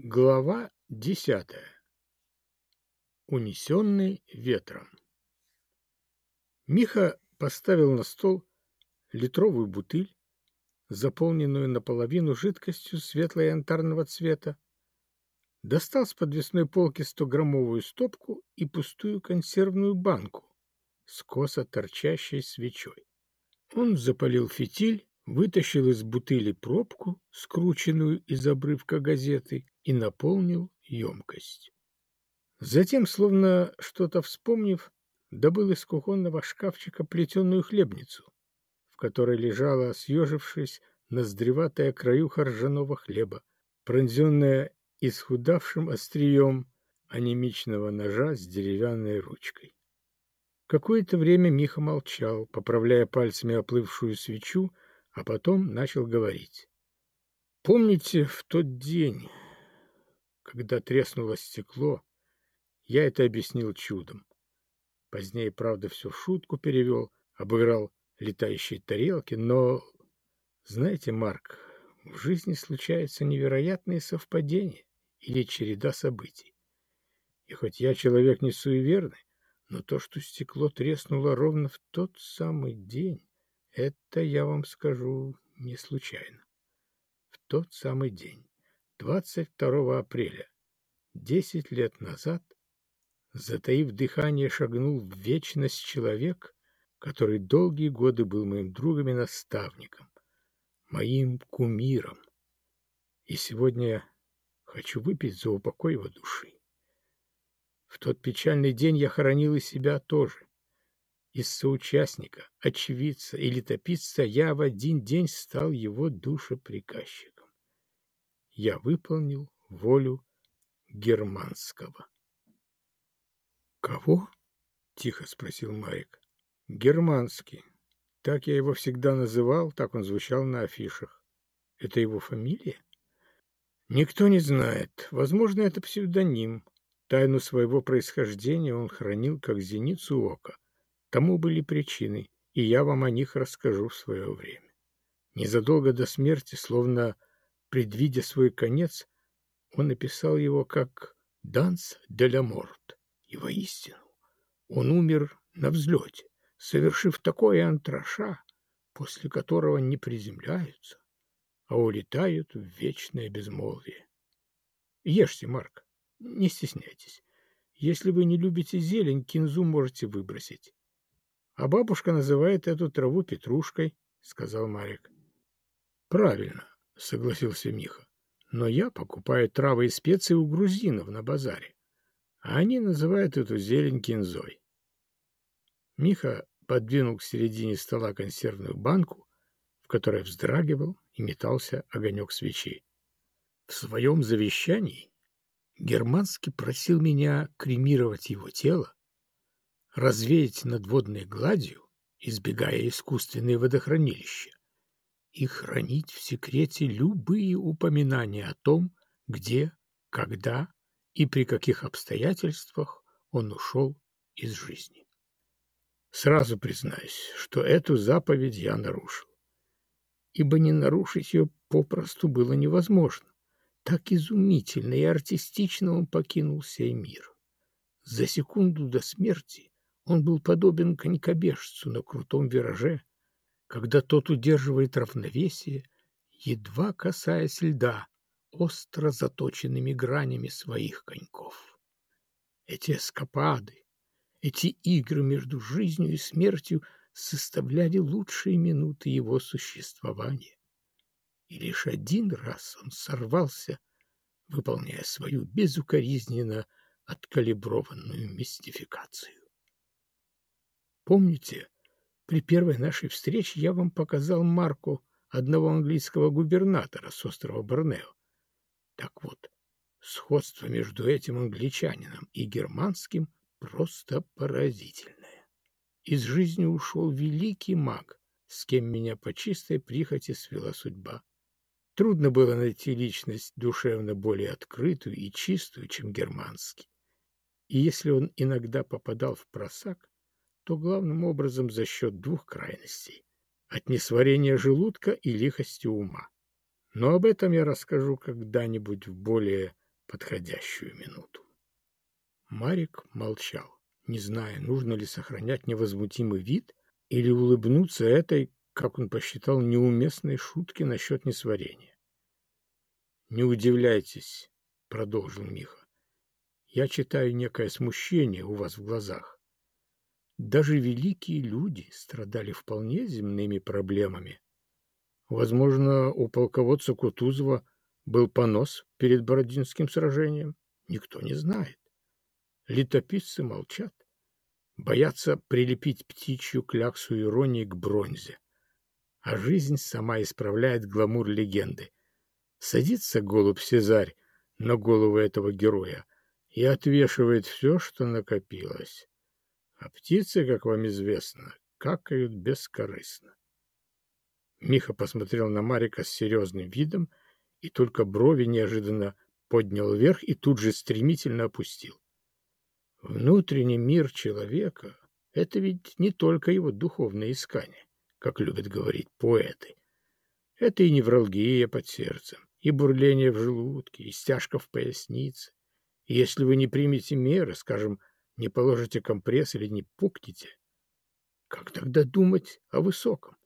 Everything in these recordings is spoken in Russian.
Глава десятая. Унесенный ветром. Миха поставил на стол литровую бутыль, заполненную наполовину жидкостью светло-янтарного цвета, достал с подвесной полки стограммовую стопку и пустую консервную банку с косо торчащей свечой. Он запалил фитиль вытащил из бутыли пробку, скрученную из обрывка газеты, и наполнил емкость. Затем, словно что-то вспомнив, добыл из кухонного шкафчика плетеную хлебницу, в которой лежала, съежившись, ноздреватая краюха ржаного хлеба, пронзенная исхудавшим острием анемичного ножа с деревянной ручкой. Какое-то время Миха молчал, поправляя пальцами оплывшую свечу, а потом начал говорить. Помните, в тот день, когда треснуло стекло, я это объяснил чудом. Позднее, правда, все в шутку перевел, обыграл летающие тарелки, но, знаете, Марк, в жизни случаются невероятные совпадения или череда событий. И хоть я человек не суеверный, но то, что стекло треснуло ровно в тот самый день, это, я вам скажу, не случайно. В тот самый день, 22 апреля, 10 лет назад, затаив дыхание, шагнул в вечность человек, который долгие годы был моим другом и наставником, моим кумиром. И сегодня хочу выпить за упокой его души. В тот печальный день я хоронил и себя тоже из соучастника, очевидца или топица я в один день стал его душеприказчиком. Я выполнил волю германского. «Кого?» — тихо спросил Марик. «Германский. Так я его всегда называл, так он звучал на афишах. Это его фамилия?» «Никто не знает. Возможно, это псевдоним. Тайну своего происхождения он хранил как зеницу ока» Тому были причины, и я вам о них расскажу в свое время. Незадолго до смерти, словно предвидя свой конец, он написал его как «Данс де ля морт». И воистину, он умер на взлете, совершив такое антраша, после которого не приземляются, а улетают в вечное безмолвие. Ешьте, Марк, не стесняйтесь. Если вы не любите зелень, кинзу можете выбросить. А бабушка называет эту траву петрушкой, — сказал Марик. — Правильно, — согласился Миха. — Но я покупаю травы и специи у грузинов на базаре, а они называют эту зелень кинзой. Миха подвинул к середине стола консервную банку, в которой вздрагивал и метался огонек свечи. В своем завещании Германский просил меня кремировать его тело развеять над водной гладью, избегая искусственные водохранилища, и хранить в секрете любые упоминания о том, где, когда и при каких обстоятельствах он ушел из жизни. Сразу признаюсь, что эту заповедь я нарушил, ибо не нарушить ее попросту было невозможно. Так изумительно и артистично он покинул сей мир. За секунду до смерти он был подобен конькобежцу на крутом вираже, когда тот удерживает равновесие, едва касаясь льда остро заточенными гранями своих коньков. Эти эскапады, эти игры между жизнью и смертью составляли лучшие минуты его существования. И лишь один раз он сорвался, выполняя свою безукоризненно откалиброванную мистификацию. Помните, при первой нашей встрече я вам показал марку одного английского губернатора с острова Борнео. Так вот, сходство между этим англичанином и германским просто поразительное. Из жизни ушел великий маг, с кем меня по чистой прихоти свела судьба. Трудно было найти личность душевно более открытую и чистую, чем германский. И если он иногда попадал в просак, то главным образом за счет двух крайностей – от несварения желудка и лихости ума. Но об этом я расскажу когда-нибудь в более подходящую минуту. Марик молчал, не зная, нужно ли сохранять невозмутимый вид или улыбнуться этой, как он посчитал, неуместной шутке насчет несварения. «Не удивляйтесь», — продолжил Миха. «Я читаю некое смущение у вас в глазах. Даже великие люди страдали вполне земными проблемами. Возможно, у полководца Кутузова был понос перед Бородинским сражением. Никто не знает. Летописцы молчат. Боятся прилепить птичью кляксу иронии к бронзе. А жизнь сама исправляет гламур легенды. Садится голубь Сезарь на голову этого героя и отвешивает все, что накопилось. А птицы, как вам известно, какают бескорыстно. Миха посмотрел на Марика с серьезным видом и только брови неожиданно поднял вверх и тут же стремительно опустил. Внутренний мир человека — это ведь не только его духовное искание, как любят говорить поэты. Это и невралгия под сердцем, и бурление в желудке, и стяжка в пояснице. И если вы не примете меры, скажем, не положите компресс или не пукнете, как тогда думать о высоком?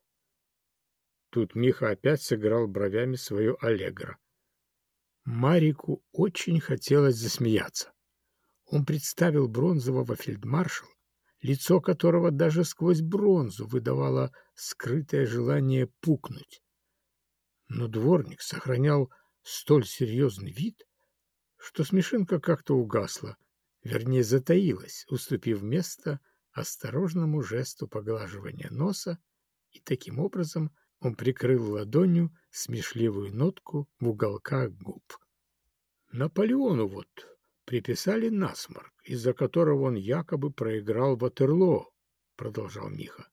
Тут Миха опять сыграл бровями свою аллегро. Марику очень хотелось засмеяться. Он представил бронзового фельдмаршала, лицо которого даже сквозь бронзу выдавало скрытое желание пукнуть. Но дворник сохранял столь серьезный вид, что смешинка как-то угасла, вернее затаилась, уступив место осторожному жесту поглаживания носа, и таким образом он прикрыл ладонью смешливую нотку в уголках губ. Наполеону вот приписали насморк, из-за которого он якобы проиграл Ватерлоо, продолжал Миха.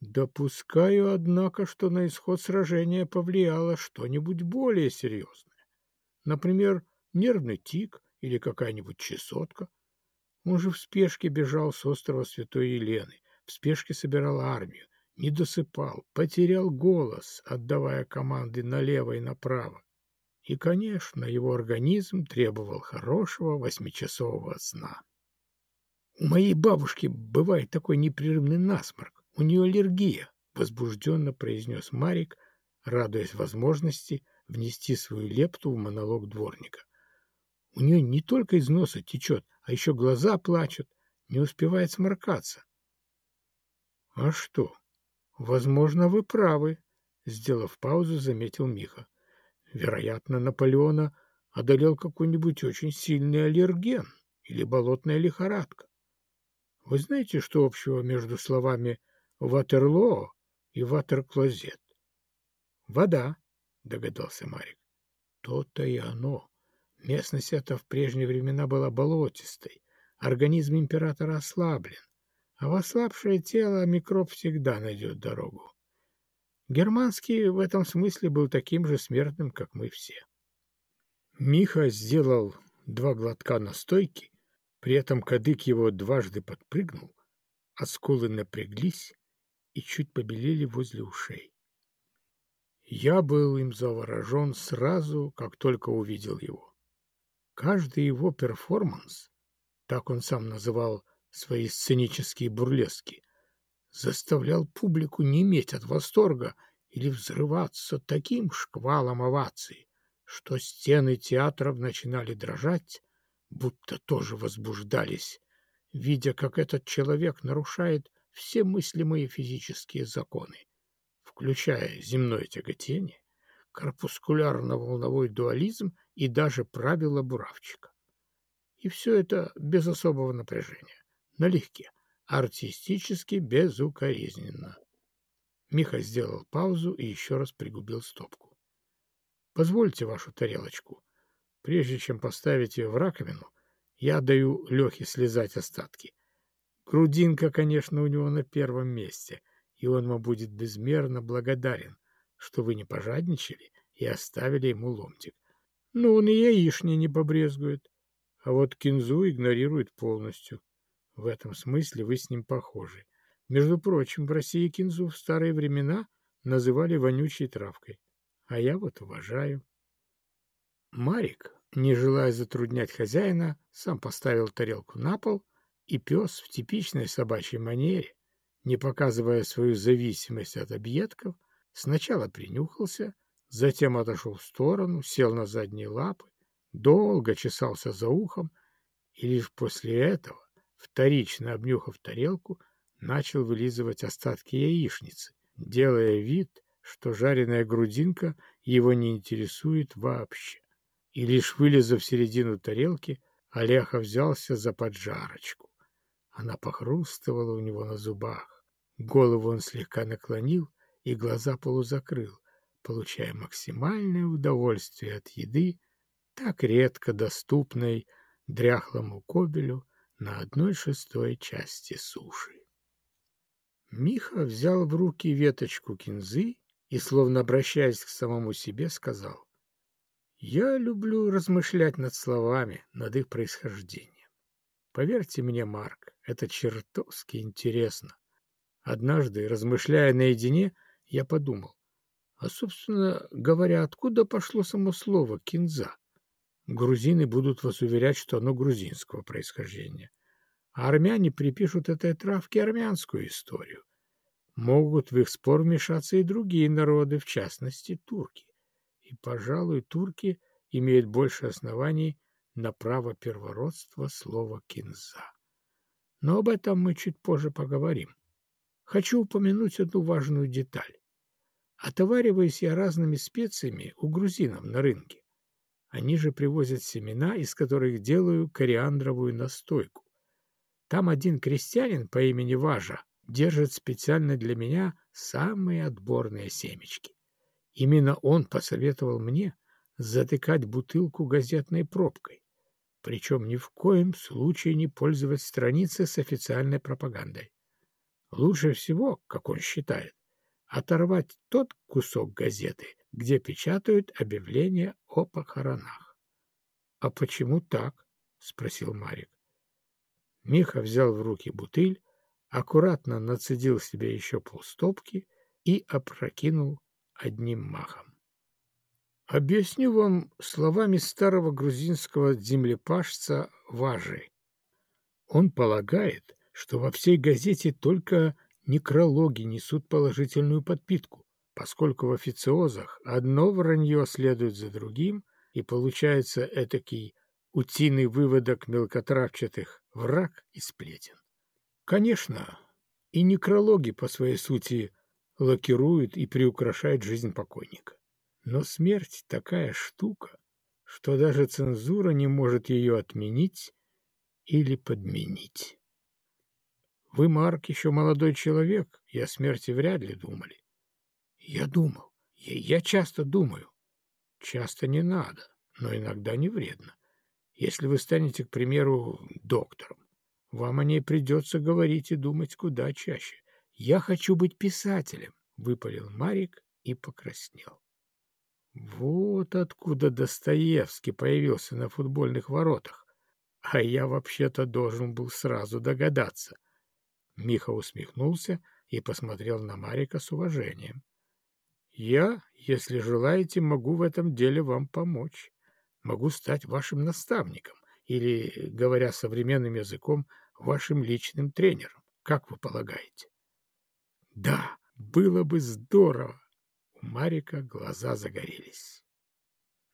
Допускаю, однако, что на исход сражения повлияло что-нибудь более серьезное. Например, нервный тик или какая-нибудь чесотка. Он же в спешке бежал с острова Святой Елены, в спешке собирал армию, не досыпал, потерял голос, отдавая команды налево и направо. И, конечно, его организм требовал хорошего восьмичасового сна. «У моей бабушки бывает такой непрерывный насморк, у нее аллергия», — возбужденно произнес Марик, радуясь возможности внести свою лепту в монолог дворника. «У нее не только из носа течет, а еще глаза плачут, не успевает сморкаться». «А что?» Возможно, вы правы, сделав паузу, заметил Миха. Вероятно, Наполеона одолел какой-нибудь очень сильный аллерген или болотная лихорадка. Вы знаете, что общего между словами «Ватерлоо» и «Ватерклозет»? «Вода», — догадался Марик. То-то и оно. Местность эта в прежние времена была болотистой. Организм императора ослаблен а в ослабшее тело микроб всегда найдет дорогу. Германский в этом смысле был таким же смертным, как мы все. Миха сделал два глотка настойки, при этом кадык его дважды подпрыгнул, а скулы напряглись и чуть побелели возле ушей. Я был им заворожен сразу, как только увидел его. Каждый его перформанс, так он сам называл свои сценические бурлески, заставлял публику неметь от восторга или взрываться таким шквалом оваций, что стены театров начинали дрожать, будто тоже возбуждались, видя, как этот человек нарушает все мыслимые физические законы, включая земное тяготение, корпускулярно-волновой дуализм и даже правила буравчика. И все это без особого напряжения налегке, артистически безукоризненно. Миха сделал паузу и еще раз пригубил стопку. «Позвольте вашу тарелочку. Прежде чем поставить ее в раковину, я даю Лехе слезать остатки. Грудинка, конечно, у него на первом месте, и он вам будет безмерно благодарен, что вы не пожадничали и оставили ему ломтик. Но он и яични не побрезгует, а вот кинзу игнорирует полностью. В этом смысле вы с ним похожи. Между прочим, в России кинзу в старые времена называли вонючей травкой. А я вот уважаю. Марик, не желая затруднять хозяина, сам поставил тарелку на пол, и пес в типичной собачьей манере, не показывая свою зависимость от объедков, сначала принюхался, затем отошел в сторону, сел на задние лапы, долго чесался за ухом и лишь после этого, вторично обнюхав тарелку, начал вылизывать остатки яичницы, делая вид, что жареная грудинка его не интересует вообще. И лишь вылезав середину тарелки, Олеха взялся за поджарочку. Она похрустывала у него на зубах. Голову он слегка наклонил и глаза полузакрыл, получая максимальное удовольствие от еды, так редко доступной дряхлому кобелю на одной шестой части суши. Миха взял в руки веточку кинзы и, словно обращаясь к самому себе, сказал, «Я люблю размышлять над словами, над их происхождением. Поверьте мне, Марк, это чертовски интересно. Однажды, размышляя наедине, я подумал, а, собственно говоря, откуда пошло само слово «кинза»? Грузины будут вас уверять, что оно грузинского происхождения. А армяне припишут этой травке армянскую историю могут в их спор вмешаться и другие народы, в частности турки. И, пожалуй, турки имеют больше оснований на право первородства слова «кинза». Но об этом мы чуть позже поговорим. Хочу упомянуть одну важную деталь. Отовариваюсь я разными специями у грузинов на рынке. Они же привозят семена, из которых делаю кориандровую настойку. Там один крестьянин по имени Важа держит специально для меня самые отборные семечки. Именно он посоветовал мне затыкать бутылку газетной пробкой, причем ни в коем случае не пользовать страницы с официальной пропагандой. Лучше всего, как он считает, оторвать тот кусок газеты, где печатают объявления о похоронах. — А почему так? — спросил Марик. Миха взял в руки бутыль, аккуратно нацедил себе еще полстопки и опрокинул одним махом. Объясню вам словами старого грузинского землепашца Важи. Он полагает, что во всей газете только некрологи несут положительную подпитку, поскольку в официозах одно вранье следует за другим, и получается этакий утиный выводок мелкотравчатых враг и сплетен. Конечно, и некрологи по своей сути лакируют и приукрашают жизнь покойника. Но смерть такая штука, что даже цензура не может ее отменить или подменить. Вы, Марк, еще молодой человек, и о смерти вряд ли думали. Я думал. Я, я часто думаю. Часто не надо, но иногда не вредно. Если вы станете, к примеру, доктором, вам о ней придется говорить и думать куда чаще. Я хочу быть писателем, — выпалил Марик и покраснел. Вот откуда Достоевский появился на футбольных воротах. А я вообще-то должен был сразу догадаться. Миха усмехнулся и посмотрел на Марика с уважением. Я, если желаете, могу в этом деле вам помочь. Могу стать вашим наставником или, говоря современным языком, вашим личным тренером. Как вы полагаете? Да, было бы здорово. У Марика глаза загорелись.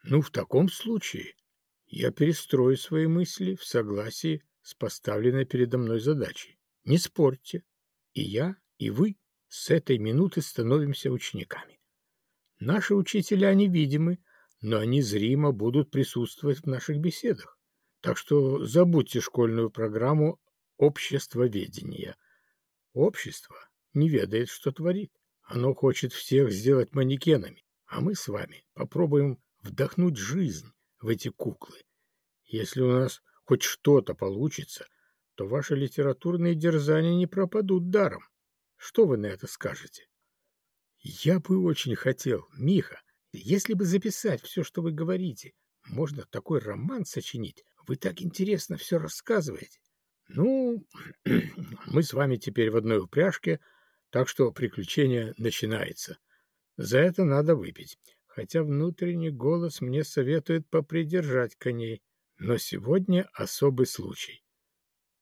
Ну, в таком случае я перестрою свои мысли в согласии с поставленной передо мной задачей. Не спорьте. И я, и вы с этой минуты становимся учениками. Наши учителя невидимы, но они зримо будут присутствовать в наших беседах. Так что забудьте школьную программу обществоведения. Общество не ведает, что творит. Оно хочет всех сделать манекенами, а мы с вами попробуем вдохнуть жизнь в эти куклы. Если у нас хоть что-то получится, то ваши литературные дерзания не пропадут даром. Что вы на это скажете? Я бы очень хотел, Миха, если бы записать все, что вы говорите, можно такой роман сочинить, вы так интересно все рассказываете. Ну, мы с вами теперь в одной упряжке, так что приключение начинается. За это надо выпить. хотя внутренний голос мне советует попридержать коней. Но сегодня особый случай.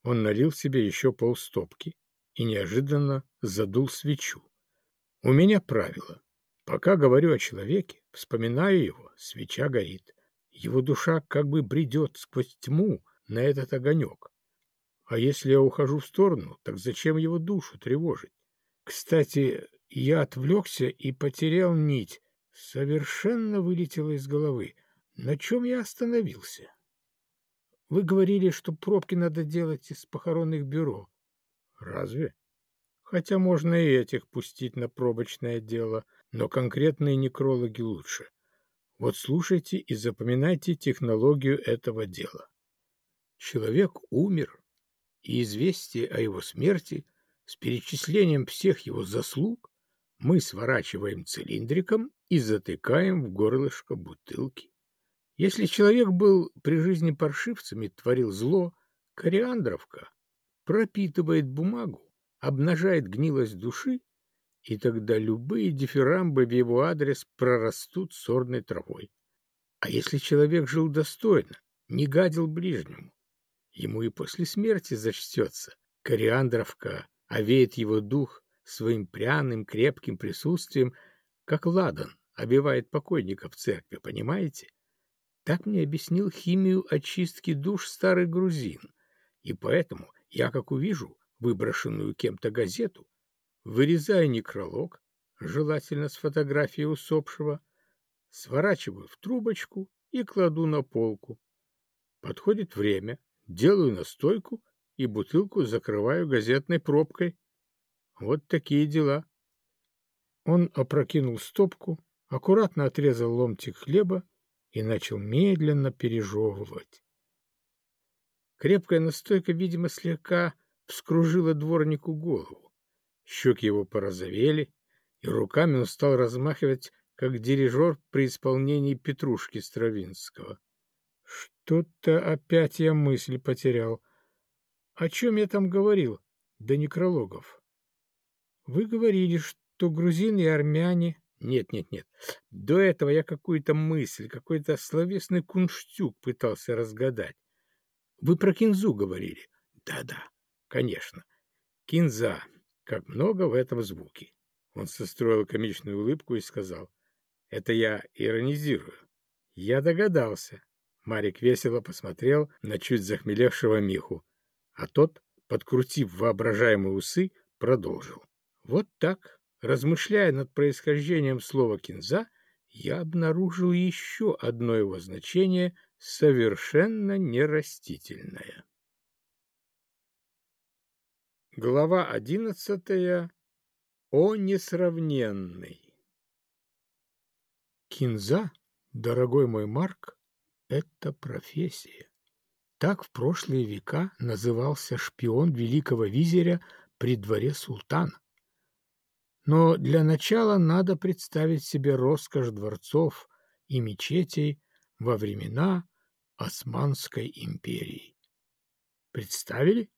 Он налил себе еще полстопки и неожиданно задул свечу. У меня правило. Пока говорю о человеке, вспоминаю его, свеча горит. Его душа как бы бредет сквозь тьму на этот огонек. А если я ухожу в сторону, так зачем его душу тревожить? Кстати, я отвлекся и потерял нить. Совершенно вылетело из головы. На чем я остановился? Вы говорили, что пробки надо делать из похоронных бюро. Разве? Хотя можно и этих пустить на пробочное дело, но конкретные некрологи лучше. Вот слушайте и запоминайте технологию этого дела. Человек умер, и известие о его смерти с перечислением всех его заслуг мы сворачиваем цилиндриком и затыкаем в горлышко бутылки. Если человек был при жизни паршивцем и творил зло, кориандровка пропитывает бумагу, обнажает гнилость души, и тогда любые дифирамбы в его адрес прорастут сорной травой. А если человек жил достойно, не гадил ближнему, ему и после смерти зачтется. Кориандровка овеет его дух своим пряным крепким присутствием, как ладан обивает покойника в церкви, понимаете? Так мне объяснил химию очистки душ старый грузин, и поэтому я, как увижу выброшенную кем-то газету, вырезаю некролог, желательно с фотографией усопшего, сворачиваю в трубочку и кладу на полку. Подходит время, делаю настойку и бутылку закрываю газетной пробкой. Вот такие дела. Он опрокинул стопку, аккуратно отрезал ломтик хлеба и начал медленно пережевывать. Крепкая настойка, видимо, слегка вскружила дворнику голову. Щеки его порозовели, и руками он стал размахивать, как дирижер при исполнении Петрушки Стравинского. Что-то опять я мысль потерял. О чем я там говорил? Да некрологов. Вы говорили, что грузины и армяне нет, нет, нет. До этого я какую-то мысль, какой-то словесный кунштюк пытался разгадать. Вы про кинзу говорили? Да-да, конечно. Кинза. Как много в этом звуке. Он состроил комичную улыбку и сказал. Это я иронизирую. Я догадался. Марик весело посмотрел на чуть захмелевшего Миху, а тот, подкрутив воображаемые усы, продолжил. Вот так Размышляя над происхождением слова «кинза», я обнаружил еще одно его значение, совершенно нерастительное. Глава одиннадцатая. О несравненный. Кинза, дорогой мой Марк, это профессия. Так в прошлые века назывался шпион великого визиря при дворе султана. Но для начала надо представить себе роскошь дворцов и мечетей во времена Османской империи. Представили?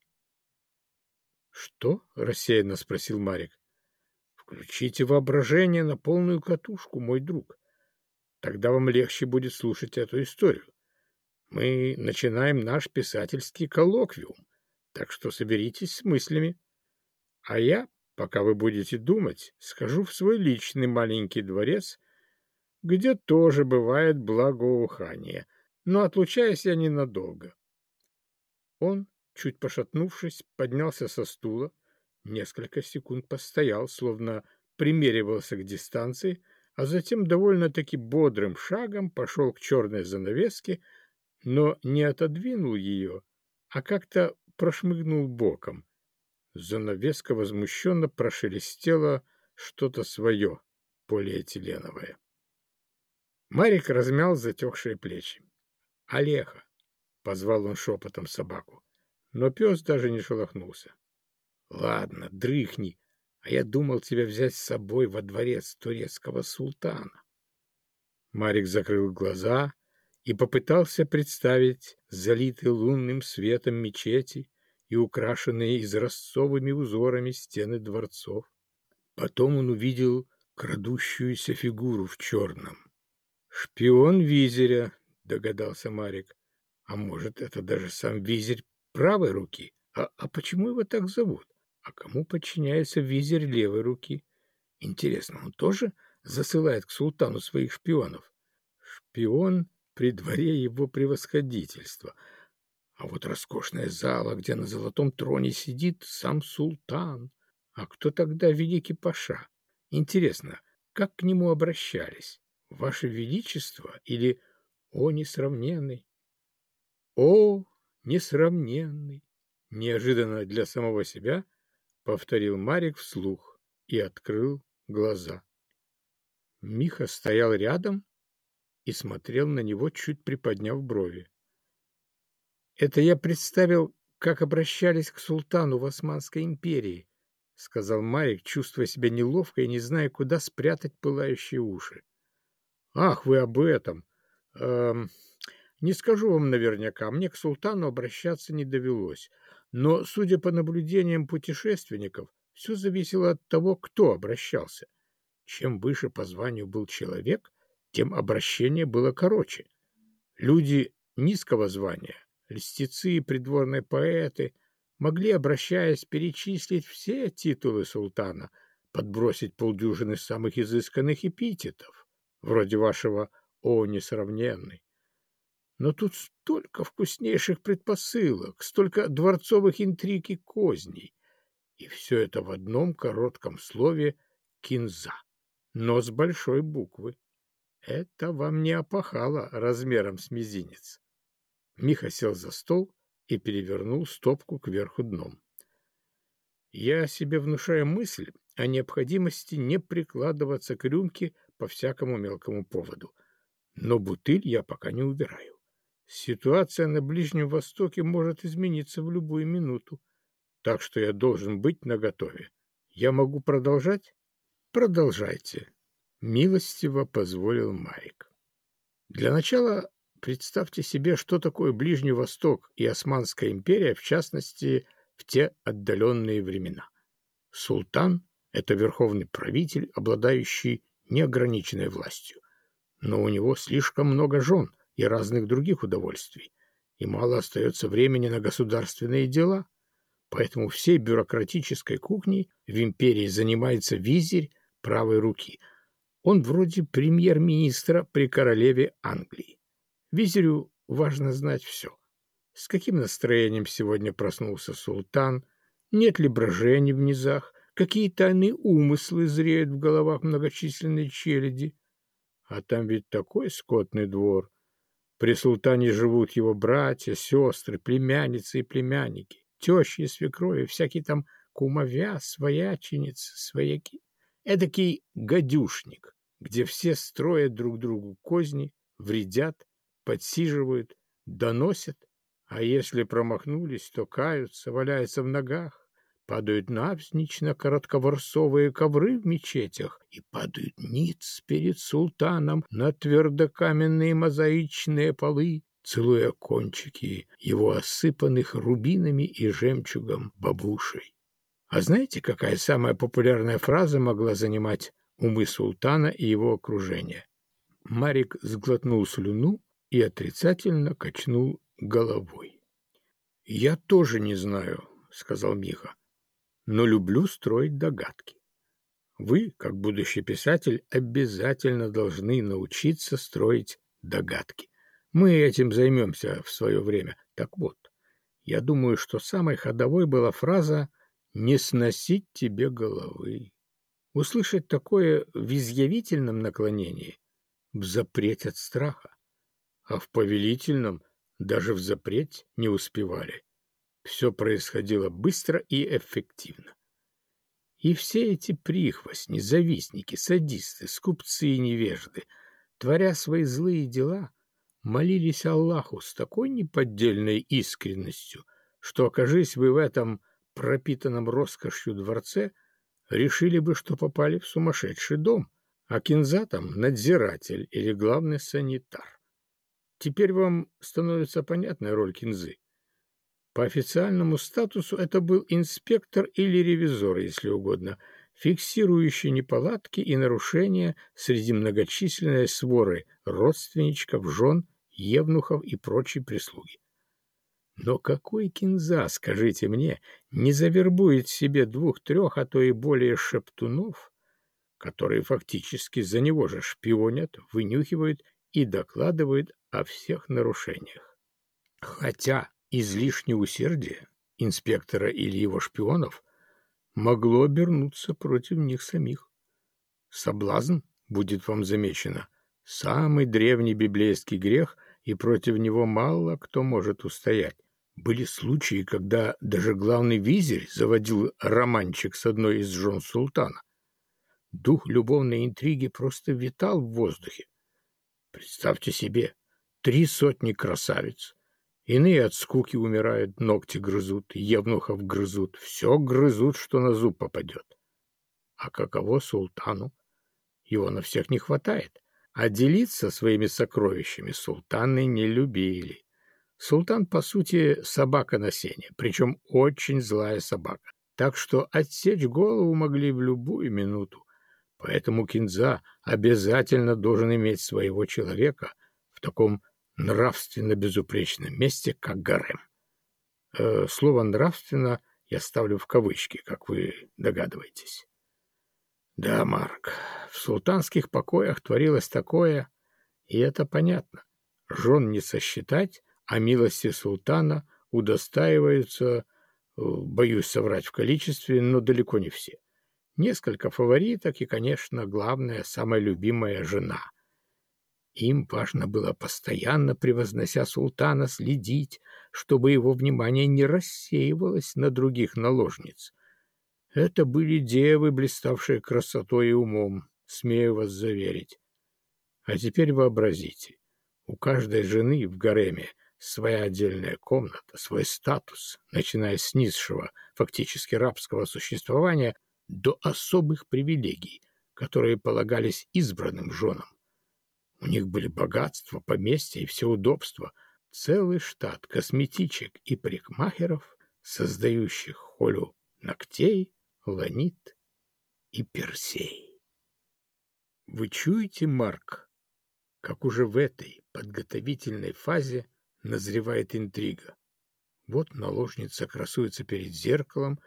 Что? рассеянно спросил Марик. Включите воображение на полную катушку, мой друг. Тогда вам легче будет слушать эту историю. Мы начинаем наш писательский коллоквиум, так что соберитесь с мыслями. А я Пока вы будете думать, схожу в свой личный маленький дворец, где тоже бывает благоухание, но отлучаюсь я ненадолго. Он, чуть пошатнувшись, поднялся со стула, несколько секунд постоял, словно примеривался к дистанции, а затем довольно-таки бодрым шагом пошел к черной занавеске, но не отодвинул ее, а как-то прошмыгнул боком, Занавеска возмущенно прошелестела что-то свое, полиэтиленовое. Марик размял затекшие плечи. «Олеха!» — позвал он шепотом собаку. Но пес даже не шелохнулся. «Ладно, дрыхни, а я думал тебя взять с собой во дворец турецкого султана». Марик закрыл глаза и попытался представить залитый лунным светом мечети, и украшенные изразцовыми узорами стены дворцов. Потом он увидел крадущуюся фигуру в черном, Шпион Визеря, догадался Марик. А может, это даже сам Визерь правой руки? А, а почему его так зовут? А кому подчиняется Визерь левой руки? Интересно, он тоже засылает к султану своих шпионов? Шпион при дворе его превосходительства. А вот роскошная зала, где на золотом троне сидит сам султан. А кто тогда великий паша? Интересно, как к нему обращались? Ваше Величество или «О, несравненный»? «О, несравненный!» Неожиданно для самого себя повторил Марик вслух и открыл глаза. Миха стоял рядом и смотрел на него, чуть приподняв брови. «Это я представил, как обращались к султану в Османской империи», — сказал Марик, чувствуя себя неловко и не зная, куда спрятать пылающие уши. «Ах, вы об этом! Эм, не скажу вам наверняка, мне к султану обращаться не довелось, но, судя по наблюдениям путешественников, все зависело от того, кто обращался. Чем выше по званию был человек, тем обращение было короче. Люди низкого звания, льстецы придворные поэты, могли, обращаясь, перечислить все титулы султана, подбросить полдюжины самых изысканных эпитетов, вроде вашего «О, несравненный». Но тут столько вкуснейших предпосылок, столько дворцовых интриг и козней. И все это в одном коротком слове «кинза», но с большой буквы. Это вам не опахало размером с мизинец. Миха сел за стол и перевернул стопку кверху дном. Я себе внушаю мысль о необходимости не прикладываться к рюмке по всякому мелкому поводу. Но бутыль я пока не убираю. Ситуация на Ближнем Востоке может измениться в любую минуту, так что я должен быть наготове. Я могу продолжать? Продолжайте. Милостиво позволил Марик. Для начала Представьте себе, что такое Ближний Восток и Османская империя, в частности, в те отдаленные времена. Султан – это верховный правитель, обладающий неограниченной властью. Но у него слишком много жен и разных других удовольствий, и мало остается времени на государственные дела. Поэтому всей бюрократической кухней в империи занимается визирь правой руки. Он вроде премьер-министра при королеве Англии. Визирю важно знать все. С каким настроением сегодня проснулся султан, нет ли брожений в низах, какие тайные умыслы зреют в головах многочисленной челяди. А там ведь такой скотный двор. При султане живут его братья, сестры, племянницы и племянники, тещи и свекрови, всякие там кумовя, свояченицы, свояки. Эдакий гадюшник, где все строят друг другу козни, вредят, подсиживают, доносят, а если промахнулись, то каются, валяются в ногах, падают навзничь на коротковарсовые ковры в мечетях и падают ниц перед султаном на твердокаменные мозаичные полы, целуя кончики его осыпанных рубинами и жемчугом бабушей. А знаете, какая самая популярная фраза могла занимать умы султана и его окружение? Марик сглотнул слюну и отрицательно качнул головой. «Я тоже не знаю», — сказал Миха, — «но люблю строить догадки. Вы, как будущий писатель, обязательно должны научиться строить догадки. Мы этим займемся в свое время. Так вот, я думаю, что самой ходовой была фраза «не сносить тебе головы». Услышать такое в изъявительном наклонении — запреть от страха а в повелительном даже в запрет не успевали. Все происходило быстро и эффективно. И все эти прихвостни, завистники, садисты, скупцы и невежды, творя свои злые дела, молились Аллаху с такой неподдельной искренностью, что, окажись вы в этом пропитанном роскошью дворце, решили бы, что попали в сумасшедший дом, а кинза там надзиратель или главный санитар. Теперь вам становится понятна роль кинзы. По официальному статусу это был инспектор или ревизор, если угодно. фиксирующий неполадки и нарушения среди многочисленной своры родственничков, жен, евнухов и прочей прислуги. Но какой кинза, скажите мне, не завербует себе двух-трех, а то и более шептунов, которые фактически за него же шпионят, вынюхивают и докладывают о всех нарушениях. Хотя излишнее усердие инспектора или его шпионов могло обернуться против них самих. Соблазн, будет вам замечено, самый древний библейский грех, и против него мало кто может устоять. Были случаи, когда даже главный визирь заводил романчик с одной из жен султана. Дух любовной интриги просто витал в воздухе. Представьте себе, три сотни красавиц. Иные от скуки умирают, ногти грызут, евнухов грызут, все грызут, что на зуб попадет. А каково султану? Его на всех не хватает. А делиться своими сокровищами султаны не любили. Султан, по сути, собака на сене, причем очень злая собака. Так что отсечь голову могли в любую минуту. Поэтому Кинза обязательно должен иметь своего человека в таком нравственно безупречном месте, как гарем. Э, слово «нравственно» я ставлю в кавычки, как вы догадываетесь. Да, Марк, в султанских покоях творилось такое, и это понятно. Жен не сосчитать, а милости султана удостаиваются, э, боюсь соврать в количестве, но далеко не все. Несколько фавориток и, конечно, главная, самая любимая жена. Им важно было постоянно, превознося султана, следить, чтобы его внимание не рассеивалось на других наложниц. Это были девы, блиставшие красотой и умом, смею вас заверить. А теперь вообразите, у каждой жены в гареме своя отдельная комната, свой статус, начиная с низшего, фактически рабского существования, до особых привилегий, которые полагались избранным женам. У них были богатство, поместья и все удобства, целый штат косметичек и парикмахеров, создающих холю ногтей, ланит и персей. Вы чуете, Марк, как уже в этой подготовительной фазе назревает интрига. Вот наложница красуется перед зеркалом,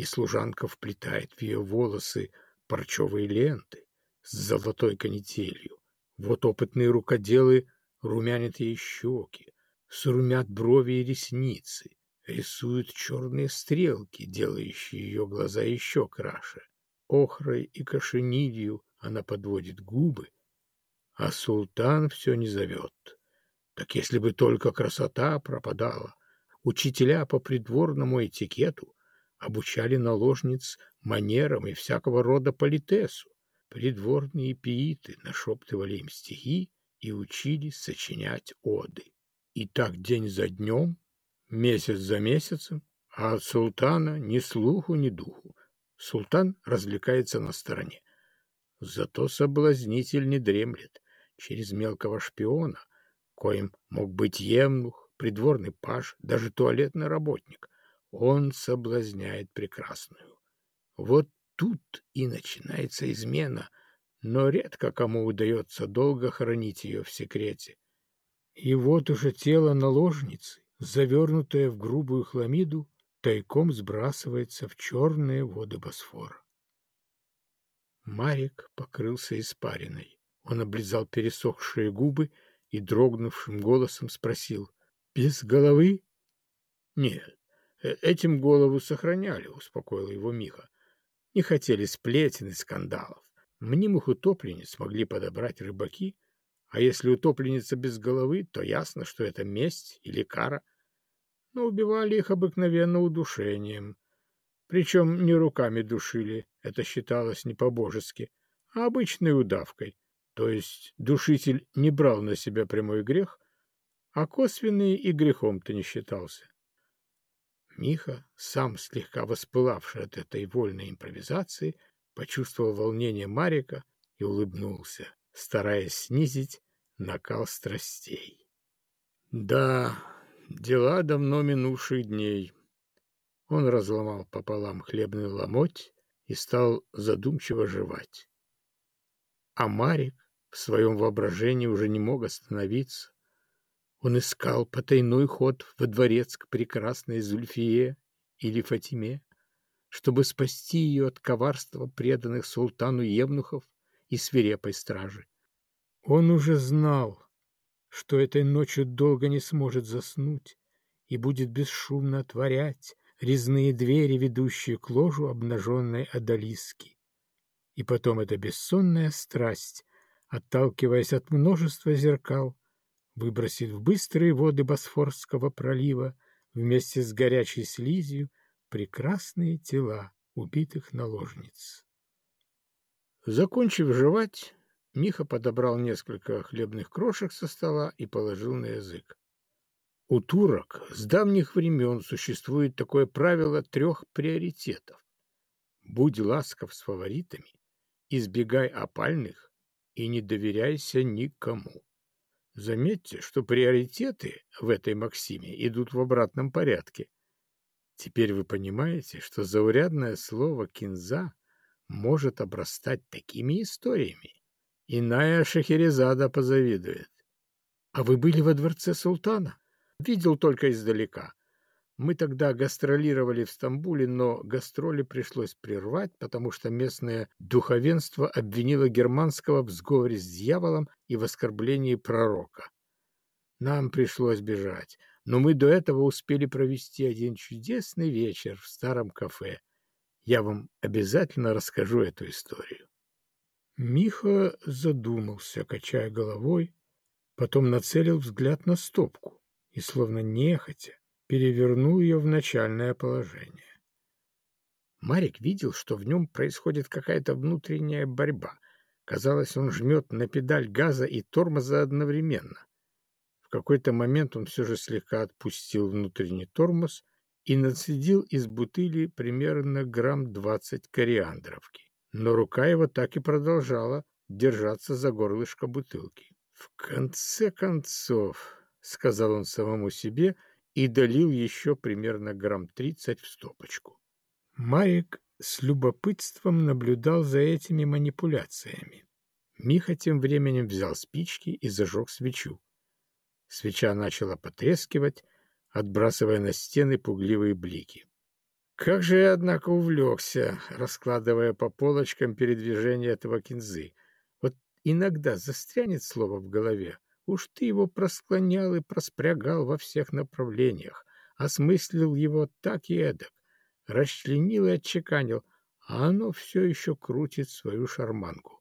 и служанка вплетает в ее волосы парчевые ленты с золотой канителью. Вот опытные рукоделы румянят ей щеки, сурмят брови и ресницы, рисуют черные стрелки, делающие ее глаза еще краше. Охрой и кошенилью она подводит губы, а султан все не зовет. Так если бы только красота пропадала, учителя по придворному этикету обучали наложниц манерам и всякого рода политесу. Придворные пииты нашептывали им стихи и учили сочинять оды. И так день за днем, месяц за месяцем, а от султана ни слуху, ни духу. Султан развлекается на стороне. Зато соблазнитель не дремлет. Через мелкого шпиона коим мог быть емнух, придворный паж, даже туалетный работник. Он соблазняет прекрасную. Вот тут и начинается измена, но редко кому удается долго хранить ее в секрете. И вот уже тело наложницы, завернутое в грубую хламиду, тайком сбрасывается в черные воды Босфора. Марик покрылся испариной. Он облизал пересохшие губы и дрогнувшим голосом спросил «Без головы?» «Нет, этим голову сохраняли», — успокоил его Миха. «Не хотели сплетен и скандалов. Мнимых утопленниц могли подобрать рыбаки, а если утопленница без головы, то ясно, что это месть или кара. Но убивали их обыкновенно удушением. Причем не руками душили, это считалось не по-божески, а обычной удавкой. То есть душитель не брал на себя прямой грех, а косвенный и грехом-то не считался. Миха, сам слегка воспылавший от этой вольной импровизации, почувствовал волнение Марика и улыбнулся, стараясь снизить накал страстей. Да, дела давно минувших дней. Он разломал пополам хлебный ломоть и стал задумчиво жевать. А Марик в своем воображении уже не мог остановиться. Он искал потайной ход во дворец к прекрасной Зульфие или Фатиме, чтобы спасти ее от коварства преданных султану евнухов и свирепой стражи. Он уже знал, что этой ночью долго не сможет заснуть и будет бесшумно отворять резные двери, ведущие к ложу обнаженной Адалиски. И потом эта бессонная страсть, отталкиваясь от множества зеркал, выбросит в быстрые воды Босфорского пролива вместе с горячей слизью прекрасные тела убитых наложниц. Закончив жевать, Миха подобрал несколько хлебных крошек со стола и положил на язык. У турок с давних времен существует такое правило трех приоритетов. Будь ласков с фаворитами, избегай опальных и не доверяйся никому. Заметьте, что приоритеты в этой максиме идут в обратном порядке. Теперь вы понимаете, что заурядное слово «кинза» может обрастать такими историями, Иная Шахерезада позавидует. А вы были во дворце султана? Видел только издалека. Мы тогда гастролировали в Стамбуле, но гастроли пришлось прервать, потому что местное духовенство обвинило германского в сговоре с дьяволом и в оскорблении пророка. Нам пришлось бежать, но мы до этого успели провести один чудесный вечер в старом кафе. Я вам обязательно расскажу эту историю. Миха задумался, качая головой, потом нацелил взгляд на стопку и, словно нехотя, перевернул ее в начальное положение. Марик видел, что в нем происходит какая-то внутренняя борьба. Казалось, он жмет на педаль газа и тормоза одновременно. В какой-то момент он все же слегка отпустил внутренний тормоз и нацедил из бутыли примерно грамм двадцать кориандровки но рука его так и продолжала держаться за горлышко бутылки. «В конце концов», — сказал он самому себе и долил еще примерно грамм тридцать в стопочку. Марик с любопытством наблюдал за этими манипуляциями. Миха тем временем взял спички и зажег свечу. Свеча начала потрескивать, отбрасывая на стены пугливые блики. Как же я, однако, увлекся, раскладывая по полочкам передвижение этого кинзы. Вот иногда застрянет слово в голове. Уж ты его просклонял и проспрягал во всех направлениях, осмыслил его так и эдак, расчленил и отчеканил, а оно все еще крутит свою шарманку.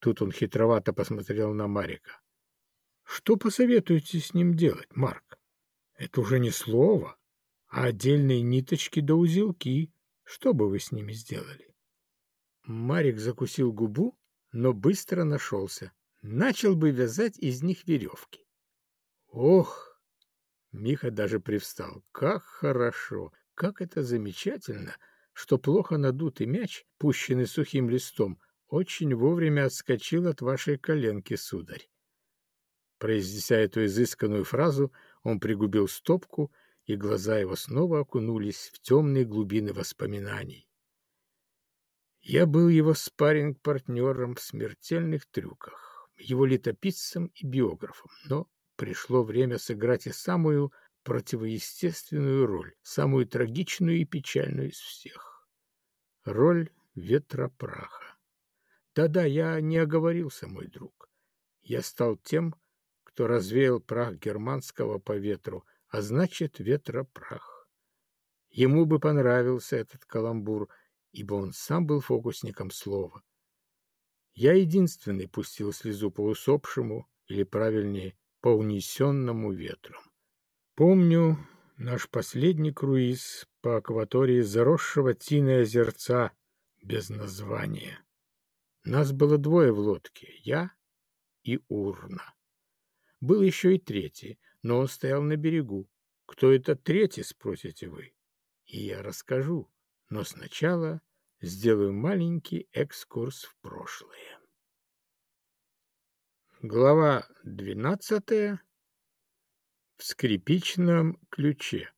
Тут он хитровато посмотрел на Марика. — Что посоветуете с ним делать, Марк? Это уже не слово, а отдельные ниточки да узелки. Что бы вы с ними сделали? Марик закусил губу, но быстро нашелся. Начал бы вязать из них веревки. Ох! Миха даже привстал. Как хорошо! Как это замечательно, что плохо надутый мяч, пущенный сухим листом, очень вовремя отскочил от вашей коленки, сударь. Произнеся эту изысканную фразу, он пригубил стопку и глаза его снова окунулись в темные глубины воспоминаний. Я был его спарринг-партнером в смертельных трюках, его летописцем и биографом, но пришло время сыграть и самую противоестественную роль, самую трагичную и печальную из всех. Роль ветропраха. Да-да, я не оговорился, мой друг. Я стал тем, кто развеял прах германского по ветру, а значит ветропрах. Ему бы понравился этот каламбур, ибо он сам был фокусником слова. Я единственный пустил слезу по усопшему, или правильнее, по унесенному ветром. Помню наш последний круиз по акватории заросшего тиной озерца без названия. Нас было двое в лодке, я и Урна. Был еще и третий — но он стоял на берегу. Кто это третий, спросите вы? И я расскажу, но сначала сделаю маленький экскурс в прошлое. Глава двенадцатая. В скрипичном ключе.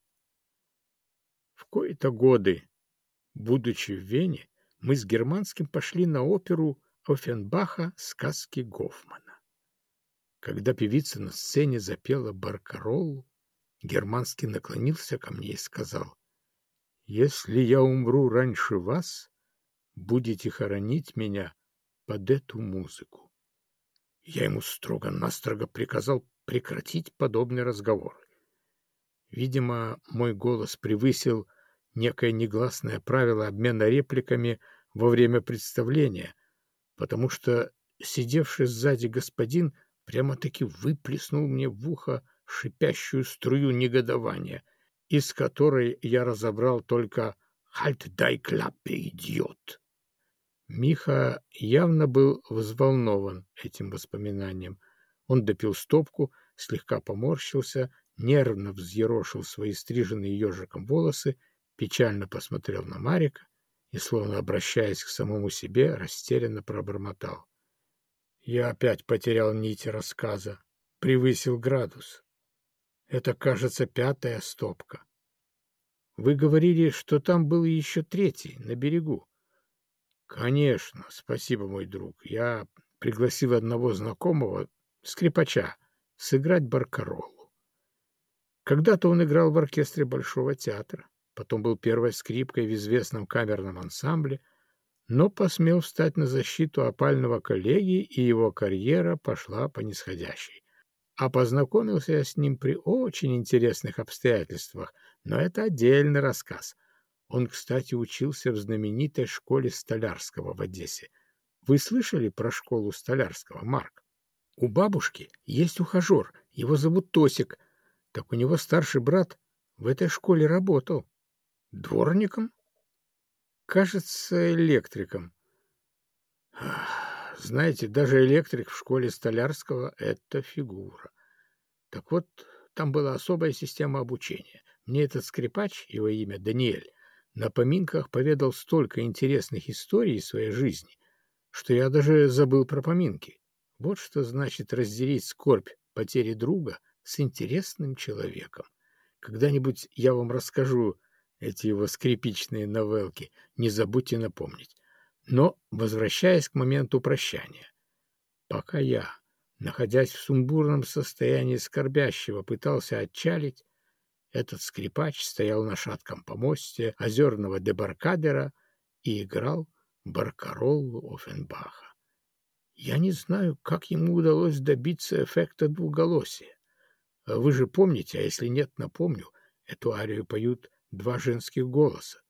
В кои-то годы, будучи в Вене, мы с Германским пошли на оперу Оффенбаха «Сказки Гофмана». Когда певица на сцене запела Баркароллу, Германский наклонился ко мне и сказал, «Если я умру раньше вас, будете хоронить меня под эту музыку». Я ему строго-настрого приказал прекратить подобный разговор. Видимо, мой голос превысил некое негласное правило обмена репликами во время представления, потому что сидевший сзади господин прямо-таки выплеснул мне в ухо шипящую струю негодования, из которой я разобрал только «Хальт дай клаппе, идиот!». Миха явно был взволнован этим воспоминанием. Он допил стопку, слегка поморщился, нервно взъерошил свои стриженные ежиком волосы, печально посмотрел на Марика и, словно обращаясь к самому себе, растерянно пробормотал. Я опять потерял нити рассказа, превысил градус. Это, кажется, пятая стопка. Вы говорили, что там был еще третий, на берегу. Конечно, спасибо, мой друг. Я пригласил одного знакомого, скрипача, сыграть баркаролу. Когда-то он играл в оркестре Большого театра, потом был первой скрипкой в известном камерном ансамбле, но посмел встать на защиту опального коллеги, и его карьера пошла по нисходящей. А познакомился я с ним при очень интересных обстоятельствах, но это отдельный рассказ. Он, кстати, учился в знаменитой школе Столярского в Одессе. Вы слышали про школу Столярского, Марк? У бабушки есть ухажер, его зовут Тосик. Так у него старший брат в этой школе работал. Дворником? Кажется, электриком. Знаете, даже электрик в школе Столярского — это фигура. Так вот, там была особая система обучения. Мне этот скрипач, его имя Даниэль, на поминках поведал столько интересных историй своей жизни, что я даже забыл про поминки. Вот что значит разделить скорбь потери друга с интересным человеком. Когда-нибудь я вам расскажу эти его скрипичные новелки, не забудьте напомнить. Но, возвращаясь к моменту прощания, пока я, находясь в сумбурном состоянии скорбящего, пытался отчалить, этот скрипач стоял на шатком помосте озерного дебаркадера и играл баркароллу Оффенбаха. Я не знаю, как ему удалось добиться эффекта двуголосия. Вы же помните, а если нет, напомню, эту арию поют два женских голоса.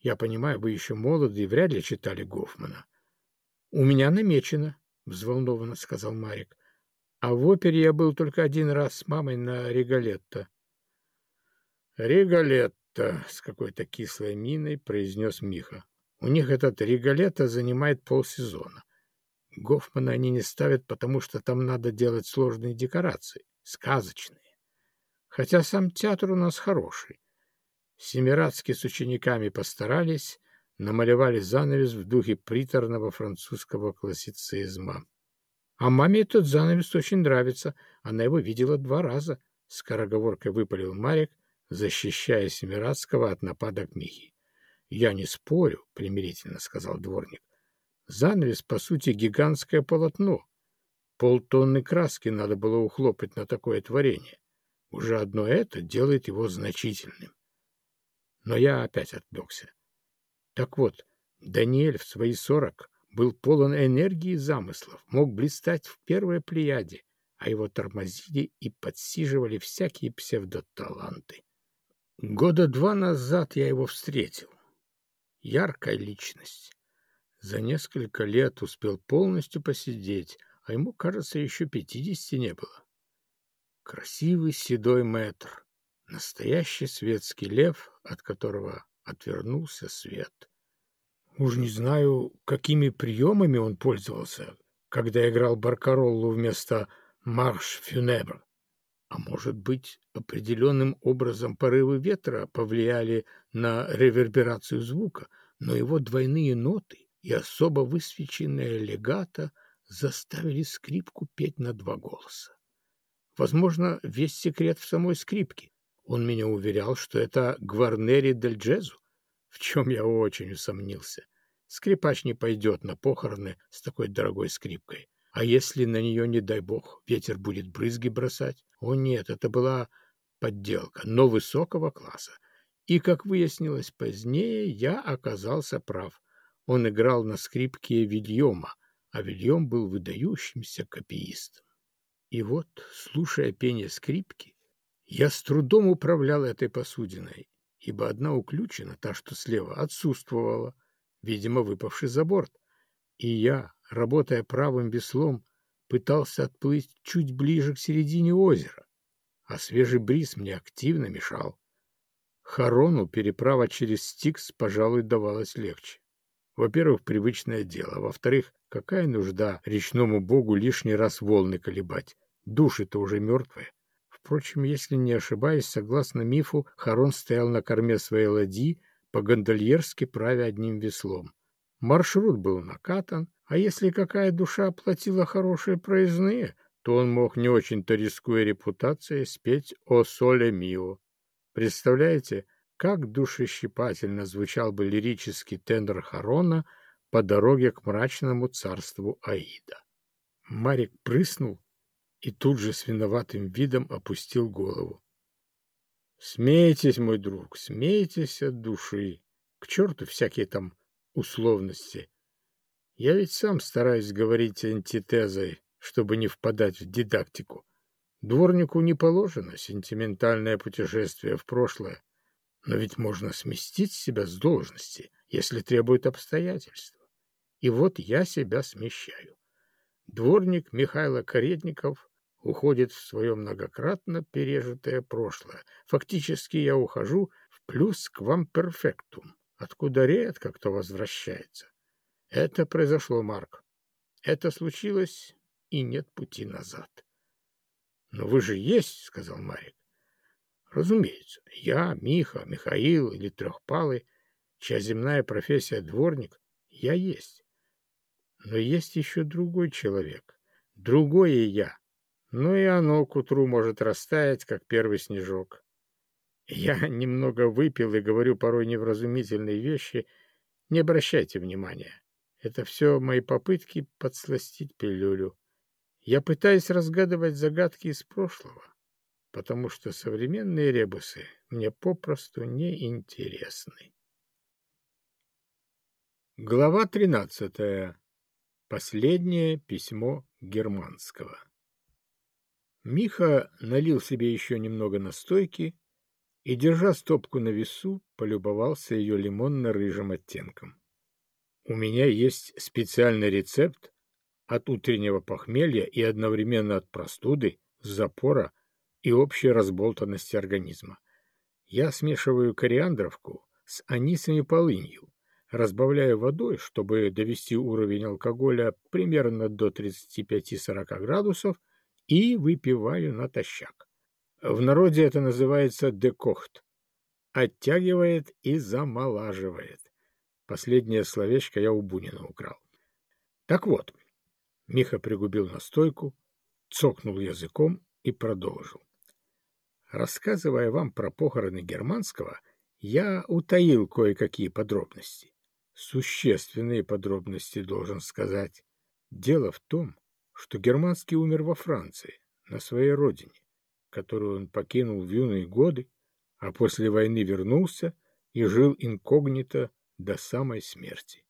Я понимаю, вы еще молоды и вряд ли читали Гофмана. — У меня намечено, — взволнованно сказал Марик. — А в опере я был только один раз с мамой на Регалетто. — Регалетто, — с какой-то кислой миной произнес Миха. У них этот Регалетто занимает полсезона. Гофмана они не ставят, потому что там надо делать сложные декорации, сказочные. Хотя сам театр у нас хороший. Семирадский с учениками постарались, намалевали занавес в духе приторного французского классицизма. А маме этот занавес очень нравится, она его видела два раза, — скороговоркой выпалил Марик, защищая Семирадского от нападок Михи. — Я не спорю, — примирительно сказал дворник. Занавес, по сути, гигантское полотно. Полтонны краски надо было ухлопать на такое творение. Уже одно это делает его значительным. Но я опять отвлекся. Так вот, Даниэль в свои сорок был полон энергии и замыслов, мог блистать в первой плеяде, а его тормозили и подсиживали всякие псевдоталанты. Года два назад я его встретил. Яркая личность. За несколько лет успел полностью посидеть, а ему, кажется, еще пятидесяти не было. Красивый седой мэтр, Настоящий светский лев, от которого отвернулся свет. Уж не знаю, какими приемами он пользовался, когда играл Баркароллу вместо «Марш фюнебр». А может быть, определенным образом порывы ветра повлияли на реверберацию звука, но его двойные ноты и особо высвеченная легато заставили скрипку петь на два голоса. Возможно, весь секрет в самой скрипке. Он меня уверял, что это Гварнери дель Джезу, в чем я очень усомнился. Скрипач не пойдет на похороны с такой дорогой скрипкой. А если на нее, не дай бог, ветер будет брызги бросать? О нет, это была подделка, но высокого класса. И, как выяснилось позднее, я оказался прав. Он играл на скрипке Вильома, а Вильом был выдающимся копиистом. И вот, слушая пение скрипки, я с трудом управлял этой посудиной, ибо одна уключена, та, что слева, отсутствовала, видимо, выпавший за борт. И я, работая правым веслом, пытался отплыть чуть ближе к середине озера, а свежий бриз мне активно мешал. Харону переправа через Стикс, пожалуй, давалась легче. Во-первых, привычное дело. Во-вторых, какая нужда речному богу лишний раз волны колебать? Души-то уже мертвые. Впрочем, если не ошибаюсь, согласно мифу, Харон стоял на корме своей ладьи, по-гондольерски правя одним веслом. Маршрут был накатан, а если какая душа платила хорошие проездные, то он мог, не очень-то рискуя репутацией, спеть «О соле мио». Представляете, как душещипательно звучал бы лирический тендер Харона по дороге к мрачному царству Аида. Марик прыснул и тут же с виноватым видом опустил голову. Смейтесь, мой друг, смейтесь от души. К черту всякие там условности. Я ведь сам стараюсь говорить антитезой, чтобы не впадать в дидактику. Дворнику не положено сентиментальное путешествие в прошлое, но ведь можно сместить себя с должности, если требует обстоятельства. И вот я себя смещаю. Дворник Михайло Каретников уходит в свое многократно пережитое прошлое. Фактически я ухожу в плюс к вам перфектум, откуда редко кто возвращается. Это произошло, Марк. Это случилось, и нет пути назад. — Но вы же есть, — сказал Марик. — Разумеется, я, Миха, Михаил или Трехпалый, чья земная профессия дворник, я есть. Но есть еще другой человек, другое я, ну и оно к утру может растаять, как первый снежок. Я немного выпил и говорю порой невразумительные вещи. Не обращайте внимания. Это все мои попытки подсластить пилюлю. Я пытаюсь разгадывать загадки из прошлого, потому что современные ребусы мне попросту не интересны. Глава тринадцатая. Последнее письмо германского. Миха налил себе еще немного настойки и, держа стопку на весу, полюбовался ее лимонно-рыжим оттенком. У меня есть специальный рецепт от утреннего похмелья и одновременно от простуды, запора и общей разболтанности организма. Я смешиваю кориандровку с анисом и полынью, разбавляю водой, чтобы довести уровень алкоголя примерно до 35-40 градусов, и выпиваю натощак. В народе это называется декохт. Оттягивает и замолаживает. Последнее словечко я у Бунина украл. Так вот, Миха пригубил настойку, цокнул языком и продолжил. Рассказывая вам про похороны Германского, я утаил кое-какие подробности. Существенные подробности, должен сказать. Дело в том, что Германский умер во Франции, на своей родине, которую он покинул в юные годы, а после войны вернулся и жил инкогнито до самой смерти.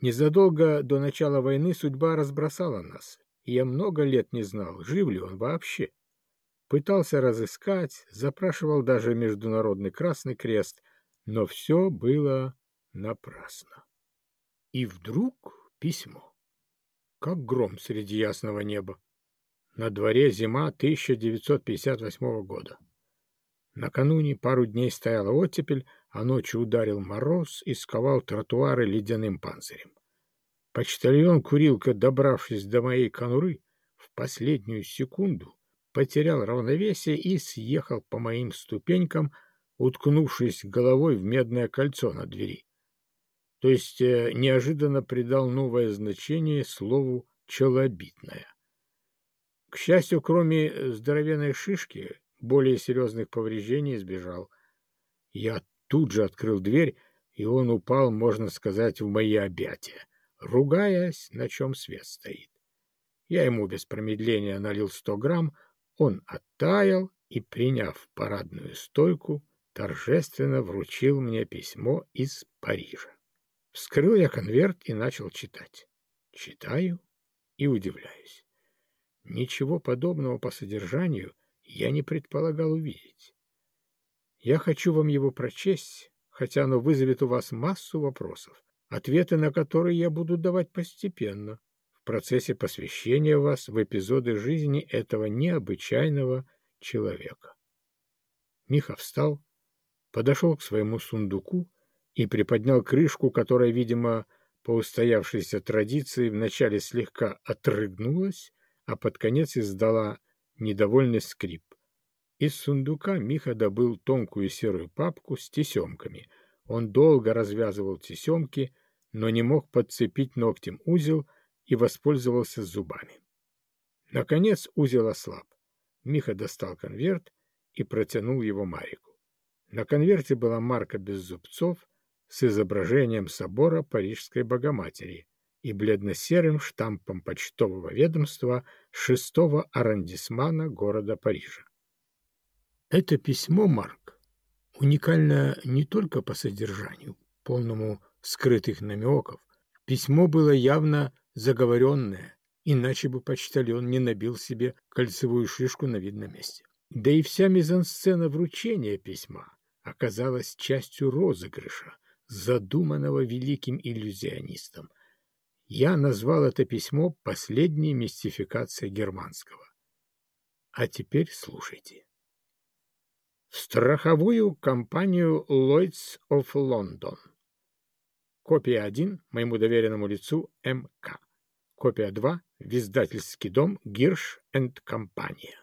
Незадолго до начала войны судьба разбросала нас, и я много лет не знал, жив ли он вообще. Пытался разыскать, запрашивал даже Международный Красный Крест, но все было напрасно. И вдруг письмо как гром среди ясного неба. На дворе зима 1958 года. Накануне пару дней стояла оттепель, а ночью ударил мороз и сковал тротуары ледяным панцирем. Почтальон-курилка, добравшись до моей конуры, в последнюю секунду потерял равновесие и съехал по моим ступенькам, уткнувшись головой в медное кольцо на двери то есть э, неожиданно придал новое значение слову «челобитное». К счастью, кроме э, здоровенной шишки, более серьезных повреждений избежал. Я тут же открыл дверь и он упал, можно сказать, в мои объятия, ругаясь, на чем свет стоит. Я ему без промедления налил сто грамм, он оттаял и, приняв парадную стойку, торжественно вручил мне письмо из Парижа. Вскрыл я конверт и начал читать. Читаю и удивляюсь. Ничего подобного по содержанию я не предполагал увидеть. Я хочу вам его прочесть, хотя оно вызовет у вас массу вопросов, ответы на которые я буду давать постепенно, в процессе посвящения вас в эпизоды жизни этого необычайного человека. Миха встал, подошел к своему сундуку и приподнял крышку, которая, видимо, по устоявшейся традиции вначале слегка отрыгнулась, а под конец издала недовольный скрип. Из сундука Миха добыл тонкую серую папку с тесемками. Он долго развязывал тесемки, но не мог подцепить ногтем узел и воспользовался зубами. Наконец узел ослаб. Миха достал конверт и протянул его Марику. На конверте была марка без зубцов с изображением собора Парижской Богоматери и бледно-серым штампом почтового ведомства шестого аррondissement города Парижа. Это письмо, Марк, уникально не только по содержанию, полному скрытых намеков. Письмо было явно заговоренное, иначе бы почтальон не набил себе кольцевую шишку на видном месте. Да и вся мизансцена вручения письма оказалась частью розыгрыша, задуманного великим иллюзионистом. Я назвал это письмо последней мистификацией германского. А теперь слушайте. В страховую компанию Lloyds of London. Копия 1 моему доверенному лицу МК. Копия 2 в издательский дом Гирш энд Компания.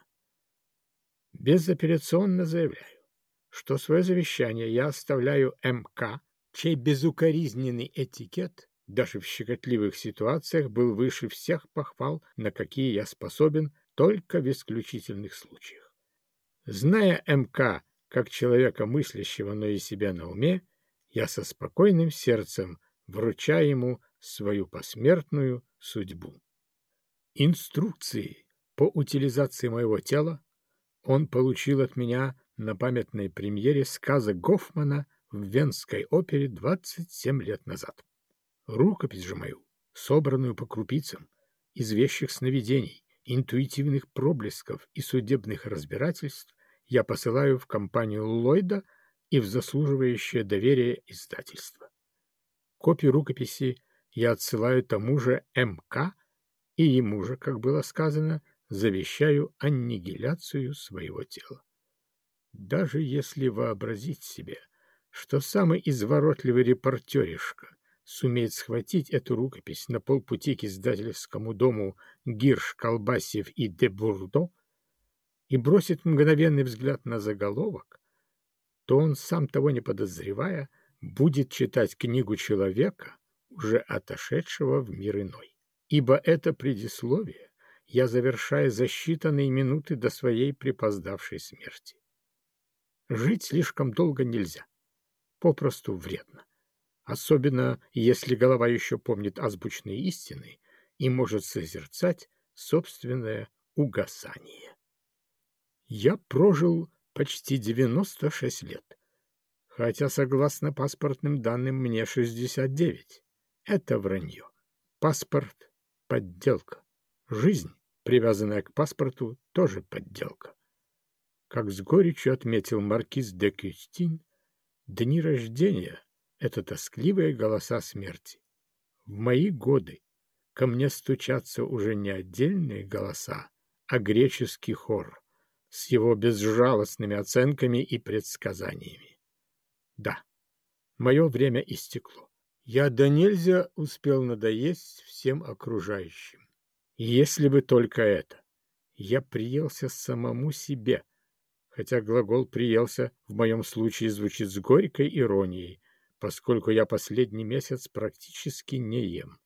Безапелляционно заявляю, что свое завещание я оставляю МК, чей безукоризненный этикет даже в щекотливых ситуациях был выше всех похвал, на какие я способен только в исключительных случаях. Зная МК как человека мыслящего, но и себя на уме, я со спокойным сердцем вручаю ему свою посмертную судьбу. Инструкции по утилизации моего тела он получил от меня на памятной премьере сказа Гофмана в Венской опере 27 лет назад. Рукопись же мою, собранную по крупицам, из вещих сновидений, интуитивных проблесков и судебных разбирательств, я посылаю в компанию Ллойда и в заслуживающее доверие издательство. Копию рукописи я отсылаю тому же МК, и ему же, как было сказано, завещаю аннигиляцию своего тела. Даже если вообразить себе, что самый изворотливый репортеришка сумеет схватить эту рукопись на полпути к издательскому дому Гирш, Колбасев и де Бурдо и бросит мгновенный взгляд на заголовок, то он, сам того не подозревая, будет читать книгу человека, уже отошедшего в мир иной. Ибо это предисловие я завершаю за считанные минуты до своей припоздавшей смерти. Жить слишком долго нельзя, попросту вредно, особенно если голова еще помнит азбучные истины и может созерцать собственное угасание. Я прожил почти 96 лет, хотя, согласно паспортным данным, мне 69. Это вранье. Паспорт — подделка. Жизнь, привязанная к паспорту, тоже подделка. Как с горечью отметил маркиз де Кюстин, дни рождения — это тоскливые голоса смерти. В мои годы ко мне стучатся уже не отдельные голоса, а греческий хор — с его безжалостными оценками и предсказаниями. Да, мое время истекло. Я до нельзя успел надоесть всем окружающим. Если бы только это. Я приелся самому себе, хотя глагол «приелся» в моем случае звучит с горькой иронией, поскольку я последний месяц практически не ем.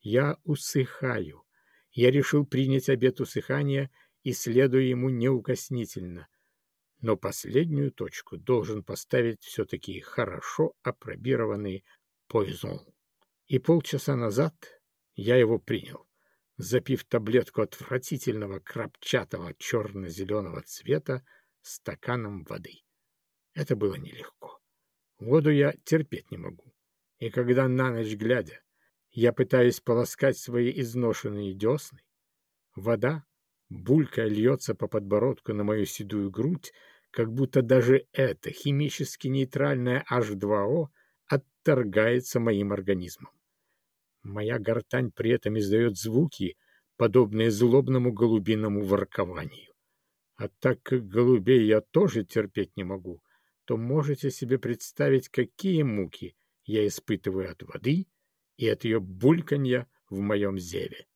Я усыхаю. Я решил принять обет усыхания и следую ему неукоснительно. Но последнюю точку должен поставить все-таки хорошо опробированный Пойзон. И полчаса назад я его принял, запив таблетку отвратительного крапчатого черно-зеленого цвета стаканом воды. Это было нелегко. Воду я терпеть не могу. И когда на ночь глядя я пытаюсь полоскать свои изношенные десны, вода, булькая, льется по подбородку на мою седую грудь, как будто даже это химически нейтральное H2O отторгается моим организмом. Моя гортань при этом издает звуки, подобные злобному голубиному воркованию. А так как голубей я тоже терпеть не могу, то можете себе представить, какие муки я испытываю от воды и от ее бульканья в моем зеве.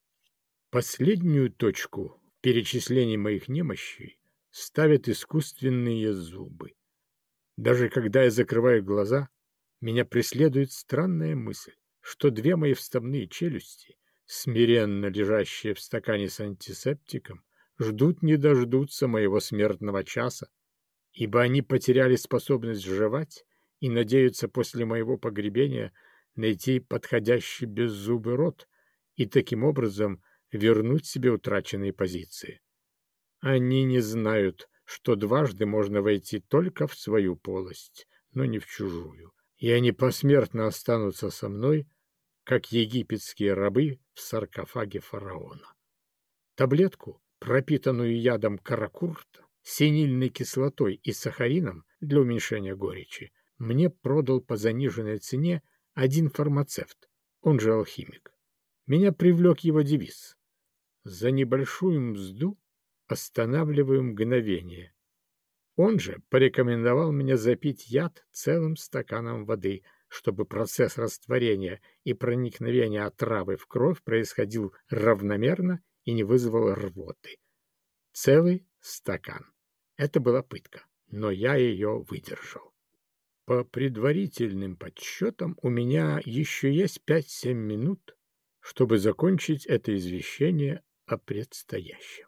Последнюю точку в моих немощей ставят искусственные зубы. Даже когда я закрываю глаза, меня преследует странная мысль, что две мои вставные челюсти, смиренно лежащие в стакане с антисептиком, ждут не дождутся моего смертного часа, ибо они потеряли способность жевать и надеются после моего погребения найти подходящий беззубый рот и таким образом вернуть себе утраченные позиции. Они не знают, что дважды можно войти только в свою полость, но не в чужую, и они посмертно останутся со мной, как египетские рабы в саркофаге фараона. Таблетку, пропитанную ядом каракурта, синильной кислотой и сахарином для уменьшения горечи, мне продал по заниженной цене один фармацевт, он же алхимик. Меня привлек его девиз «За небольшую мзду останавливаю мгновение». Он же порекомендовал мне запить яд целым стаканом воды, чтобы процесс растворения и проникновения отравы в кровь происходил равномерно и не вызвал рвоты. Целый стакан. Это была пытка, но я ее выдержал. По предварительным подсчетам у меня еще есть пять-семь минут, чтобы закончить это извещение о предстоящем.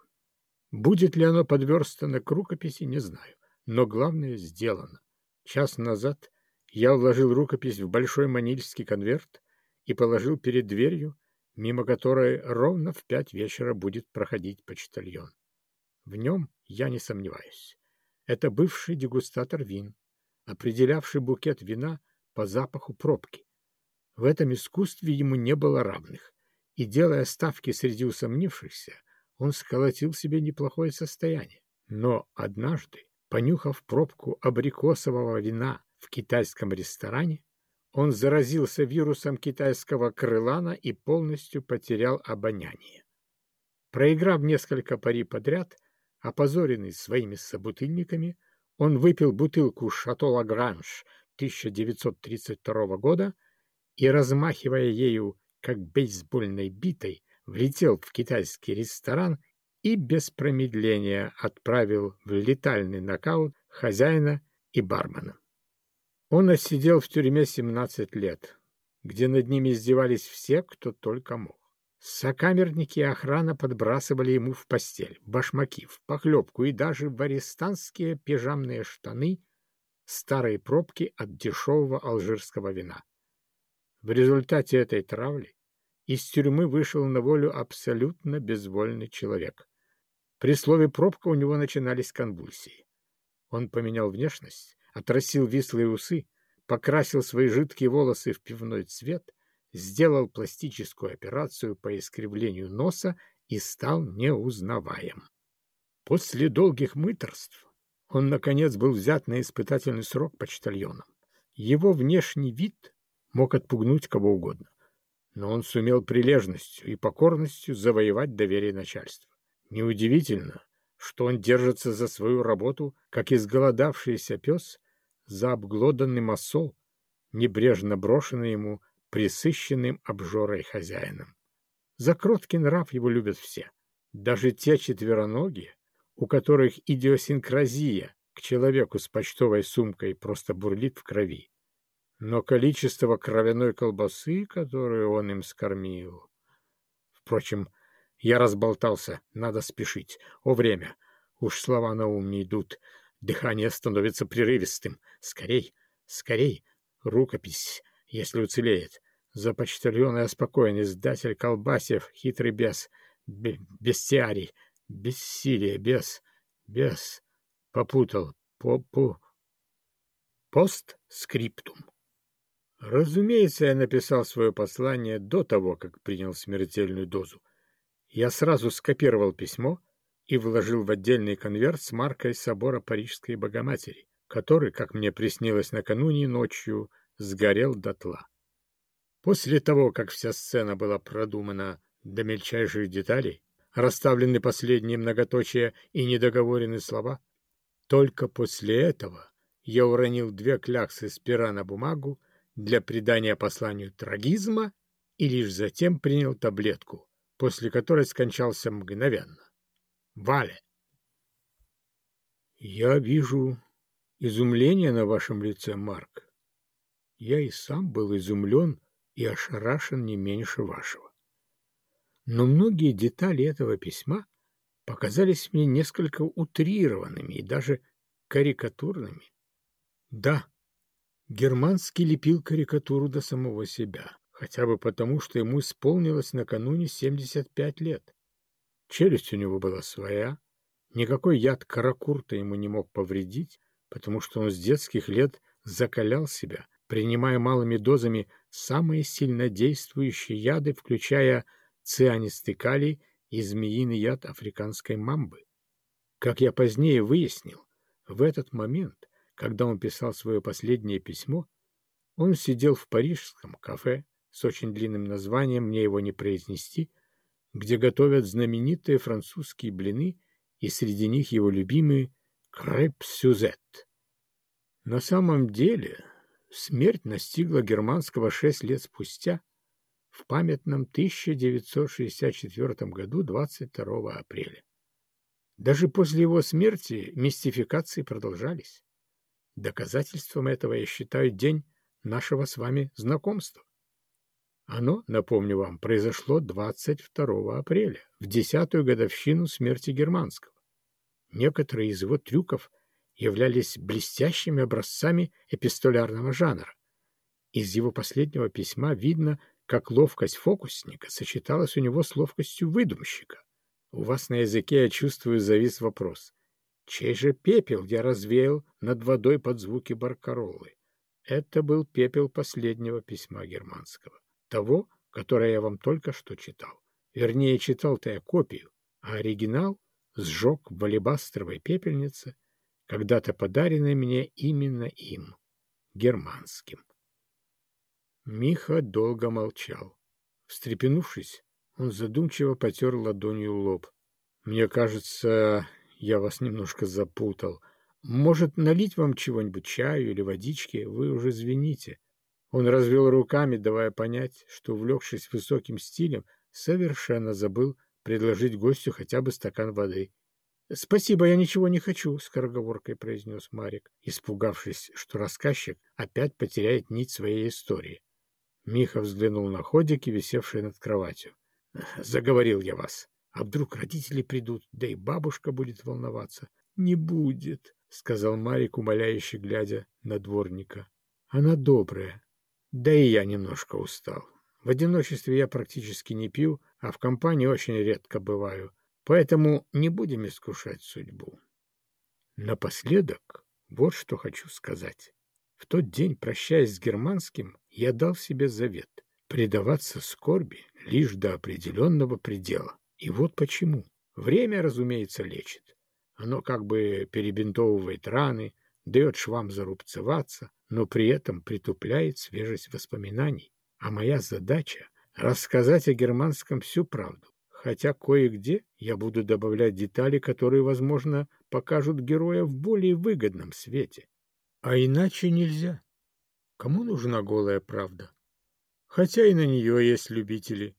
Будет ли оно подверстано к рукописи, не знаю, но главное сделано. Час назад я вложил рукопись в большой манильский конверт и положил перед дверью, мимо которой ровно в пять вечера будет проходить почтальон. В нем я не сомневаюсь. Это бывший дегустатор вин, определявший букет вина по запаху пробки. В этом искусстве ему не было равных, и, делая ставки среди усомнившихся, он сколотил себе неплохое состояние. Но однажды, понюхав пробку абрикосового вина в китайском ресторане, он заразился вирусом китайского крылана и полностью потерял обоняние. Проиграв несколько пари подряд, Опозоренный своими собутыльниками, он выпил бутылку «Шато Лагранж» 1932 года и, размахивая ею, как бейсбольной битой, влетел в китайский ресторан и без промедления отправил в летальный нокаут хозяина и бармена. Он отсидел в тюрьме 17 лет, где над ним издевались все, кто только мог. Сокамерники и охрана подбрасывали ему в постель, башмаки, в похлебку и даже в арестантские пижамные штаны старые пробки от дешевого алжирского вина. В результате этой травли из тюрьмы вышел на волю абсолютно безвольный человек. При слове «пробка» у него начинались конвульсии. Он поменял внешность, отрастил вислые усы, покрасил свои жидкие волосы в пивной цвет сделал пластическую операцию по искривлению носа и стал неузнаваем. После долгих мыторств он, наконец, был взят на испытательный срок почтальоном. Его внешний вид мог отпугнуть кого угодно, но он сумел прилежностью и покорностью завоевать доверие начальства. Неудивительно, что он держится за свою работу, как изголодавшийся пес за обглоданный масол, небрежно брошенный ему присыщенным обжорой хозяином. За кроткий нрав его любят все, даже те четвероногие, у которых идиосинкразия к человеку с почтовой сумкой просто бурлит в крови. Но количество кровяной колбасы, которую он им скормил... Впрочем, я разболтался, надо спешить. О, время! Уж слова на ум не идут. Дыхание становится прерывистым. Скорей, скорей. Рукопись, если уцелеет. За почтальона спокойный издатель Колбасев, хитрый бес, бестиарий, бессилие, бес, бес, попутал, попу, постскриптум. Разумеется, я написал свое послание до того, как принял смертельную дозу. Я сразу скопировал письмо и вложил в отдельный конверт с маркой собора Парижской Богоматери, который, как мне приснилось накануне ночью, сгорел дотла. После того, как вся сцена была продумана до мельчайших деталей, расставлены последние многоточия и недоговорены слова, только после этого я уронил две кляксы с пера на бумагу для придания посланию трагизма и лишь затем принял таблетку, после которой скончался мгновенно. Валя. Я вижу изумление на вашем лице, Марк. Я и сам был изумлен и ошарашен не меньше вашего. Но многие детали этого письма показались мне несколько утрированными и даже карикатурными. Да, Германский лепил карикатуру до самого себя, хотя бы потому, что ему исполнилось накануне 75 лет. Челюсть у него была своя, никакой яд каракурта ему не мог повредить, потому что он с детских лет закалял себя, принимая малыми дозами самые сильнодействующие яды, включая цианистый калий и змеиный яд африканской мамбы. Как я позднее выяснил, в этот момент, когда он писал свое последнее письмо, он сидел в парижском кафе с очень длинным названием, мне его не произнести, где готовят знаменитые французские блины, и среди них его любимый креп-сюзет. На самом деле смерть настигла германского шесть лет спустя, в памятном 1964 году 22 апреля. Даже после его смерти мистификации продолжались. Доказательством этого я считаю день нашего с вами знакомства. Оно, напомню вам, произошло 22 апреля, в десятую годовщину смерти Германского. Некоторые из его трюков являлись блестящими образцами эпистолярного жанра. Из его последнего письма видно, как ловкость фокусника сочеталась у него с ловкостью выдумщика. У вас на языке, я чувствую, завис вопрос. Чей же пепел я развеял над водой под звуки баркаролы? Это был пепел последнего письма германского того, которое я вам только что читал. Вернее, читал-то я копию, а оригинал сжег в алебастровой пепельнице, когда-то подаренной мне именно им, германским. Миха долго молчал. Встрепенувшись, он задумчиво потер ладонью лоб. «Мне кажется, я вас немножко запутал. Может, налить вам чего-нибудь, чаю или водички? Вы уже звените. Он развел руками, давая понять, что, увлекшись высоким стилем, совершенно забыл предложить гостю хотя бы стакан воды. — Спасибо, я ничего не хочу, — скороговоркой произнес Марик, испугавшись, что рассказчик опять потеряет нить своей истории. Миха взглянул на ходики, висевшие над кроватью. — Заговорил я вас. А вдруг родители придут, да и бабушка будет волноваться? — Не будет, — сказал Марик, умоляюще глядя на дворника. — Она добрая, да и я немножко устал. В одиночестве я практически не пью, а в компании очень редко бываю. Поэтому не будем искушать судьбу. Напоследок, вот что хочу сказать. В тот день, прощаясь с германским, я дал себе завет — предаваться скорби лишь до определенного предела. И вот почему. Время, разумеется, лечит. Оно как бы перебинтовывает раны, дает швам зарубцеваться, но при этом притупляет свежесть воспоминаний. А моя задача — рассказать о германском всю правду, хотя кое-где я буду добавлять детали, которые, возможно, покажут героя в более выгодном свете. А иначе нельзя. Кому нужна голая правда? Хотя и на нее есть любители.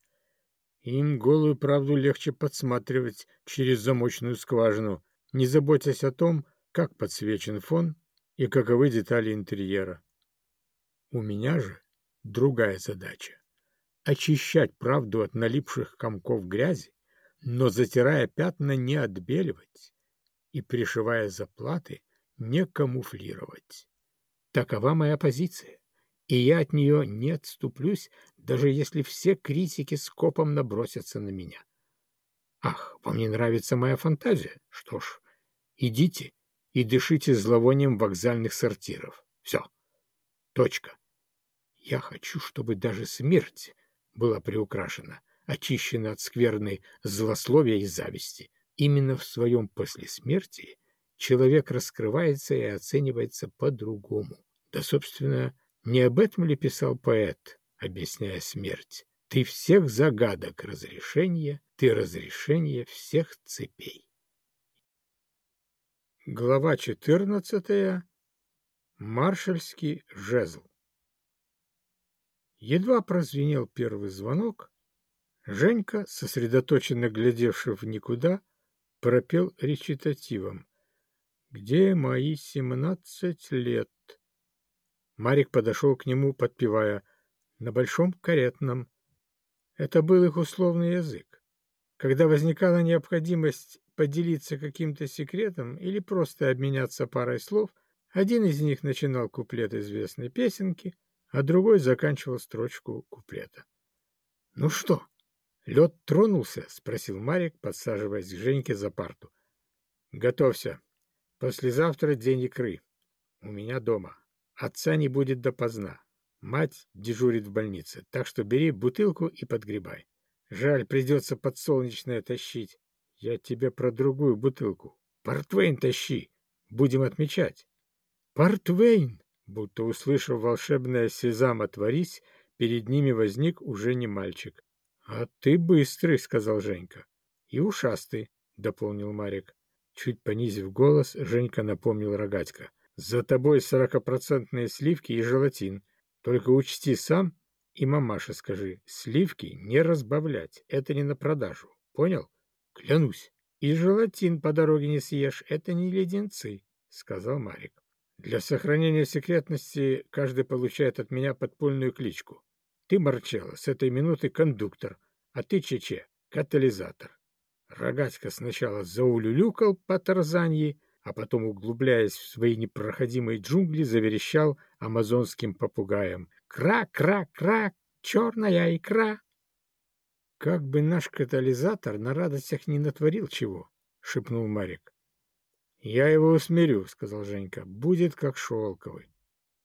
Им голую правду легче подсматривать через замочную скважину, не заботясь о том, как подсвечен фон и каковы детали интерьера. У меня же другая задача — очищать правду от налипших комков грязи, но, затирая пятна, не отбеливать и, пришивая заплаты, не камуфлировать. Такова моя позиция, и я от нее не отступлюсь, даже если все критики скопом набросятся на меня. Ах, вам не нравится моя фантазия? Что ж, идите и дышите зловонием вокзальных сортиров. Все. Точка. Я хочу, чтобы даже смерть была приукрашена, очищена от скверной злословия и зависти. Именно в своем послесмертии человек раскрывается и оценивается по-другому. Да, собственно, не об этом ли писал поэт, объясняя смерть? Ты всех загадок разрешения, ты разрешение всех цепей. Глава четырнадцатая. Маршальский жезл. Едва прозвенел первый звонок, Женька, сосредоточенно глядевший в никуда, пропел речитативом. «Где мои семнадцать лет?» Марик подошел к нему, подпевая «На большом каретном». Это был их условный язык. Когда возникала необходимость поделиться каким-то секретом или просто обменяться парой слов, один из них начинал куплет известной песенки, а другой заканчивал строчку куплета. «Ну что, лед тронулся?» — спросил Марик, подсаживаясь к Женьке за парту. «Готовься. Послезавтра день икры. У меня дома. Отца не будет допоздна. Мать дежурит в больнице, так что бери бутылку и подгребай. Жаль, придется подсолнечное тащить. Я тебе про другую бутылку. Портвейн тащи. Будем отмечать. Портвейн! Будто услышав волшебное «Сезам, отворись», перед ними возник уже не мальчик. — А ты быстрый, — сказал Женька. — И ушастый, — дополнил Марик. Чуть понизив голос, Женька напомнил Рогатько. — За тобой сорокопроцентные сливки и желатин. Только учти сам и мамаше скажи, сливки не разбавлять, это не на продажу. Понял? Клянусь. И желатин по дороге не съешь, это не леденцы, — сказал Марик. Для сохранения секретности каждый получает от меня подпольную кличку. Ты, Марчелло, с этой минуты кондуктор, а ты, Чече, катализатор. Рогатько сначала заулюлюкал по тарзанье, а потом, углубляясь в свои непроходимые джунгли, заверещал амазонским попугаем. «Кра-кра-кра! Черная икра!» «Как бы наш катализатор на радостях не натворил чего!» — шепнул Марик. «Я его усмирю», — сказал Женька. «Будет как шелковый».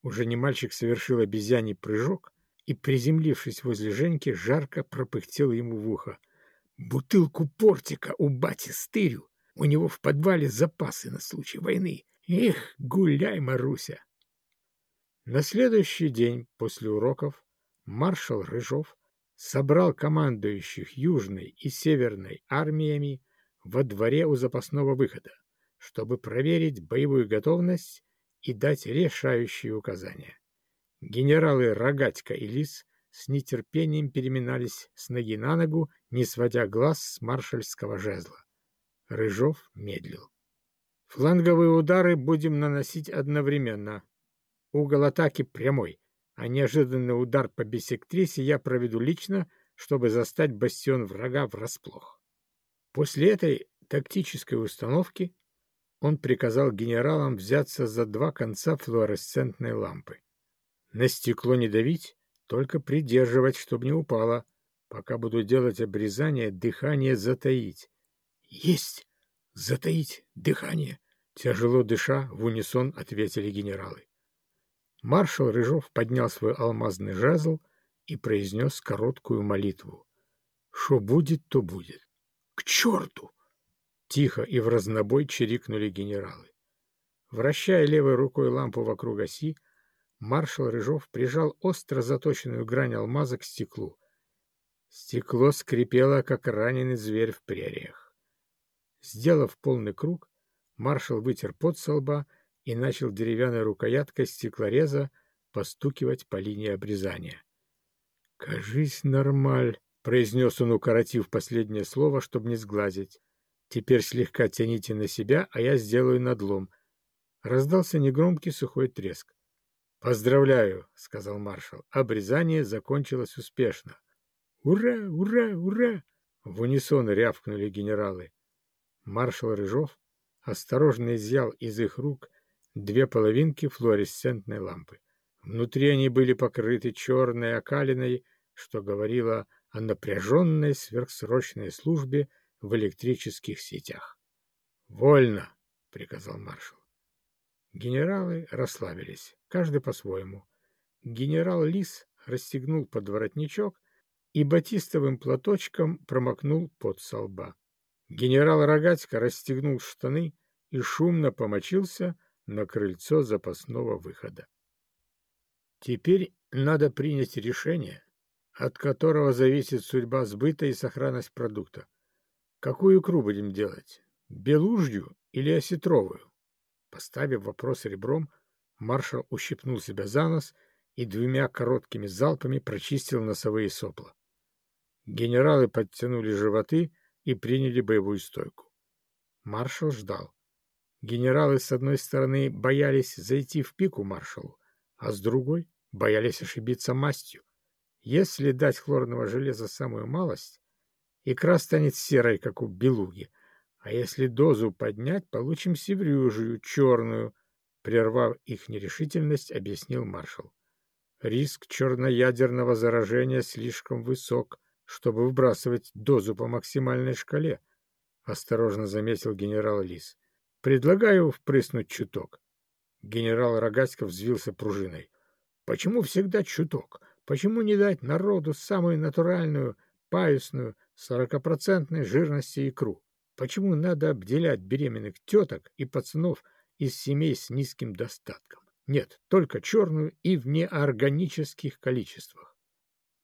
Уже не мальчик совершил обезьяний прыжок и, приземлившись возле Женьки, жарко пропыхтел ему в ухо. «Бутылку портика у бати стырю. У него в подвале запасы на случай войны. Эх, гуляй, Маруся!» На следующий день после уроков маршал Рыжов собрал командующих Южной и Северной армиями во дворе у запасного выхода чтобы проверить боевую готовность и дать решающие указания. Генералы Рогатько и Лис с нетерпением переминались с ноги на ногу, не сводя глаз с маршальского жезла. Рыжов медлил. Фланговые удары будем наносить одновременно. Угол атаки прямой, а неожиданный удар по бисектрисе я проведу лично, чтобы застать бастион врага врасплох. После этой тактической установки он приказал генералам взяться за два конца флуоресцентной лампы. На стекло не давить, только придерживать, чтобы не упало. Пока буду делать обрезание, дыхание затаить. Есть! Затаить дыхание! Тяжело дыша, в унисон ответили генералы. Маршал Рыжов поднял свой алмазный жезл и произнес короткую молитву. Что будет, то будет. К черту! Тихо и в разнобой чирикнули генералы. Вращая левой рукой лампу вокруг оси, маршал Рыжов прижал остро заточенную грань алмаза к стеклу. Стекло скрипело, как раненый зверь в прериях. Сделав полный круг, маршал вытер пот со лба и начал деревянной рукояткой стеклореза постукивать по линии обрезания. «Кажись, нормаль», — произнес он, укоротив последнее слово, чтобы не сглазить. Теперь слегка тяните на себя, а я сделаю надлом. Раздался негромкий сухой треск. «Поздравляю», — сказал маршал. «Обрезание закончилось успешно». «Ура! Ура! Ура!» В унисон рявкнули генералы. Маршал Рыжов осторожно изъял из их рук две половинки флуоресцентной лампы. Внутри они были покрыты черной окалиной, что говорило о напряженной сверхсрочной службе в электрических сетях. «Вольно!» — приказал маршал. Генералы расслабились, каждый по-своему. Генерал Лис расстегнул подворотничок и батистовым платочком промокнул под со лба. Генерал Рогатько расстегнул штаны и шумно помочился на крыльцо запасного выхода. Теперь надо принять решение, от которого зависит судьба сбыта и сохранность продукта. Какую икру будем делать? Белужью или осетровую? Поставив вопрос ребром, маршал ущипнул себя за нос и двумя короткими залпами прочистил носовые сопла. Генералы подтянули животы и приняли боевую стойку. Маршал ждал. Генералы, с одной стороны, боялись зайти в пику маршалу, а с другой боялись ошибиться мастью. Если дать хлорного железа самую малость, икра станет серой, как у белуги, а если дозу поднять, получим севрюжию, черную, прервав их нерешительность, объяснил маршал. Риск черноядерного заражения слишком высок, чтобы выбрасывать дозу по максимальной шкале, осторожно заметил генерал Лис. Предлагаю впрыснуть чуток. Генерал Рогаськов взвился пружиной. Почему всегда чуток? Почему не дать народу самую натуральную, паюсную, сорокопроцентной жирности икру? Почему надо обделять беременных теток и пацанов из семей с низким достатком? Нет, только черную и в неорганических количествах.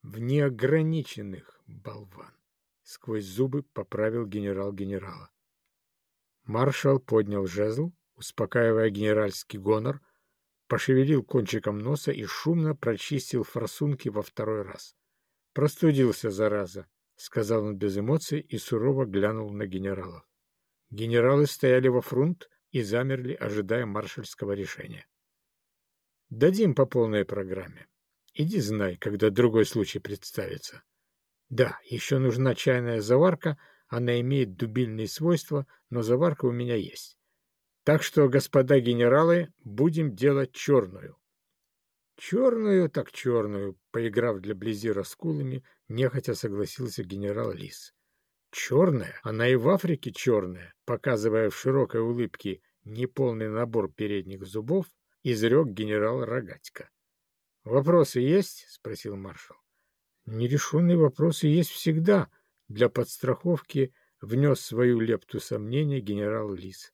В неограниченных, болван. Сквозь зубы поправил генерал генерала. Маршал поднял жезл, успокаивая генеральский гонор, пошевелил кончиком носа и шумно прочистил форсунки во второй раз. «Простудился, зараза», — сказал он без эмоций и сурово глянул на генералов. Генералы стояли во фронт и замерли, ожидая маршальского решения. «Дадим по полной программе. Иди знай, когда другой случай представится. Да, еще нужна чайная заварка, она имеет дубильные свойства, но заварка у меня есть. Так что, господа генералы, будем делать черную. Черную так черную, поиграв для Близира скулами, нехотя согласился генерал Лис. Черная? Она и в Африке черная, показывая в широкой улыбке неполный набор передних зубов, изрек генерал Рогатько. «Вопросы есть?» — спросил маршал. «Нерешенные вопросы есть всегда», — для подстраховки внес свою лепту сомнения генерал Лис.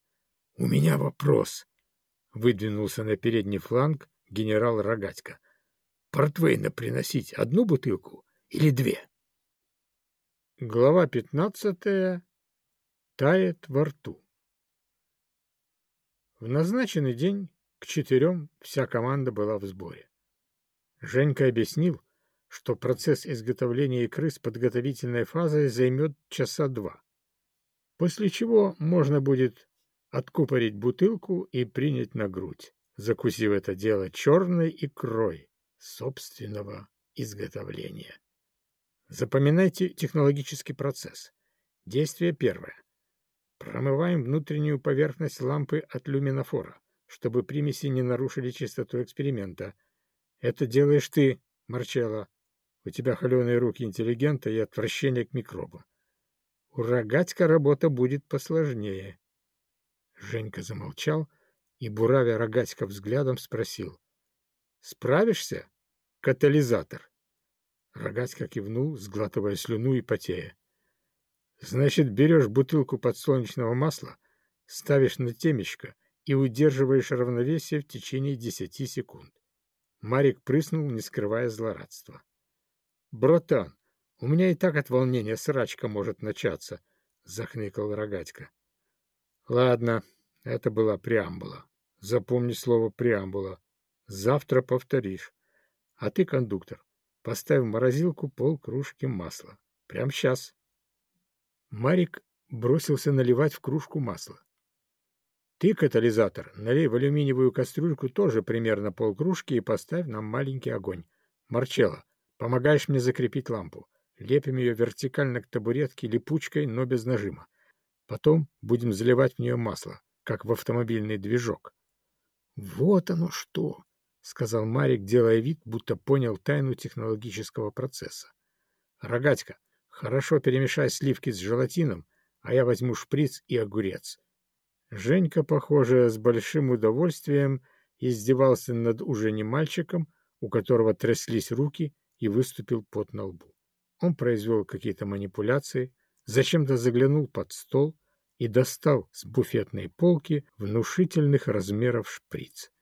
«У меня вопрос», — выдвинулся на передний фланг генерал Рогатько. «Портвейна приносить одну бутылку или две?» Глава пятнадцатая. Тает во рту. В назначенный день к четырем вся команда была в сборе. Женька объяснил, что процесс изготовления икры с подготовительной фазой займет часа два, после чего можно будет откупорить бутылку и принять на грудь, закусив это дело черной икрой собственного изготовления. Запоминайте технологический процесс. Действие первое. Промываем внутреннюю поверхность лампы от люминофора, чтобы примеси не нарушили чистоту эксперимента. Это делаешь ты, Марчелло. У тебя холеные руки интеллигента и отвращение к микробу. У Рогатька работа будет посложнее. Женька замолчал и, буравя Рогатька взглядом, спросил. — Справишься, катализатор? Рогатька кивнул, сглатывая слюну и потея. — Значит, берешь бутылку подсолнечного масла, ставишь на темечко и удерживаешь равновесие в течение десяти секунд. Марик прыснул, не скрывая злорадства. — Братан, у меня и так от волнения срачка может начаться, — захныкал Рогатька. Ладно, это была преамбула. Запомни слово преамбула. Завтра повторишь. А ты, кондуктор, поставь в морозилку полкружки масла. Прямо сейчас. Марик бросился наливать в кружку масло. Ты, катализатор, налей в алюминиевую кастрюльку тоже примерно полкружки и поставь нам маленький огонь. Марчелло, помогаешь мне закрепить лампу. Лепим ее вертикально к табуретке липучкой, но без нажима. Потом будем заливать в нее масло, как в автомобильный движок. Вот оно что! — сказал Марик, делая вид, будто понял тайну технологического процесса. — Рогатька, хорошо перемешай сливки с желатином, а я возьму шприц и огурец. Женька, похоже, с большим удовольствием издевался над уже не мальчиком, у которого тряслись руки и выступил пот на лбу. Он произвел какие-то манипуляции, зачем-то заглянул под стол и достал с буфетной полки внушительных размеров шприц.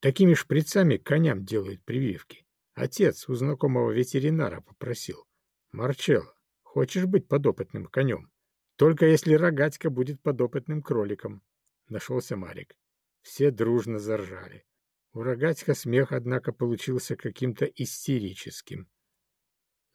Такими шприцами коням делают прививки. Отец у знакомого ветеринара попросил. «Марчелло, хочешь быть подопытным конем? Только если рогатька будет подопытным кроликом», — нашелся Марик. Все дружно заржали. У рогатька смех, однако, получился каким-то истерическим.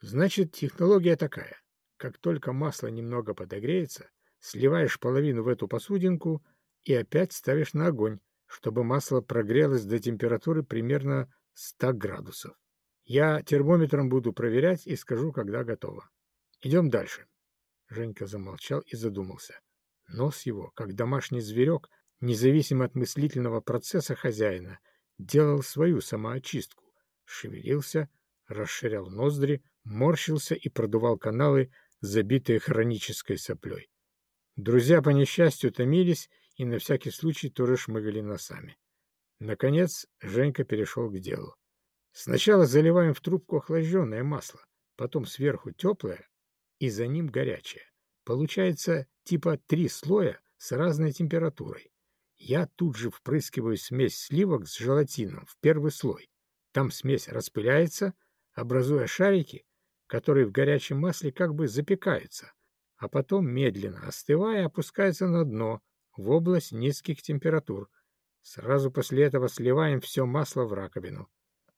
Значит, технология такая. Как только масло немного подогреется, сливаешь половину в эту посудинку и опять ставишь на огонь, чтобы масло прогрелось до температуры примерно 100 градусов. Я термометром буду проверять и скажу, когда готово. Идем дальше. Женька замолчал и задумался. Нос его, как домашний зверек, независимо от мыслительного процесса хозяина, делал свою самоочистку, шевелился, расширял ноздри, морщился и продувал каналы, забитые хронической соплей. Друзья, по несчастью, томились и на всякий случай тоже шмыгали носами. Наконец Женька перешел к делу. Сначала заливаем в трубку охлажденное масло, потом сверху теплое и за ним горячее. Получается типа три слоя с разной температурой. Я тут же впрыскиваю смесь сливок с желатином в первый слой. Там смесь распыляется, образуя шарики, которые в горячем масле как бы запекаются, а потом, медленно остывая, опускаются на дно в область низких температур. Сразу после этого сливаем все масло в раковину.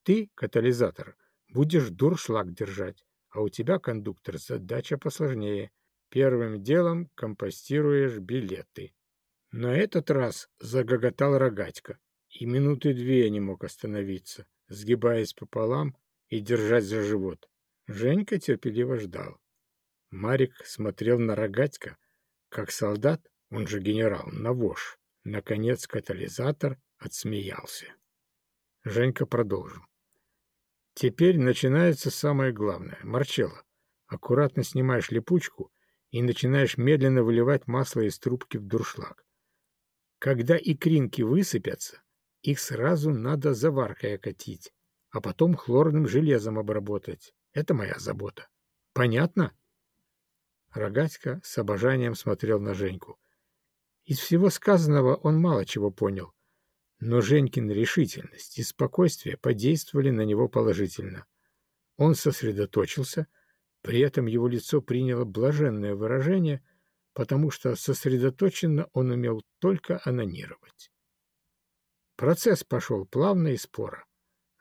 Ты, катализатор, будешь дуршлаг держать, а у тебя, кондуктор, задача посложнее. Первым делом компостируешь билеты. На этот раз загоготал рогатька, и минуты две не мог остановиться, сгибаясь пополам и держать за живот. Женька терпеливо ждал. Марик смотрел на Рогатька, как солдат, он же генерал, на вож. Наконец катализатор отсмеялся. Женька продолжил. Теперь начинается самое главное. Марчелло, аккуратно снимаешь липучку и начинаешь медленно выливать масло из трубки в дуршлаг. Когда икринки высыпятся, их сразу надо заваркой окатить, а потом хлорным железом обработать. Это моя забота. Понятно? Рогатька с обожанием смотрел на Женьку. Из всего сказанного он мало чего понял, но Женькин решительность и спокойствие подействовали на него положительно. Он сосредоточился, при этом его лицо приняло блаженное выражение, потому что сосредоточенно он умел только анонировать. Процесс пошел плавно и споро.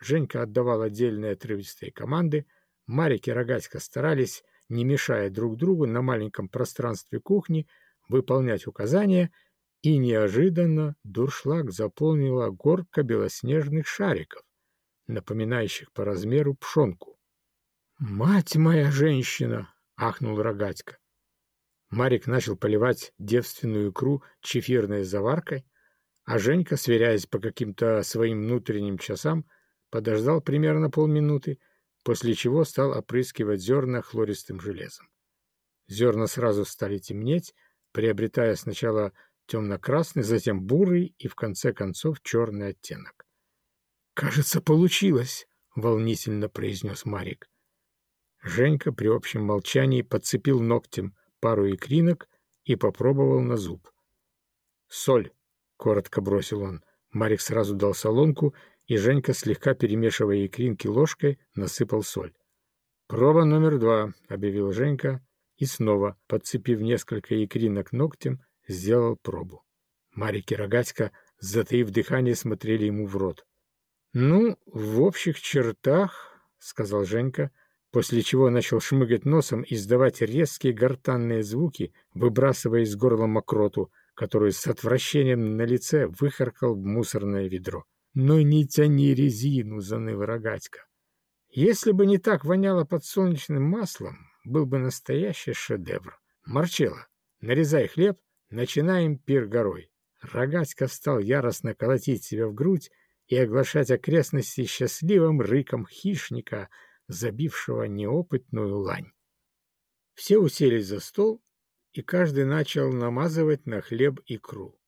Женька отдавал отдельные отрывистые команды, Марик и Рогатько старались, не мешая друг другу на маленьком пространстве кухни, выполнять указания, и неожиданно дуршлаг заполнила горка белоснежных шариков, напоминающих по размеру пшенку. «Мать моя женщина!» — ахнул Рогатько. Марик начал поливать девственную икру чефирной заваркой, а Женька, сверяясь по каким-то своим внутренним часам, подождал примерно полминуты, после чего стал опрыскивать зерна хлористым железом. Зерна сразу стали темнеть, приобретая сначала темно-красный, затем бурый и, в конце концов, черный оттенок. «Кажется, получилось!» — волнительно произнес Марик. Женька при общем молчании подцепил ногтем пару икринок и попробовал на зуб. «Соль!» — коротко бросил он. Марик сразу дал солонку и Женька, слегка перемешивая икринки ложкой, насыпал соль. «Проба номер два», — объявил Женька, и снова, подцепив несколько икринок ногтем, сделал пробу. Марик и Рогатько, затаив дыхание, смотрели ему в рот. «Ну, в общих чертах», — сказал Женька, после чего начал шмыгать носом и издавать резкие гортанные звуки, выбрасывая из горла мокроту, которую с отвращением на лице выхаркал в мусорное ведро. «Но не тяни резину!» — заныл рогатька. «Если бы не так воняло подсолнечным маслом, был бы настоящий шедевр. Марчелло, нарезай хлеб, начинаем пир горой. Рогатько стал яростно колотить себя в грудь и оглашать окрестности счастливым рыком хищника, забившего неопытную лань. Все уселись за стол, и каждый начал намазывать на хлеб икру.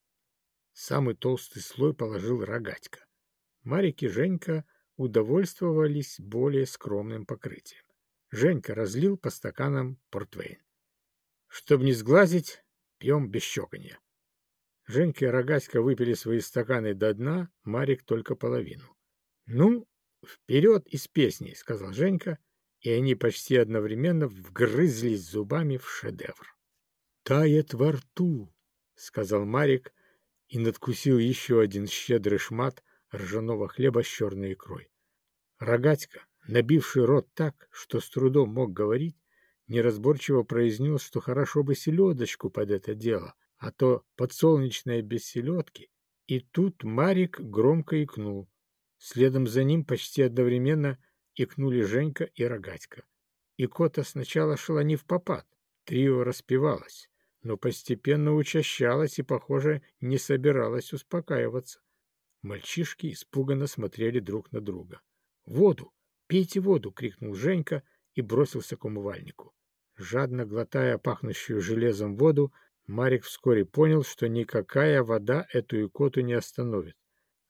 Самый толстый слой положил рогатька. Марик и Женька удовольствовались более скромным покрытием. Женька разлил по стаканам портвейн. Чтобы не сглазить, пьем без щеканья. Женька и Рогатька выпили свои стаканы до дна, Марик только половину. — Ну, вперед из песни, — сказал Женька, и они почти одновременно вгрызлись зубами в шедевр. — Тает во рту, — сказал Марик и надкусил еще один щедрый шмат ржаного хлеба с черной икрой. Рогатька, набивший рот так, что с трудом мог говорить, неразборчиво произнес, что хорошо бы селедочку под это дело — а то подсолнечное без селедки. И тут Марик громко икнул. Следом за ним почти одновременно икнули Женька и Рогатька. И кота сначала шла не в попад, трио распевалось, но постепенно учащалось и, похоже, не собиралось успокаиваться. Мальчишки испуганно смотрели друг на друга. «Воду! Пейте воду!» — крикнул Женька и бросился к умывальнику. Жадно глотая пахнущую железом воду, Марик вскоре понял, что никакая вода эту икоту не остановит.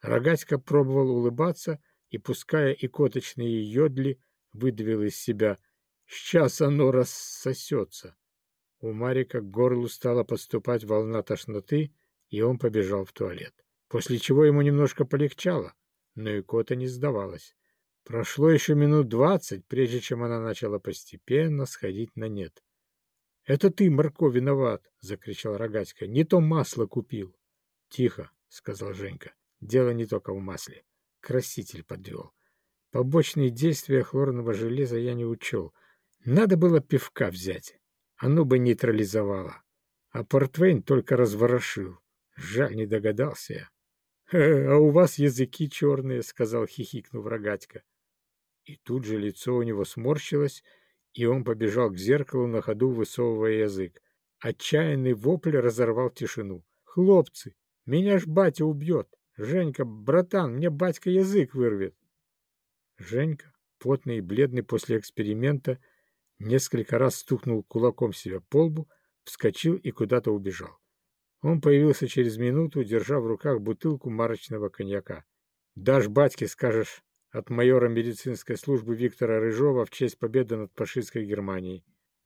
Рогатька пробовал улыбаться и, пуская икоточные йодли, выдавил из себя «Сейчас оно рассосется». У Марика к горлу стала подступать волна тошноты, и он побежал в туалет. После чего ему немножко полегчало, но икота не сдавалась. Прошло еще минут двадцать, прежде чем она начала постепенно сходить на нет. «Это ты, Марко, виноват!» — закричал Рогатько. «Не то масло купил!» «Тихо!» — сказал Женька. «Дело не только в масле. Краситель подвел. Побочные действия хлорного железа я не учел. Надо было пивка взять. Оно бы нейтрализовало. А портвейн только разворошил. Жаль, не догадался я. «А у вас языки черные», — сказал, хихикнув Рогатько. И тут же лицо у него сморщилось, и он побежал к зеркалу на ходу, высовывая язык. Отчаянный вопль разорвал тишину. «Хлопцы, меня ж батя убьет! Женька, братан, мне батька язык вырвет!» Женька, потный и бледный после эксперимента, несколько раз стукнул кулаком себя по лбу, вскочил и куда-то убежал. Он появился через минуту, держа в руках бутылку марочного коньяка. «Дашь батьке, скажешь, от майора медицинской службы Виктора Рыжова в честь победы над фашистской Германией.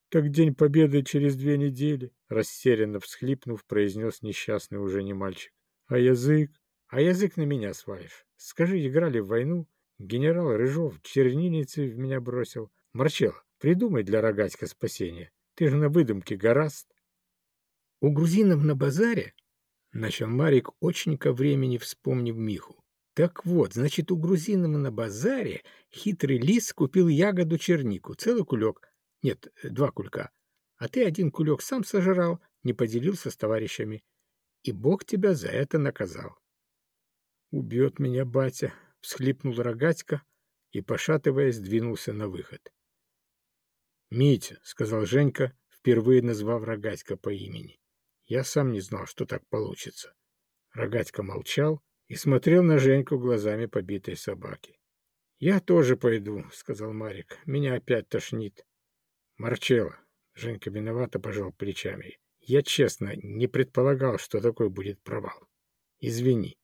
«Так День Победы через две недели», — растерянно всхлипнув, произнес несчастный уже не мальчик. «А язык? А язык на меня свалишь. Скажи, играли в войну? Генерал Рыжов чернильницы в меня бросил. Марчелло, придумай для рогатька спасение. Ты же на выдумке гораст». «У грузинов на базаре?» — начал Марик, очень ко времени вспомнив Миху. Так вот, значит, у грузинов на базаре хитрый лис купил ягоду чернику, целый кулек. Нет, два кулька. А ты один кулек сам сожрал, не поделился с товарищами. И Бог тебя за это наказал. «Убьет меня батя», — всхлипнул рогатька и, пошатываясь, двинулся на выход. «Митя», — сказал Женька, впервые назвав рогатька по имени. «Я сам не знал, что так получится». Рогатька молчал, и смотрел на Женьку глазами побитой собаки. «Я тоже пойду», — сказал Марик. «Меня опять тошнит». «Марчелло», — Женька виновато пожал плечами. «Я, честно, не предполагал, что такой будет провал. Извини».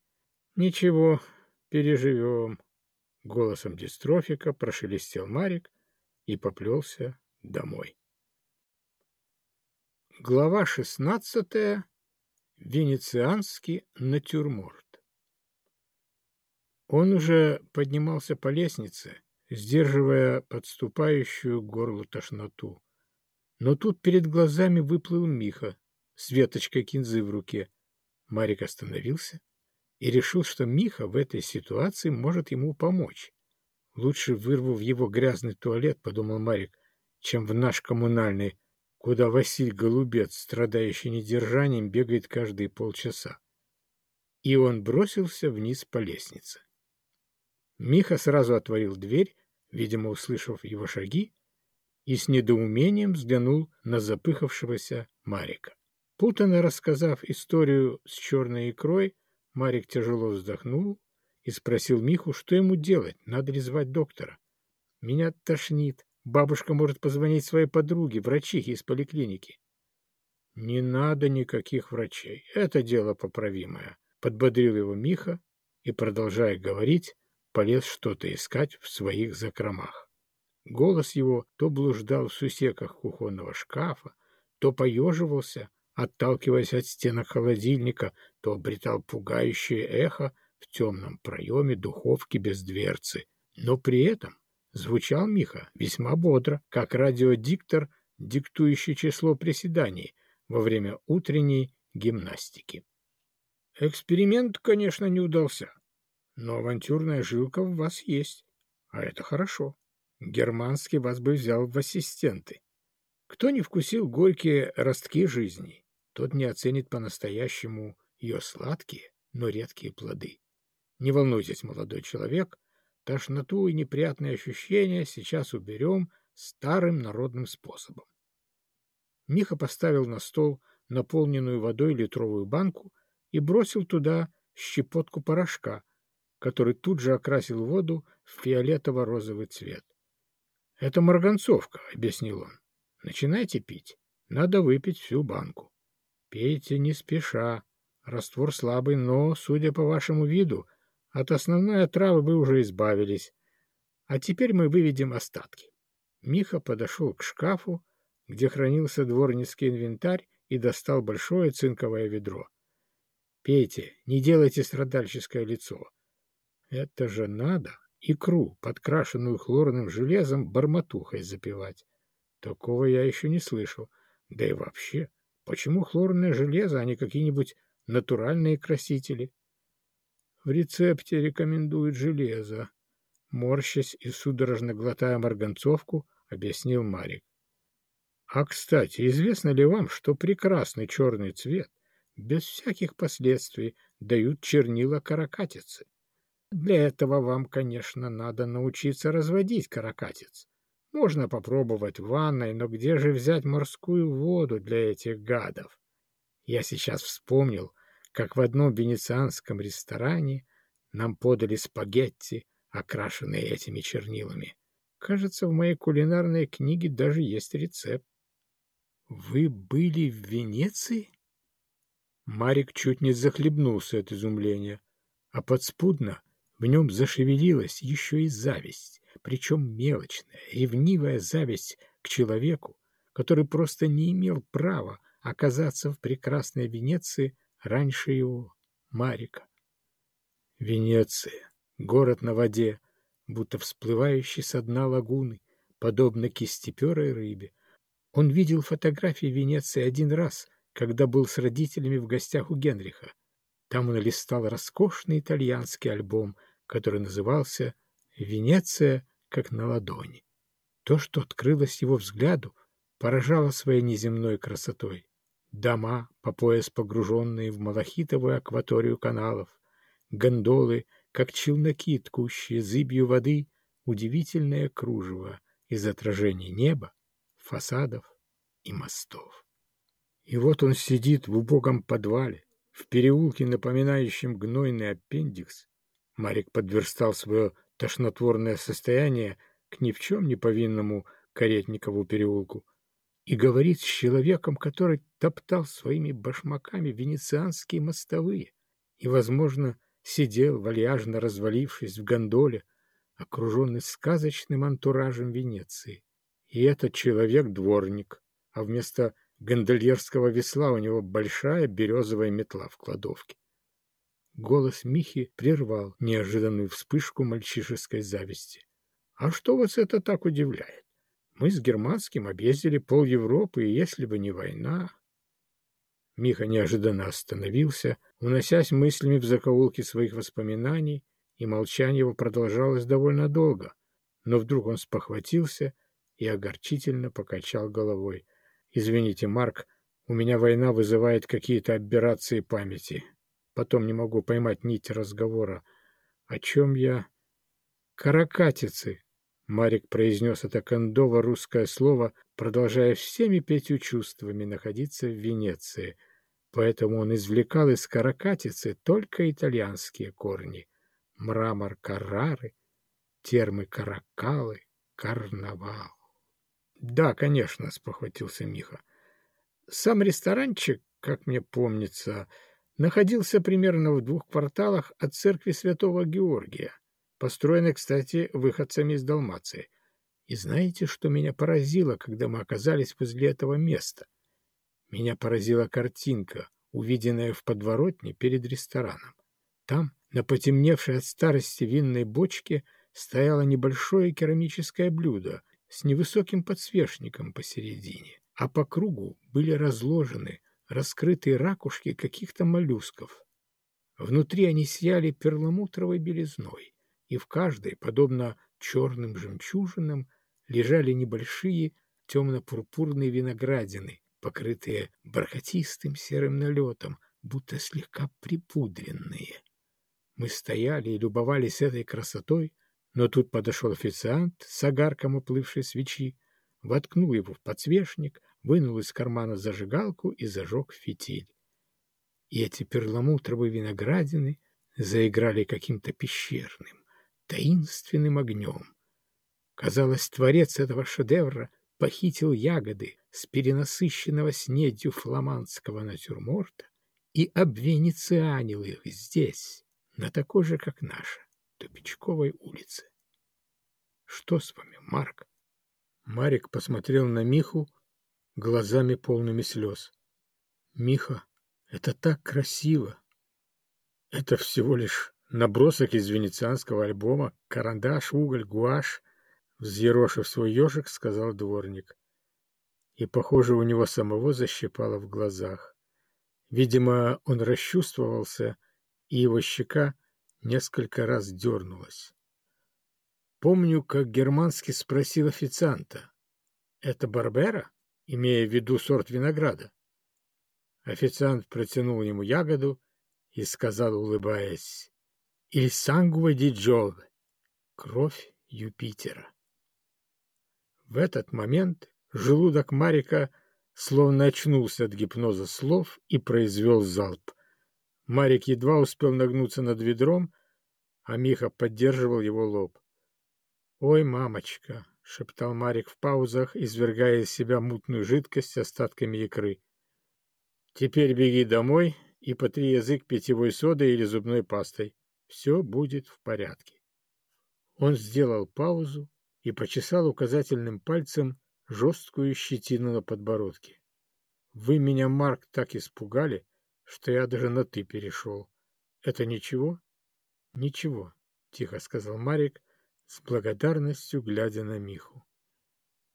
«Ничего, переживем», — голосом дистрофика прошелестел Марик и поплелся домой. Глава шестнадцатая. Венецианский натюрморт. Он уже поднимался по лестнице, сдерживая подступающую к горлу тошноту. Но тут перед глазами выплыл Миха с веточкой кинзы в руке. Марик остановился и решил, что Миха в этой ситуации может ему помочь. Лучше вырву в его грязный туалет, подумал Марик, чем в наш коммунальный, куда Василь Голубец, страдающий недержанием, бегает каждые полчаса. И он бросился вниз по лестнице. Миха сразу отворил дверь, видимо, услышав его шаги, и с недоумением взглянул на запыхавшегося Марика. Путанно рассказав историю с черной икрой, Марик тяжело вздохнул и спросил Миху, что ему делать, надо ли звать доктора. «Меня тошнит. Бабушка может позвонить своей подруге, врачихе из поликлиники». «Не надо никаких врачей. Это дело поправимое», — подбодрил его Миха и, продолжая говорить, полез что-то искать в своих закромах. Голос его то блуждал в сусеках кухонного шкафа, то поеживался, отталкиваясь от стенок холодильника, то обретал пугающее эхо в темном проеме духовки без дверцы. Но при этом звучал Миха весьма бодро, как радиодиктор, диктующий число приседаний во время утренней гимнастики. Эксперимент, конечно, не удался, но авантюрная жилка в вас есть, а это хорошо. Германский вас бы взял в ассистенты. Кто не вкусил горькие ростки жизни, тот не оценит по-настоящему ее сладкие, но редкие плоды. Не волнуйтесь, молодой человек, тошноту и неприятные ощущения сейчас уберем старым народным способом. Миха поставил на стол наполненную водой литровую банку и бросил туда щепотку порошка, который тут же окрасил воду в фиолетово-розовый цвет. — Это марганцовка, — объяснил он. — Начинайте пить. Надо выпить всю банку. Пейте не спеша. Раствор слабый, но, судя по вашему виду, от основной отравы вы уже избавились. А теперь мы выведем остатки. Миха подошел к шкафу, где хранился дворницкий инвентарь, и достал большое цинковое ведро. Пейте, не делайте страдальческое лицо. Это же надо икру, подкрашенную хлорным железом, барматухой запивать. Такого я еще не слышал. Да и вообще, Почему хлорное железо, а не какие-нибудь натуральные красители? В рецепте рекомендуют железо. Морщась и судорожно глотая марганцовку, объяснил Марик. А, кстати, известно ли вам, что прекрасный черный цвет без всяких последствий дают чернила каракатицы? Для этого вам, конечно, надо научиться разводить каракатиц. Можно попробовать в ванной, но где же взять морскую воду для этих гадов? Я сейчас вспомнил, как в одном венецианском ресторане нам подали спагетти, окрашенные этими чернилами. Кажется, в моей кулинарной книге даже есть рецепт. Вы были в Венеции? Марик чуть не захлебнулся от изумления, а подспудно в нем зашевелилась еще и зависть причем мелочная, ревнивая зависть к человеку, который просто не имел права оказаться в прекрасной Венеции раньше его, Марика. Венеция, город на воде, будто всплывающий со дна лагуны, подобно кистеперой рыбе. Он видел фотографии Венеции один раз, когда был с родителями в гостях у Генриха. Там он листал роскошный итальянский альбом, который назывался «Венеция как на ладони. То, что открылось его взгляду, поражало своей неземной красотой. Дома, по пояс погруженные в малахитовую акваторию каналов, гондолы, как челноки, ткущие зыбью воды, удивительное кружево из отражений неба, фасадов и мостов. И вот он сидит в убогом подвале, в переулке, напоминающем гнойный аппендикс. Марик подверстал свое тошнотворное состояние к ни в чем не повинному Каретникову переулку и говорит с человеком, который топтал своими башмаками венецианские мостовые и, возможно, сидел, вальяжно развалившись в гондоле, окруженный сказочным антуражем Венеции. И этот человек — дворник, а вместо гондольерского весла у него большая березовая метла в кладовке. Голос Михи прервал неожиданную вспышку мальчишеской зависти. «А что вас это так удивляет? Мы с Германским объездили пол Европы, и если бы не война...» Миха неожиданно остановился, уносясь мыслями в закоулки своих воспоминаний, и молчание его продолжалось довольно долго. Но вдруг он спохватился и огорчительно покачал головой. «Извините, Марк, у меня война вызывает какие-то аберрации памяти. Потом не могу поймать нить разговора. О чем я? Каракатицы. Марик произнес это кондово русское слово, продолжая всеми пятью чувствами находиться в Венеции — поэтому он извлекал из каракатицы только итальянские корни — мрамор Каррары, термы Каракалы, карнавал. — Да, конечно, — спохватился Миха. Сам ресторанчик, как мне помнится, находился примерно в двух кварталах от церкви святого Георгия, построенной, кстати, выходцами из Далмации. И знаете, что меня поразило, когда мы оказались возле этого места? Меня поразила картинка, увиденная в подворотне перед рестораном. Там, на потемневшей от старости винной бочке, стояло небольшое керамическое блюдо с невысоким подсвечником посередине, а по кругу были разложены раскрытые ракушки каких-то моллюсков. Внутри они сияли перламутровой белизной, и в каждой, подобно черным жемчужинам, лежали небольшие темно-пурпурные виноградины, покрытые бархатистым серым налетом, будто слегка припудренные. Мы стояли и любовались этой красотой, но тут подошел официант с огарком уплывшей свечи, воткнул его в подсвечник, вынул из кармана зажигалку и зажег фитиль. И эти перламутровые виноградины заиграли каким-то пещерным, таинственным огнем. Казалось, творец этого шедевра похитил ягоды с перенасыщенного снедью фламандского натюрморта и обвенецианил их здесь, на такой же, как наша, тупичковой улице. Что с вами, Марк? Марик посмотрел на Миху глазами полными слез. Миха, это так красиво. Это всего лишь набросок из венецианского альбома «Карандаш, уголь, гуашь», взъерошив свой ежик, сказал дворник. И, похоже, у него самого защипало в глазах. Видимо, он расчувствовался, и его щека несколько раз дернулась. Помню, как германский спросил официанта. «Это Барбера?» Имея в виду сорт винограда. Официант протянул ему ягоду и сказал, улыбаясь, «Иль сангуа ди Джове» — кровь Юпитера. В этот момент желудок Марика словно очнулся от гипноза слов и произвел залп. Марик едва успел нагнуться над ведром, а Миха поддерживал его лоб. «Ой, мамочка!» — шептал Марик в паузах, извергая из себя мутную жидкость остатками икры. «Теперь беги домой и потри язык питьевой содой или зубной пастой. Все будет в порядке». Он сделал паузу и почесал указательным пальцем жесткую щетину на подбородке. «Вы меня, Марк, так испугали, что я даже на «ты» перешел. Это ничего?» «Ничего», — тихо сказал Марик, с благодарностью глядя на Миху.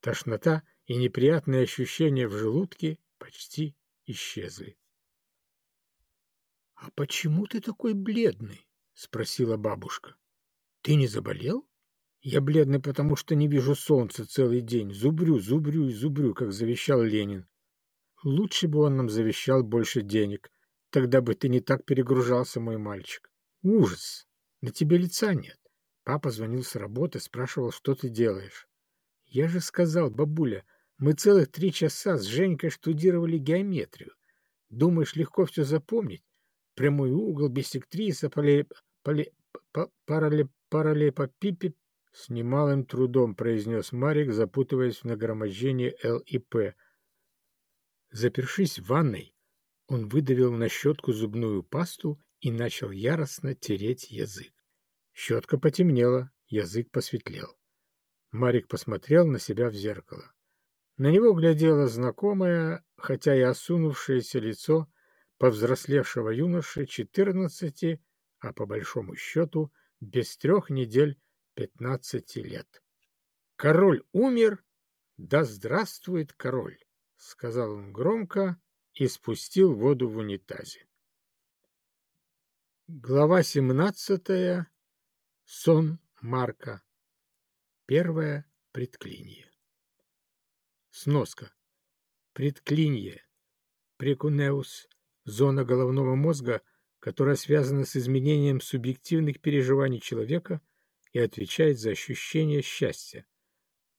Тошнота и неприятные ощущения в желудке почти исчезли. — А почему ты такой бледный? — спросила бабушка. — Ты не заболел? Я бледный, потому что не вижу солнца целый день. Зубрю, зубрю и зубрю, как завещал Ленин. Лучше бы он нам завещал больше денег. Тогда бы ты не так перегружался, мой мальчик. Ужас! На тебе лица нет. Папа звонил с работы, спрашивал, что ты делаешь. Я же сказал, бабуля, мы целых три часа с Женькой штудировали геометрию. Думаешь, легко все запомнить? Прямой угол, биссектриса, поле, поле, паралле, параллелепипед с немалым трудом произнес Марик, запутываясь в нагромождении Л и П. Запершись в ванной, он выдавил на щетку зубную пасту и начал яростно тереть язык. Щетка потемнела, язык посветлел. Марик посмотрел на себя в зеркало. На него глядело знакомое, хотя и осунувшееся лицо повзрослевшего юноши четырнадцати, а по большому счету без трех недель пятнадцати лет. «Король умер, да здравствует король!» — сказал он громко и спустил воду в унитазе. Глава семнадцатая Сон Марка. Первое предклинье. Сноска. Предклинье. Прекунеус. Зона головного мозга, которая связана с изменением субъективных переживаний человека и отвечает за ощущение счастья.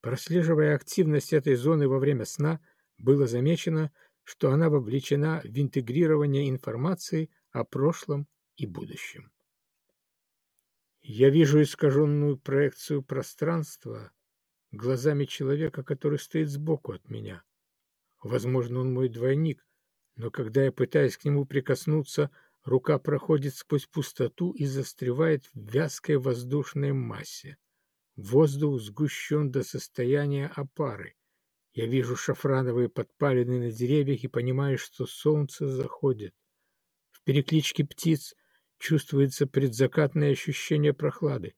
Прослеживая активность этой зоны во время сна, было замечено, что она вовлечена в интегрирование информации о прошлом и будущем. Я вижу искаженную проекцию пространства глазами человека, который стоит сбоку от меня. Возможно, он мой двойник, но когда я пытаюсь к нему прикоснуться, рука проходит сквозь пустоту и застревает в вязкой воздушной массе. Воздух сгущен до состояния опары. Я вижу шафрановые подпалины на деревьях и понимаю, что солнце заходит. В перекличке птиц чувствуется предзакатное ощущение прохлады.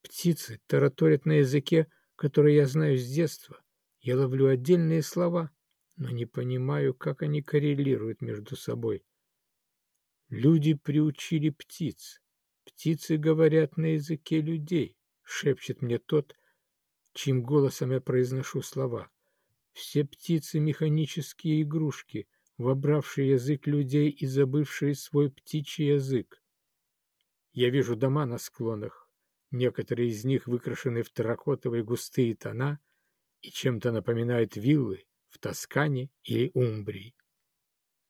Птицы тараторят на языке, который я знаю с детства. Я ловлю отдельные слова, но не понимаю, как они коррелируют между собой. Люди приучили птиц. Птицы говорят на языке людей, шепчет мне тот, чьим голосом я произношу слова. Все птицы — механические игрушки, вобравшие язык людей и забывшие свой птичий язык. Я вижу дома на склонах. Некоторые из них выкрашены в терракотовые густые тона и чем-то напоминают виллы в Тоскане или Умбрии.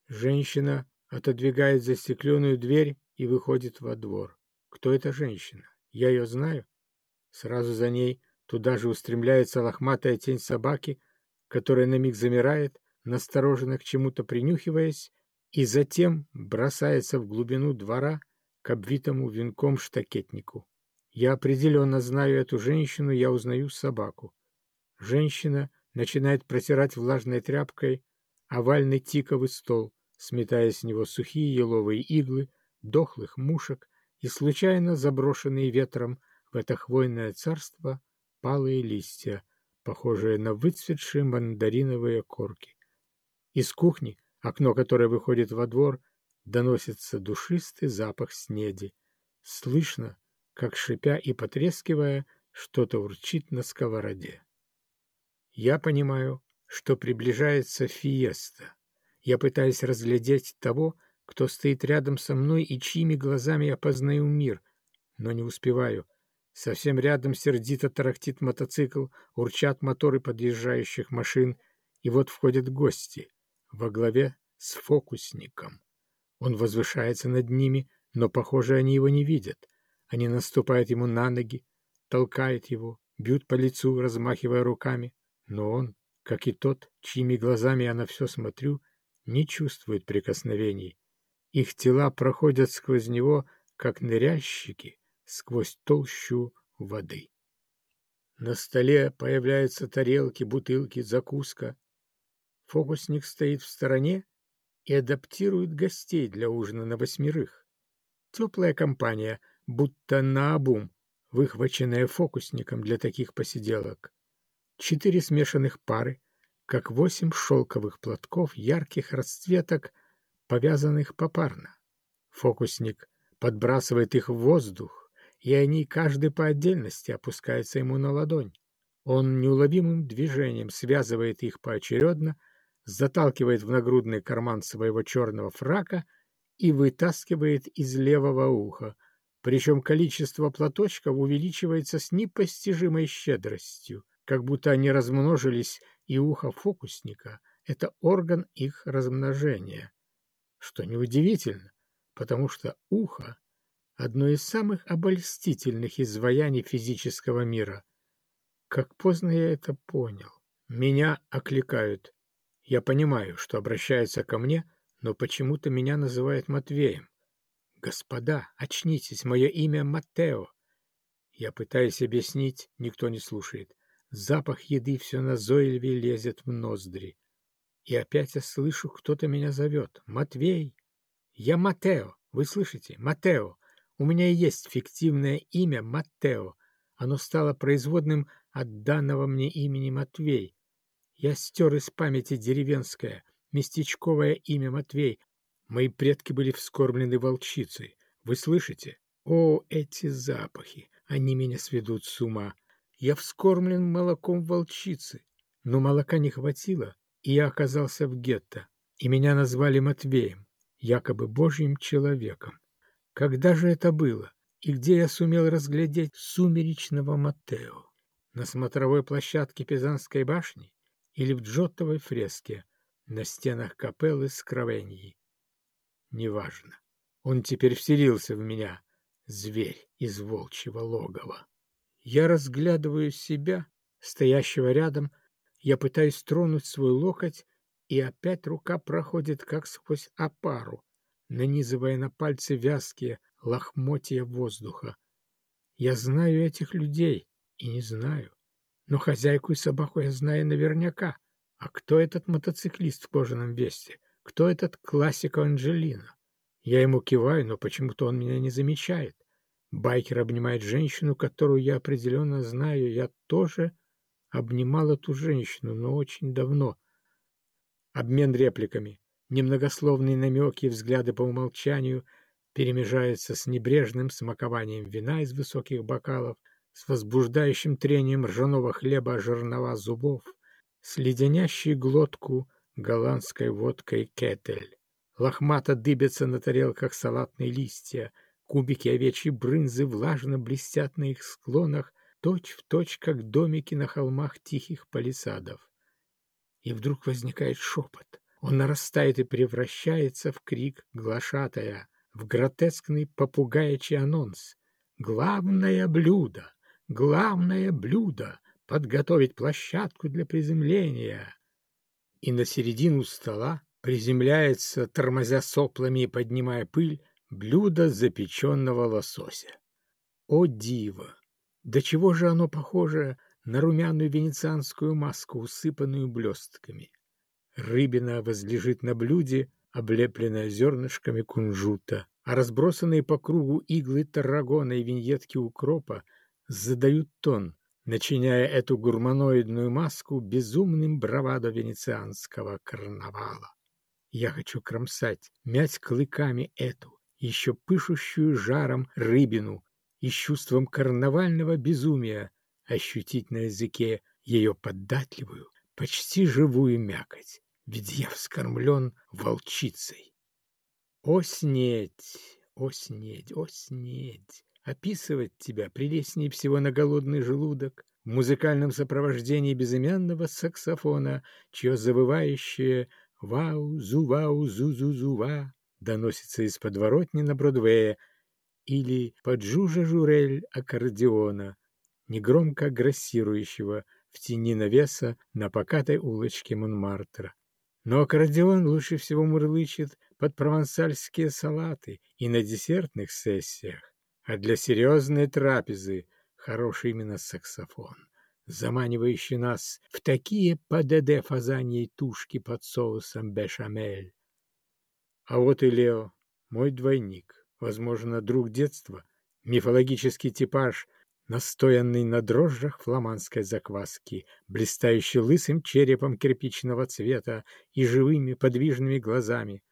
Женщина отодвигает застекленную дверь и выходит во двор. Кто эта женщина? Я ее знаю. Сразу за ней туда же устремляется лохматая тень собаки, которая на миг замирает, настороженно к чему-то принюхиваясь, и затем бросается в глубину двора к обвитому венком штакетнику. Я определенно знаю эту женщину, я узнаю собаку. Женщина начинает протирать влажной тряпкой овальный тиковый стол, сметая с него сухие еловые иглы, дохлых мушек и случайно заброшенные ветром в это хвойное царство палые листья, похожие на выцветшие мандариновые корки. Из кухни, окно которое выходит во двор, доносится душистый запах снеди. Слышно, как, шипя и потрескивая, что-то урчит на сковороде. Я понимаю, что приближается фиеста. Я пытаюсь разглядеть того, кто стоит рядом со мной и чьими глазами я познаю мир, но не успеваю. Совсем рядом сердито тарахтит мотоцикл, урчат моторы подъезжающих машин, и вот входят гости во главе с фокусником. Он возвышается над ними, но, похоже, они его не видят. Они наступают ему на ноги, толкают его, бьют по лицу, размахивая руками. Но он, как и тот, чьими глазами я на все смотрю, не чувствует прикосновений. Их тела проходят сквозь него, как ныряльщики сквозь толщу воды. На столе появляются тарелки, бутылки, закуска. Фокусник стоит в стороне и адаптирует гостей для ужина на восьмерых. Теплая компания, будто наобум, выхваченная фокусником для таких посиделок. Четыре смешанных пары, как восемь шелковых платков ярких расцветок, повязанных попарно. Фокусник подбрасывает их в воздух, и они каждый по отдельности опускаются ему на ладонь. Он неуловимым движением связывает их поочередно, заталкивает в нагрудный карман своего черного фрака и вытаскивает из левого уха, причем количество платочков увеличивается с непостижимой щедростью, как будто они размножились, и ухо фокусника — это орган их размножения. Что неудивительно, потому что ухо — одно из самых обольстительных изваяний физического мира. Как поздно я это понял. Меня окликают я понимаю, что обращаются ко мне, но почему-то меня называют Матвеем. Господа, очнитесь, мое имя Матео. Я пытаюсь объяснить, никто не слушает. Запах еды все назойливее лезет в ноздри. И опять я слышу, кто-то меня зовет. Матвей! Я Матео! Вы слышите? Матео! У меня есть фиктивное имя Матео. Оно стало производным от данного мне имени Матвей. Я стер из памяти деревенское, местечковое имя Матвей. Мои предки были вскормлены волчицей. Вы слышите? О, эти запахи! Они меня сведут с ума. Я вскормлен молоком волчицы, но молока не хватило, и я оказался в гетто, и меня назвали Матвеем, якобы божьим человеком. Когда же это было? И где я сумел разглядеть сумеречного Матео? На смотровой площадке Пизанской башни? Или в джотовой фреске. на стенах капеллы Скровеньи. Неважно. Он теперь вселился в меня, зверь из волчьего логова. Я разглядываю себя, стоящего рядом, я пытаюсь тронуть свой локоть, и опять рука проходит как сквозь опару, нанизывая на пальцы вязкие лохмотья воздуха. Я знаю этих людей и не знаю, но хозяйку и собаку я знаю наверняка. А кто этот мотоциклист в кожаном весте? Кто этот классик Анджелина? Я ему киваю, но почему-то он меня не замечает. Байкер обнимает женщину, которую я определенно знаю. Я тоже обнимал эту женщину, но очень давно. Обмен репликами, немногословные намеки и взгляды по умолчанию перемежаются с небрежным смакованием вина из высоких бокалов, с возбуждающим трением ржаного хлеба жернова зубов, с леденящей глотку голландской водкой кетель. Лохмато дыбятся на тарелках салатные листья, кубики овечьей брынзы влажно блестят на их склонах, точь в точь, как домики на холмах тихих палисадов. И вдруг возникает шепот. Он нарастает и превращается в крик глашатая, в гротескный попугаячий анонс. «Главное блюдо! Главное блюдо! Подготовить площадку для приземления!» И на середину стола приземляется, тормозя соплами и поднимая пыль, блюдо запеченного лосося. О диво! До чего же оно похоже на румяную венецианскую маску, усыпанную блестками? Рыбина возлежит на блюде, облепленная зернышками кунжута, а разбросанные по кругу иглы таррагона и виньетки укропа задают тон, начиняя эту гурманоидную маску безумным бравадо венецианского карнавала. Я хочу кромсать, мять клыками эту, еще пышущую жаром рыбину, и с чувством карнавального безумия ощутить на языке ее податливую, почти живую мякоть, ведь я вскормлен волчицей. О, снедь, о, снедь, о, снедь! Описывать тебя прелестнее всего на голодный желудок в музыкальном сопровождении безымянного саксофона, чье завывающее «Вау-зу-вау-зу-зу-зува» доносится из подворотни на Бродвее, или поджужа журель аккордеона, негромко грассирующего в тени навеса на покатой улочке Монмартра. Но аккордеон лучше всего мурлычет под провансальские салаты и на десертных сессиях, а для серьезной трапезы хороший именно саксофон, заманивающий нас в такие ПДД фазаньей тушки под соусом бешамель. А вот и Лео, мой двойник возможно, друг детства, мифологический типаж, настоянный на дрожжах фламандской закваски, блистающий лысым черепом кирпичного цвета и живыми подвижными глазами,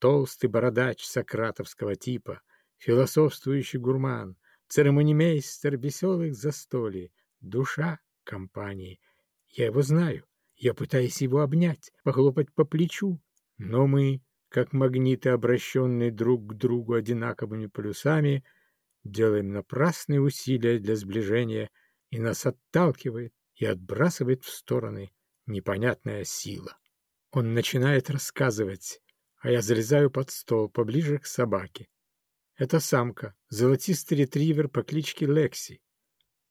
толстый бородач сократовского типа, философствующий гурман, церемонимейстер веселых застолий, душа компании. Я его знаю, я пытаюсь его обнять, похлопать по плечу, но мы как магниты, обращенные друг к другу одинаковыми полюсами, делаем напрасные усилия для сближения, и нас отталкивает и отбрасывает в стороны непонятная сила. Он начинает рассказывать, а я залезаю под стол поближе к собаке. Это самка, золотистый ретривер по кличке Лекси.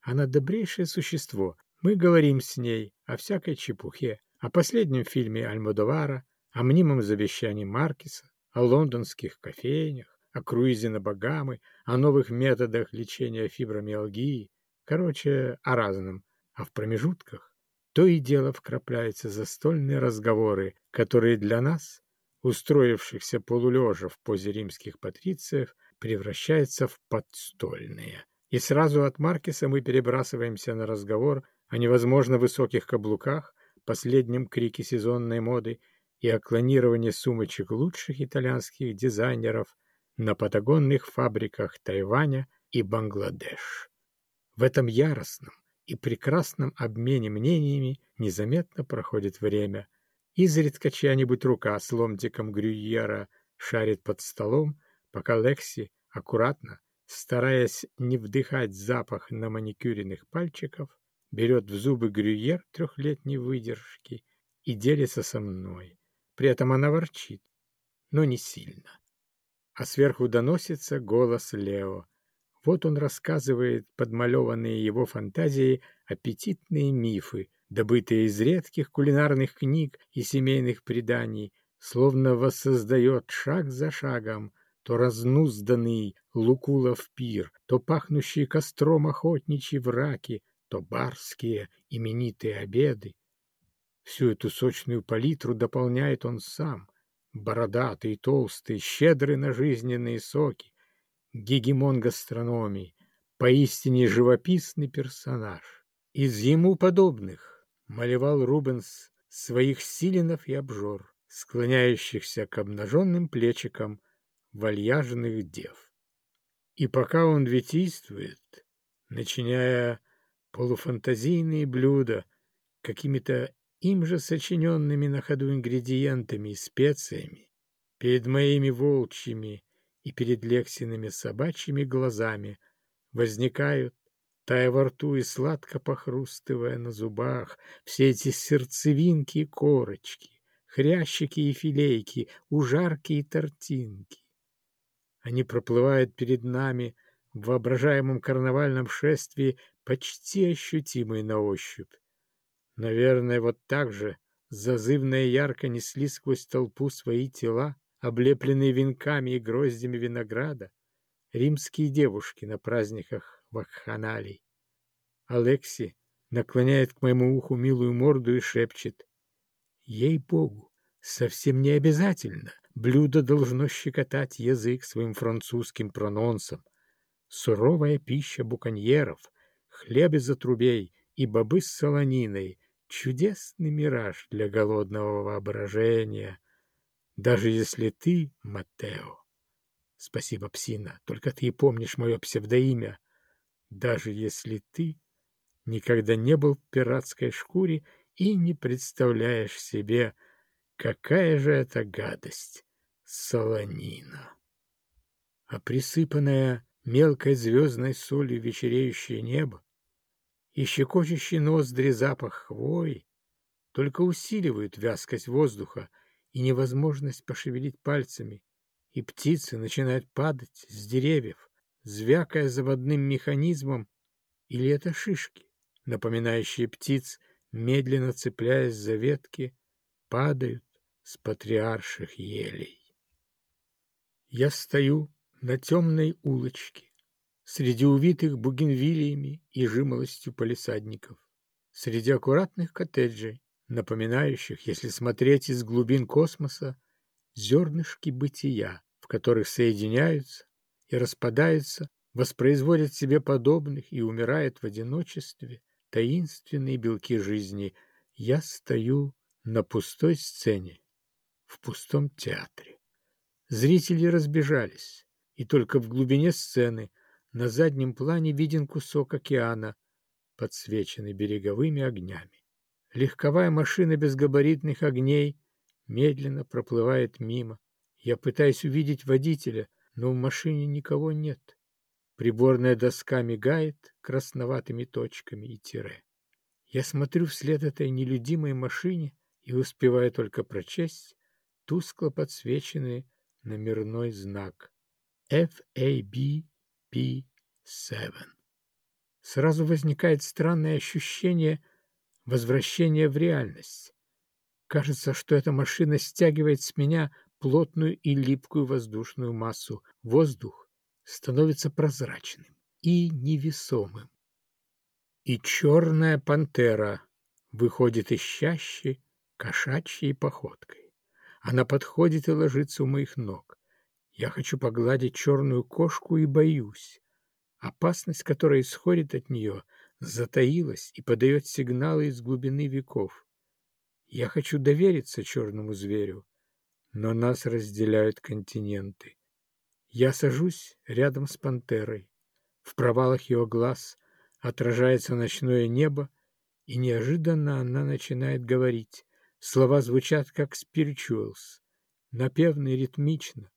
Она добрейшее существо. Мы говорим с ней о всякой чепухе, о последнем фильме Альмодовара, о мнимом завещании Маркиса, о лондонских кофейнях, о круизе на Багамы, о новых методах лечения фибромиалгии, короче, о разном. А в промежутках то и дело вкрапляются застольные разговоры, которые для нас, устроившихся полулежа в позе римских патрициев, превращаются в подстольные. И сразу от Маркиса мы перебрасываемся на разговор о невозможно высоких каблуках, последнем крике сезонной моды и о клонировании сумочек лучших итальянских дизайнеров на патагонных фабриках Тайваня и Бангладеш. В этом яростном и прекрасном обмене мнениями незаметно проходит время. Изредка чья-нибудь рука с ломтиком грюйера шарит под столом, пока Лекси аккуратно, стараясь не вдыхать запах на маникюренных пальчиков, берет в зубы грюйер трехлетней выдержки и делится со мной При этом она ворчит, но не сильно. А сверху доносится голос Лео. Вот он рассказывает подмалеванные его фантазией аппетитные мифы, добытые из редких кулинарных книг и семейных преданий, словно воссоздает шаг за шагом то разнузданный лукулов пир, то пахнущие костром охотничьи враки, то барские именитые обеды. Всю эту сочную палитру дополняет он сам, бородатый, толстый, щедрый на жизненные соки, гегемон гастрономии, поистине живописный персонаж. Из ему подобных малевал Рубенс своих силинов и обжор, склоняющихся к обнаженным плечикам вальяжных дев. И пока он витийствует, начиняя полуфантазийные блюда какими-то им же сочиненными на ходу ингредиентами и специями, перед моими волчьими и перед Лексиными собачьими глазами возникают, тая во рту и сладко похрустывая на зубах, все эти сердцевинки и корочки, хрящики и филейки, ужарки и тортинки. Они проплывают перед нами в воображаемом карнавальном шествии, почти ощутимые на ощупь. Наверное, вот так же зазывно и ярко несли сквозь толпу свои тела, облепленные венками и гроздями винограда, римские девушки на праздниках вакханалий. Алекси наклоняет к моему уху милую морду и шепчет. Ей-богу, совсем не обязательно. Блюдо должно щекотать язык своим французским прононсом. Суровая пища буконьеров, хлеб из отрубей и бобы с солониной чудесный мираж для голодного воображения, даже если ты, Матео, спасибо, псина, только ты и помнишь мое псевдоимя, даже если ты никогда не был в пиратской шкуре и не представляешь себе, какая же это гадость — солонина. А присыпанное мелкой звездной солью вечереющее небо и щекочущий ноздри запах хвои только усиливают вязкость воздуха и невозможность пошевелить пальцами, и птицы начинают падать с деревьев, звякая заводным механизмом, или это шишки, напоминающие птиц, медленно цепляясь за ветки, падают с патриарших елей. Я стою на темной улочке, среди увитых бугенвилиями и жимолостью полисадников, среди аккуратных коттеджей, напоминающих, если смотреть из глубин космоса, зернышки бытия, в которых соединяются и распадаются, воспроизводят себе подобных и умирают в одиночестве таинственные белки жизни. Я стою на пустой сцене, в пустом театре. Зрители разбежались, и только в глубине сцены – на заднем плане виден кусок океана, подсвеченный береговыми огнями. Легковая машина без габаритных огней медленно проплывает мимо. Я пытаюсь увидеть водителя, но в машине никого нет. Приборная доска мигает красноватыми точками и тире. Я смотрю вслед этой нелюдимой машине и успеваю только прочесть тускло подсвеченный номерной знак FAB P7. Сразу возникает странное ощущение возвращения в реальность. Кажется, что эта машина стягивает с меня плотную и липкую воздушную массу. Воздух становится прозрачным и невесомым. И черная пантера выходит из чащи кошачьей походкой. Она подходит и ложится у моих ног. Я хочу погладить черную кошку и боюсь. Опасность, которая исходит от нее, затаилась и подает сигналы из глубины веков. Я хочу довериться черному зверю, но нас разделяют континенты. Я сажусь рядом с пантерой. В провалах его глаз отражается ночное небо, и неожиданно она начинает говорить. Слова звучат как спиричуэлс, напевно и ритмично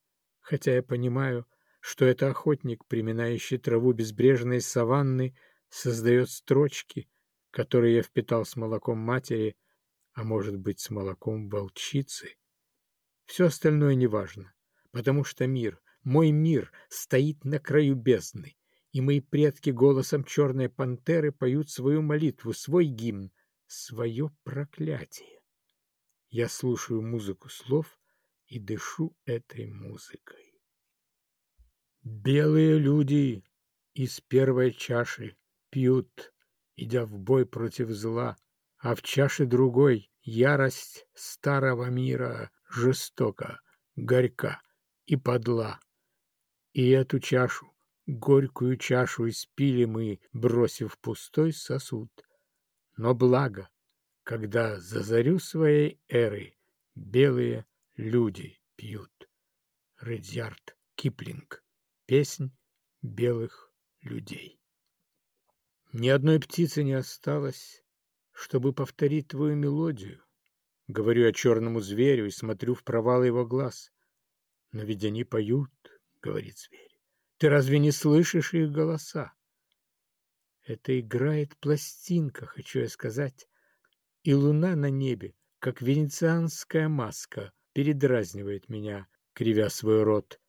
хотя я понимаю, что это охотник, приминающий траву безбрежной саванны, создает строчки, которые я впитал с молоком матери, а может быть, с молоком волчицы. Все остальное неважно, потому что мир, мой мир, стоит на краю бездны, и мои предки голосом черной пантеры поют свою молитву, свой гимн, свое проклятие. Я слушаю музыку слов и дышу этой музыкой. Белые люди из первой чаши пьют, идя в бой против зла, а в чаше другой ярость старого мира жестока, горька и подла. И эту чашу, горькую чашу испили мы, бросив пустой сосуд. Но благо, когда за зарю своей эры белые люди пьют. Редьярд Киплинг. Песнь белых людей. Ни одной птицы не осталось, чтобы повторить твою мелодию. Говорю я черному зверю и смотрю в провал его глаз. Но ведь они поют, — говорит зверь. Ты разве не слышишь их голоса? Это играет пластинка, хочу я сказать. И луна на небе, как венецианская маска, передразнивает меня, кривя свой рот.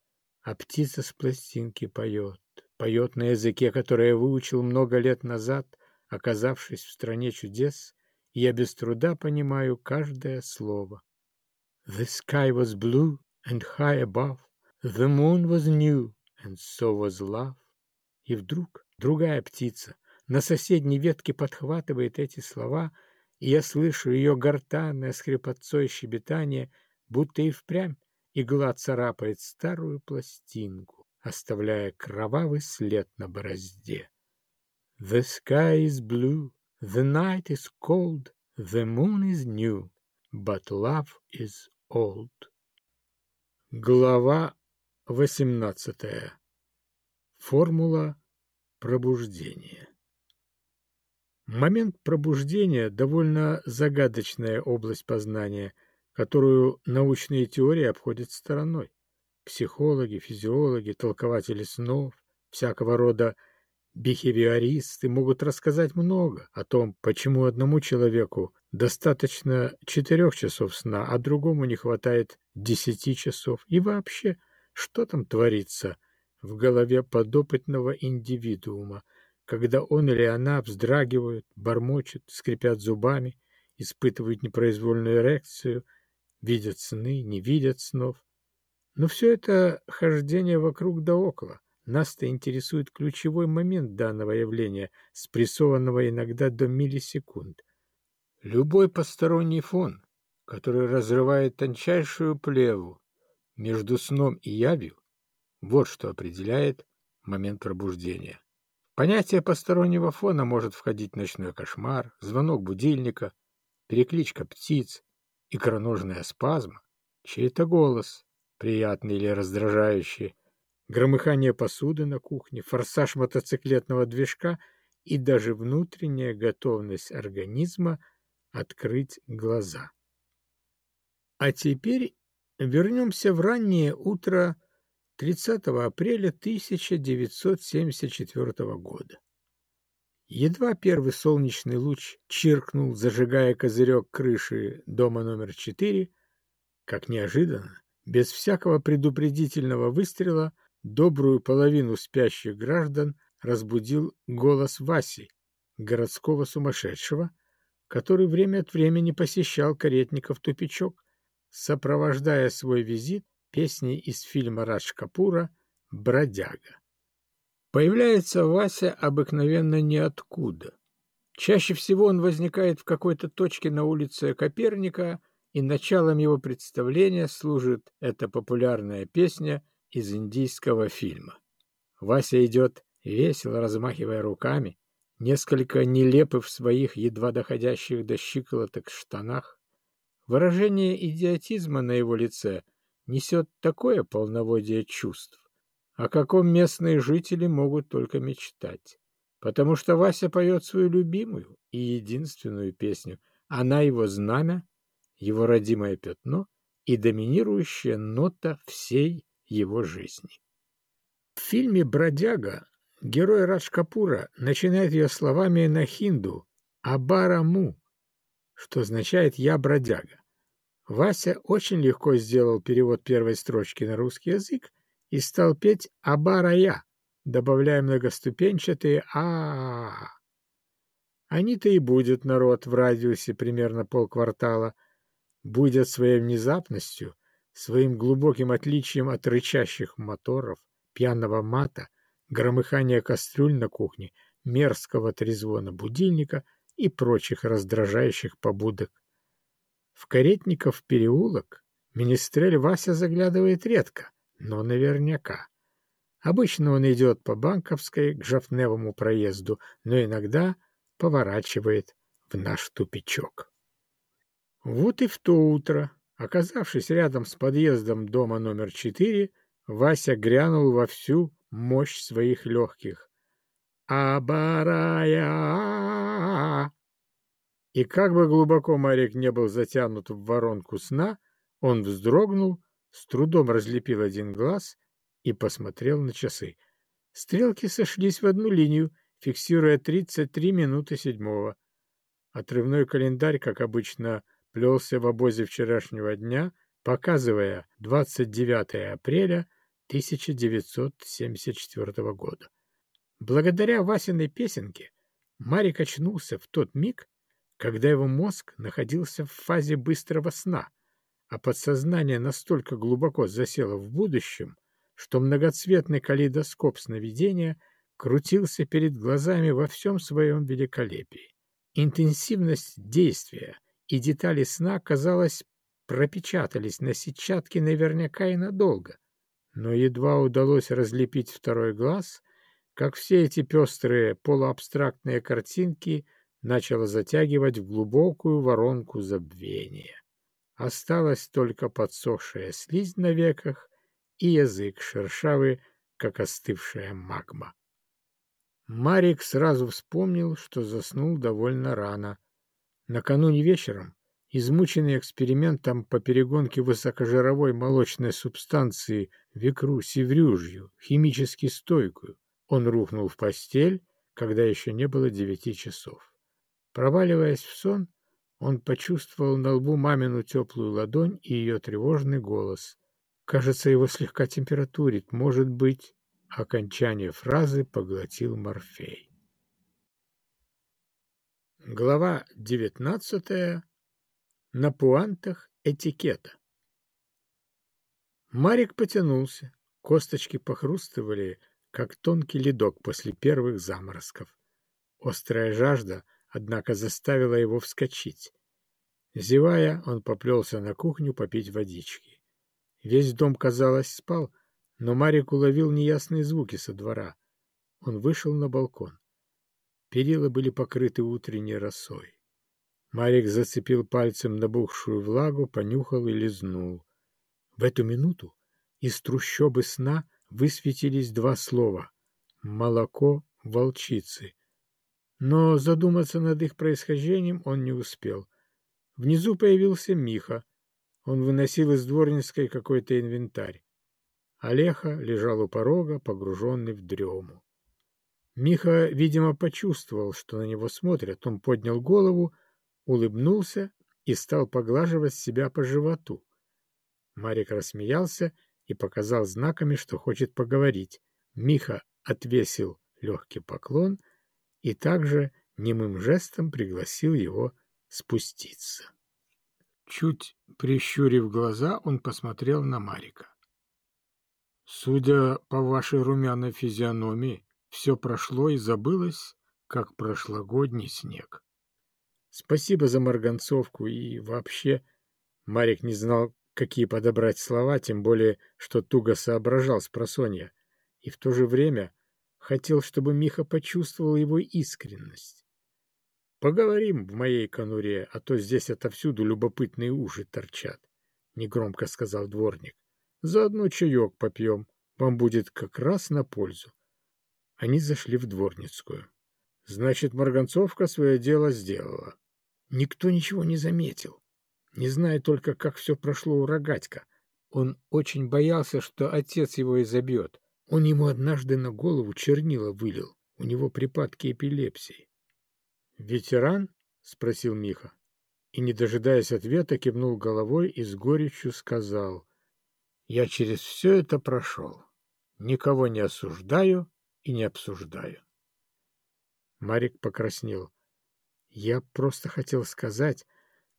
А птица с пластинки поет, поет на языке, который я выучил много лет назад, оказавшись в стране чудес, и я без труда понимаю каждое слово. The sky was blue and high above, the moon was new, and so was love. И вдруг другая птица на соседней ветке подхватывает эти слова, я слышу ее гортанное с хрипотцой щебетание, будто и впрямь игла царапает старую пластинку, оставляя кровавый след на борозде. The sky is blue, the night is cold, the moon is new, but love is old. Глава восемнадцатая. Формула пробуждения. Момент пробуждения – довольно загадочная область познания – которую научные теории обходят стороной. Психологи, физиологи, толкователи снов, всякого рода бихевиористы могут рассказать много о том, почему одному человеку достаточно четырех часов сна, а другому не хватает десяти часов. И вообще, что там творится в голове подопытного индивидуума, когда он или она вздрагивают, бормочут, скрипят зубами, испытывают непроизвольную эрекцию – видят сны, не видят снов. Но все это хождение вокруг да около. Нас-то интересует ключевой момент данного явления, спрессованного иногда до миллисекунд. Любой посторонний фон, который разрывает тончайшую плеву между сном и явью, вот что определяет момент пробуждения. Понятие постороннего фона может входить ночной кошмар, звонок будильника, перекличка птиц, икроножная спазма, чей-то голос, приятный или раздражающий, громыхание посуды на кухне, форсаж мотоциклетного движка и даже внутренняя готовность организма открыть глаза. А теперь вернемся в раннее утро 30 апреля 1974 года. Едва первый солнечный луч чиркнул, зажигая козырек крыши дома номер четыре, как неожиданно, без всякого предупредительного выстрела, добрую половину спящих граждан разбудил голос Васи, городского сумасшедшего, который время от времени посещал каретников тупичок, сопровождая свой визит песней из фильма Радж Капура «Бродяга». Появляется Вася обыкновенно ниоткуда. Чаще всего он возникает в какой-то точке на улице Коперника, и началом его представления служит эта популярная песня из индийского фильма. Вася идет, весело размахивая руками, несколько нелепый в своих едва доходящих до щиколоток штанах. Выражение идиотизма на его лице несет такое полноводие чувств, о каком местные жители могут только мечтать. Потому что Вася поет свою любимую и единственную песню. Она его знамя, его родимое пятно и доминирующая нота всей его жизни. В фильме «Бродяга» герой Радж Капура начинает ее словами на хинду «Абараму», что означает «я бродяга». Вася очень легко сделал перевод первой строчки на русский язык и стал петь «Абарая», добавляя многоступенчатые а, Они-то и будет народ в радиусе примерно полквартала, будет своей внезапностью, своим глубоким отличием от рычащих моторов, пьяного мата, громыхания кастрюль на кухне, мерзкого трезвона будильника и прочих раздражающих побудок в Каретников переулок министрель Вася заглядывает редко, но наверняка. Обычно он идет по Банковской к Жафневому проезду, но иногда поворачивает в наш тупичок. Вот и в то утро, оказавшись рядом с подъездом дома номер четыре, Вася грянул во всю мощь своих легких. «Абарая!» И как бы глубоко Марик не был затянут в воронку сна, он вздрогнул, с трудом разлепил один глаз и посмотрел на часы. Стрелки сошлись в одну линию, фиксируя 33 минуты седьмого. Отрывной календарь, как обычно, плелся в обозе вчерашнего дня, показывая 29 апреля 1974 года. Благодаря Васиной песенке Марик очнулся в тот миг, когда его мозг находился в фазе быстрого сна, а подсознание настолько глубоко засело в будущем, что многоцветный калейдоскоп сновидения крутился перед глазами во всем своем великолепии. Интенсивность действия и детали сна, казалось, пропечатались на сетчатке наверняка и надолго, но едва удалось разлепить второй глаз, как все эти пестрые полуабстрактные картинки — начало затягивать в глубокую воронку забвения. Осталась только подсохшая слизь на веках и язык шершавый, как остывшая магма. Марик сразу вспомнил, что заснул довольно рано. Накануне вечером, измученный экспериментом по перегонке высокожировой молочной субстанции в икру севрюжью, химически стойкую, он рухнул в постель, когда еще не было девяти часов. Проваливаясь в сон, он почувствовал на лбу мамину теплую ладонь и ее тревожный голос. Кажется, его слегка температурит. Может быть, окончание фразы поглотил Морфей. Глава девятнадцатая. На пуантах этикета. Марик потянулся. Косточки похрустывали, как тонкий ледок после первых заморозков. Острая жажда — однако заставила его вскочить. Зевая, он поплелся на кухню попить водички. Весь дом, казалось, спал, но Марик уловил неясные звуки со двора. Он вышел на балкон. Перила были покрыты утренней росой. Марик зацепил пальцем набухшую влагу, понюхал и лизнул. В эту минуту из трущобы сна высветились два слова — «молоко волчицы». Но задуматься над их происхождением он не успел. Внизу появился Миха. Он выносил из дворницкой какой-то инвентарь. Олеха лежал у порога, погруженный в дрему. Миха, видимо, почувствовал, что на него смотрят. Он поднял голову, улыбнулся и стал поглаживать себя по животу. Марик рассмеялся и показал знаками, что хочет поговорить. Миха отвесил легкий поклон — и также немым жестом пригласил его спуститься. Чуть прищурив глаза, он посмотрел на Марика. «Судя по вашей румяной физиономии, все прошло и забылось, как прошлогодний снег. Спасибо за марганцовку и вообще...» Марик не знал, какие подобрать слова, тем более, что туго соображал с просонья, и в то же время Хотел, чтобы Миха почувствовал его искренность. «Поговорим в моей конуре, а то здесь отовсюду любопытные уши торчат», — негромко сказал дворник. «Заодно чаек попьем, вам будет как раз на пользу». Они зашли в дворницкую. Значит, Марганцовка свое дело сделала. Никто ничего не заметил, не зная только, как все прошло у Рогатька. Он очень боялся, что отец его изобьет. Он ему однажды на голову чернила вылил. У него припадки эпилепсии. «Ветеран?» — спросил Миха. и, не дожидаясь ответа, кивнул головой и с горечью сказал, «Я через все это прошел, никого не осуждаю и не обсуждаю». Марик покраснел. «Я просто хотел сказать,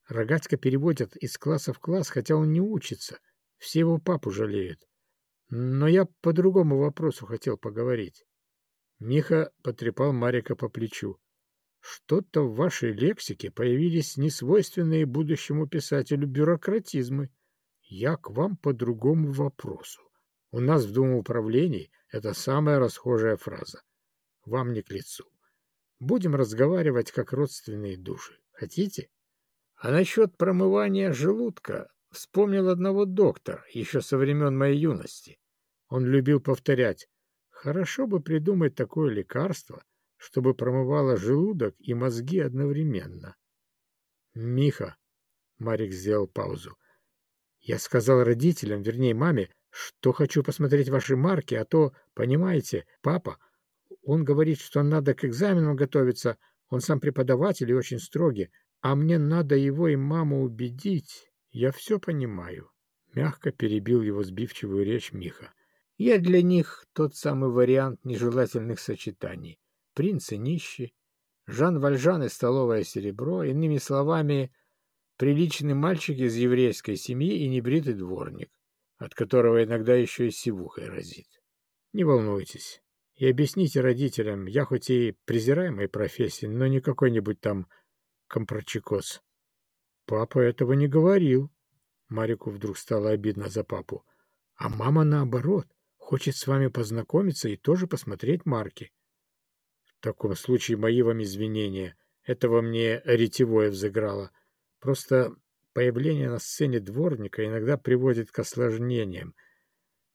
Рогатька переводят из класса в класс, хотя он не учится, все его папу жалеют. Но я по другому вопросу хотел поговорить». Миха потрепал Марика по плечу. Что-то в вашей лексике появились несвойственные будущему писателю бюрократизмы. Я к вам по другому вопросу. У нас в Думоуправлении это самая расхожая фраза. Вам не к лицу. Будем разговаривать как родственные души. Хотите? А насчет промывания желудка вспомнил одного доктора еще со времен моей юности. Он любил повторять, хорошо бы придумать такое лекарство, чтобы промывало желудок и мозги одновременно. «Миха», — Марик сделал паузу, — «я сказал родителям, вернее маме, что хочу посмотреть ваши марки, а то, понимаете, папа, он говорит, что надо к экзаменам готовиться, он сам преподаватель и очень строгий, а мне надо его и маму убедить. Я все понимаю». Мягко перебил его сбивчивую речь Миха. «Я для них тот самый вариант нежелательных сочетаний принц и нищий, Жан Вальжан и столовое серебро, иными словами, приличный мальчик из еврейской семьи и небритый дворник, от которого иногда еще и сивухой разит. Не волнуйтесь и объясните родителям, я хоть и презираемой профессии, но не какой-нибудь там компрочекос. Папа этого не говорил. Марику вдруг стало обидно за папу. А мама, наоборот, хочет с вами познакомиться и тоже посмотреть марки. В таком случае мои вам извинения. Это во мне ретевое взыграло. Просто появление на сцене дворника иногда приводит к осложнениям.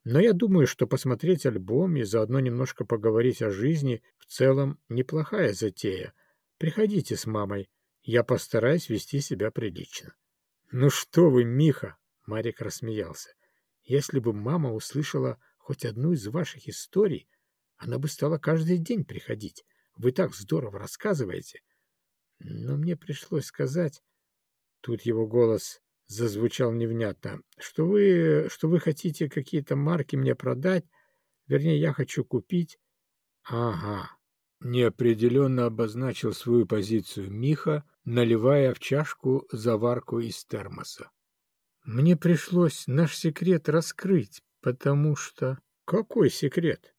Но я думаю, что посмотреть альбом и заодно немножко поговорить о жизни в целом неплохая затея. Приходите с мамой. Я постараюсь вести себя прилично. — Ну что вы, Миха! — Марик рассмеялся. — Если бы мама услышала хоть одну из ваших историй, она бы стала каждый день приходить. Вы так здорово рассказываете. Но мне пришлось сказать... Тут его голос зазвучал невнятно. Что вы, что вы хотите какие-то марки мне продать? Вернее, я хочу купить... Ага. Неопределенно обозначил свою позицию Миха, наливая в чашку заварку из термоса. Мне пришлось наш секрет раскрыть, потому что... Какой секрет?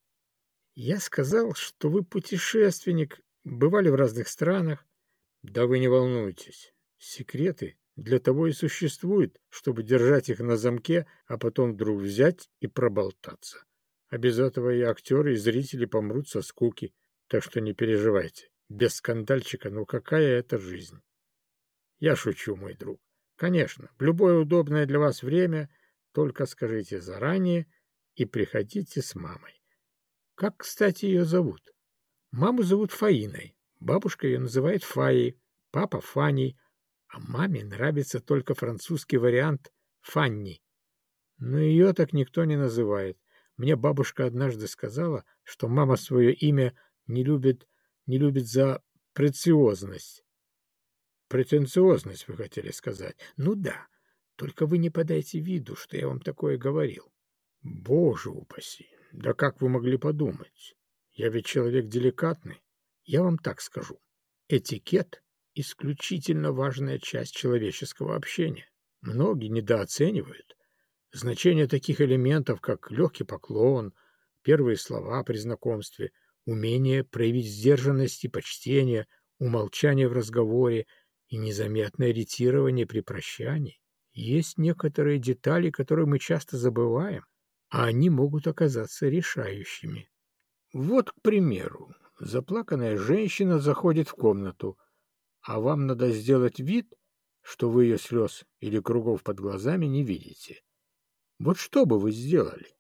Я сказал, что вы путешественник, бывали в разных странах. Да вы не волнуйтесь. Секреты для того и существуют, чтобы держать их на замке, а потом вдруг взять и проболтаться. А без этого и актеры, и зрители помрут со скуки. Так что не переживайте. Без скандальчика, ну какая это жизнь? Я шучу, мой друг. Конечно, в любое удобное для вас время только скажите заранее и приходите с мамой. Как, кстати, ее зовут? Маму зовут Фаиной, бабушка ее называет Фаей, папа Фаней, а маме нравится только французский вариант Фанни. Но ее так никто не называет. Мне бабушка однажды сказала, что мама свое имя не любит, не любит за прециозность. Претенциозность, вы хотели сказать? Ну да, только вы не подайте виду, что я вам такое говорил. Боже упаси! Да как вы могли подумать? Я ведь человек деликатный. Я вам так скажу. Этикет — исключительно важная часть человеческого общения. Многие недооценивают значение таких элементов, как легкий поклон, первые слова при знакомстве, умение проявить сдержанность и почтение, умолчание в разговоре и незаметное ретирование при прощании. Есть некоторые детали, которые мы часто забываем, а они могут оказаться решающими. Вот, к примеру, заплаканная женщина заходит в комнату, а вам надо сделать вид, что вы ее слез или кругов под глазами не видите. Вот что бы вы сделали?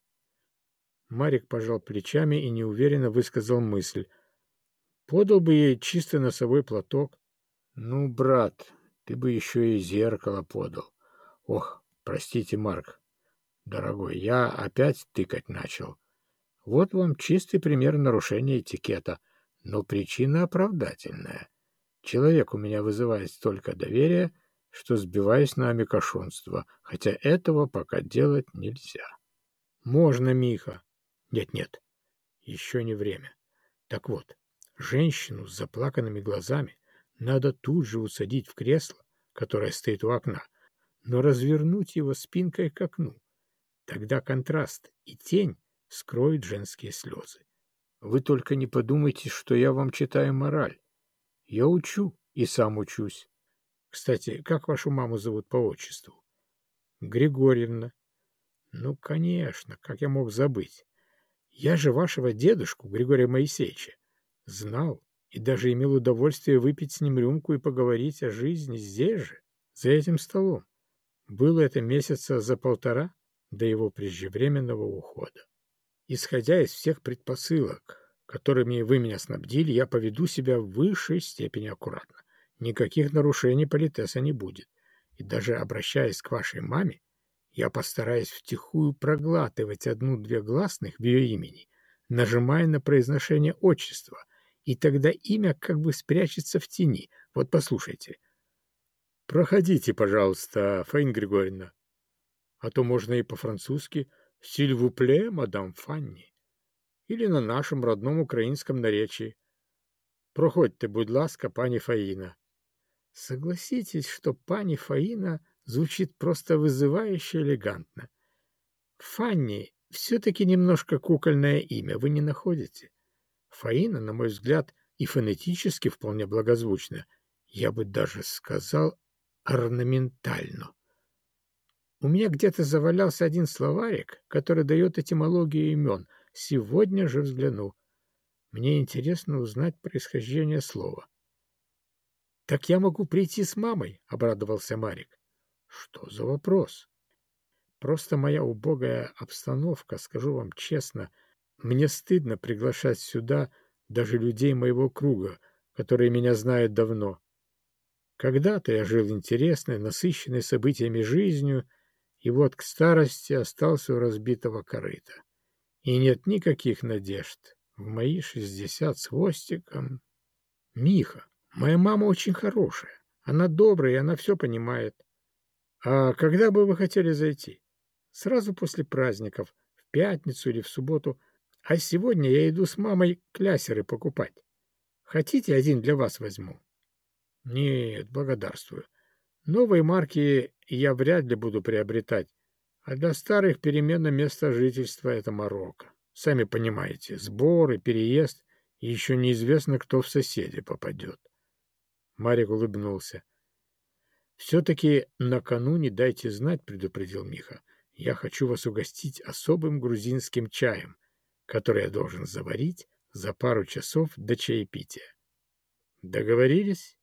Марик пожал плечами и неуверенно высказал мысль. Подал бы ей чистый носовой платок. Ну, брат, ты бы еще и зеркало подал. Ох, простите, Марк, Дорогой, я опять тыкать начал. Вот вам чистый пример нарушения этикета, но причина оправдательная. Человек у меня вызывает столько доверия, что сбиваюсь на амикошонство, хотя этого пока делать нельзя. Можно, Миха. Нет-нет, еще не время. Так вот, женщину с заплаканными глазами надо тут же усадить в кресло, которое стоит у окна, но развернуть его спинкой к окну. Тогда контраст и тень скроют женские слезы. Вы только не подумайте, что я вам читаю мораль. Я учу и сам учусь. Кстати, как вашу маму зовут по отчеству? Григорьевна. Ну, конечно, как я мог забыть. Я же вашего дедушку, Григория Моисеевича, знал и даже имел удовольствие выпить с ним рюмку и поговорить о жизни здесь же, за этим столом. Было это месяца за полтора до его преждевременного ухода. Исходя из всех предпосылок, которыми вы меня снабдили, я поведу себя в высшей степени аккуратно. Никаких нарушений политеса не будет. И даже обращаясь к вашей маме, я постараюсь втихую проглатывать одну-две гласных в ее имени, нажимая на произношение отчества, и тогда имя как бы спрячется в тени. Вот послушайте. Проходите, пожалуйста, Фаин Григорьевна. А то можно и по-французски «Сильвупле, мадам Фанни» или на нашем родном украинском наречии. Проходьте, будь ласка, пани Фаїна. Согласитесь, что пани Фаина звучит просто вызывающе элегантно. Фанни все-таки немножко кукольное имя, вы не находите? Фаина, на мой взгляд, и фонетически вполне благозвучно. Я бы даже сказал орнаментально. У меня где-то завалялся один словарик, который дает этимологию имен. Сегодня же взгляну. Мне интересно узнать происхождение слова. — Так я могу прийти с мамой? — обрадовался Марик. — Что за вопрос? Просто моя убогая обстановка, скажу вам честно, мне стыдно приглашать сюда даже людей моего круга, которые меня знают давно. Когда-то я жил интересной, насыщенной событиями жизнью, и вот к старости остался у разбитого корыта. И нет никаких надежд. В мои шестьдесят с хвостиком... Миха, моя мама очень хорошая. Она добрая, она все понимает. А когда бы вы хотели зайти? Сразу после праздников, в пятницу или в субботу. А сегодня я иду с мамой клясеры покупать. Хотите, один для вас возьму? Нет, благодарствую. Новые марки я вряд ли буду приобретать, а для старых перемена места жительства — это Марокко. Сами понимаете, сборы, переезд, и еще неизвестно, кто в соседи попадет. Марик улыбнулся. «Все-таки накануне дайте знать», — предупредил Миха. «Я хочу вас угостить особым грузинским чаем, который я должен заварить за пару часов до чаепития». «Договорились?»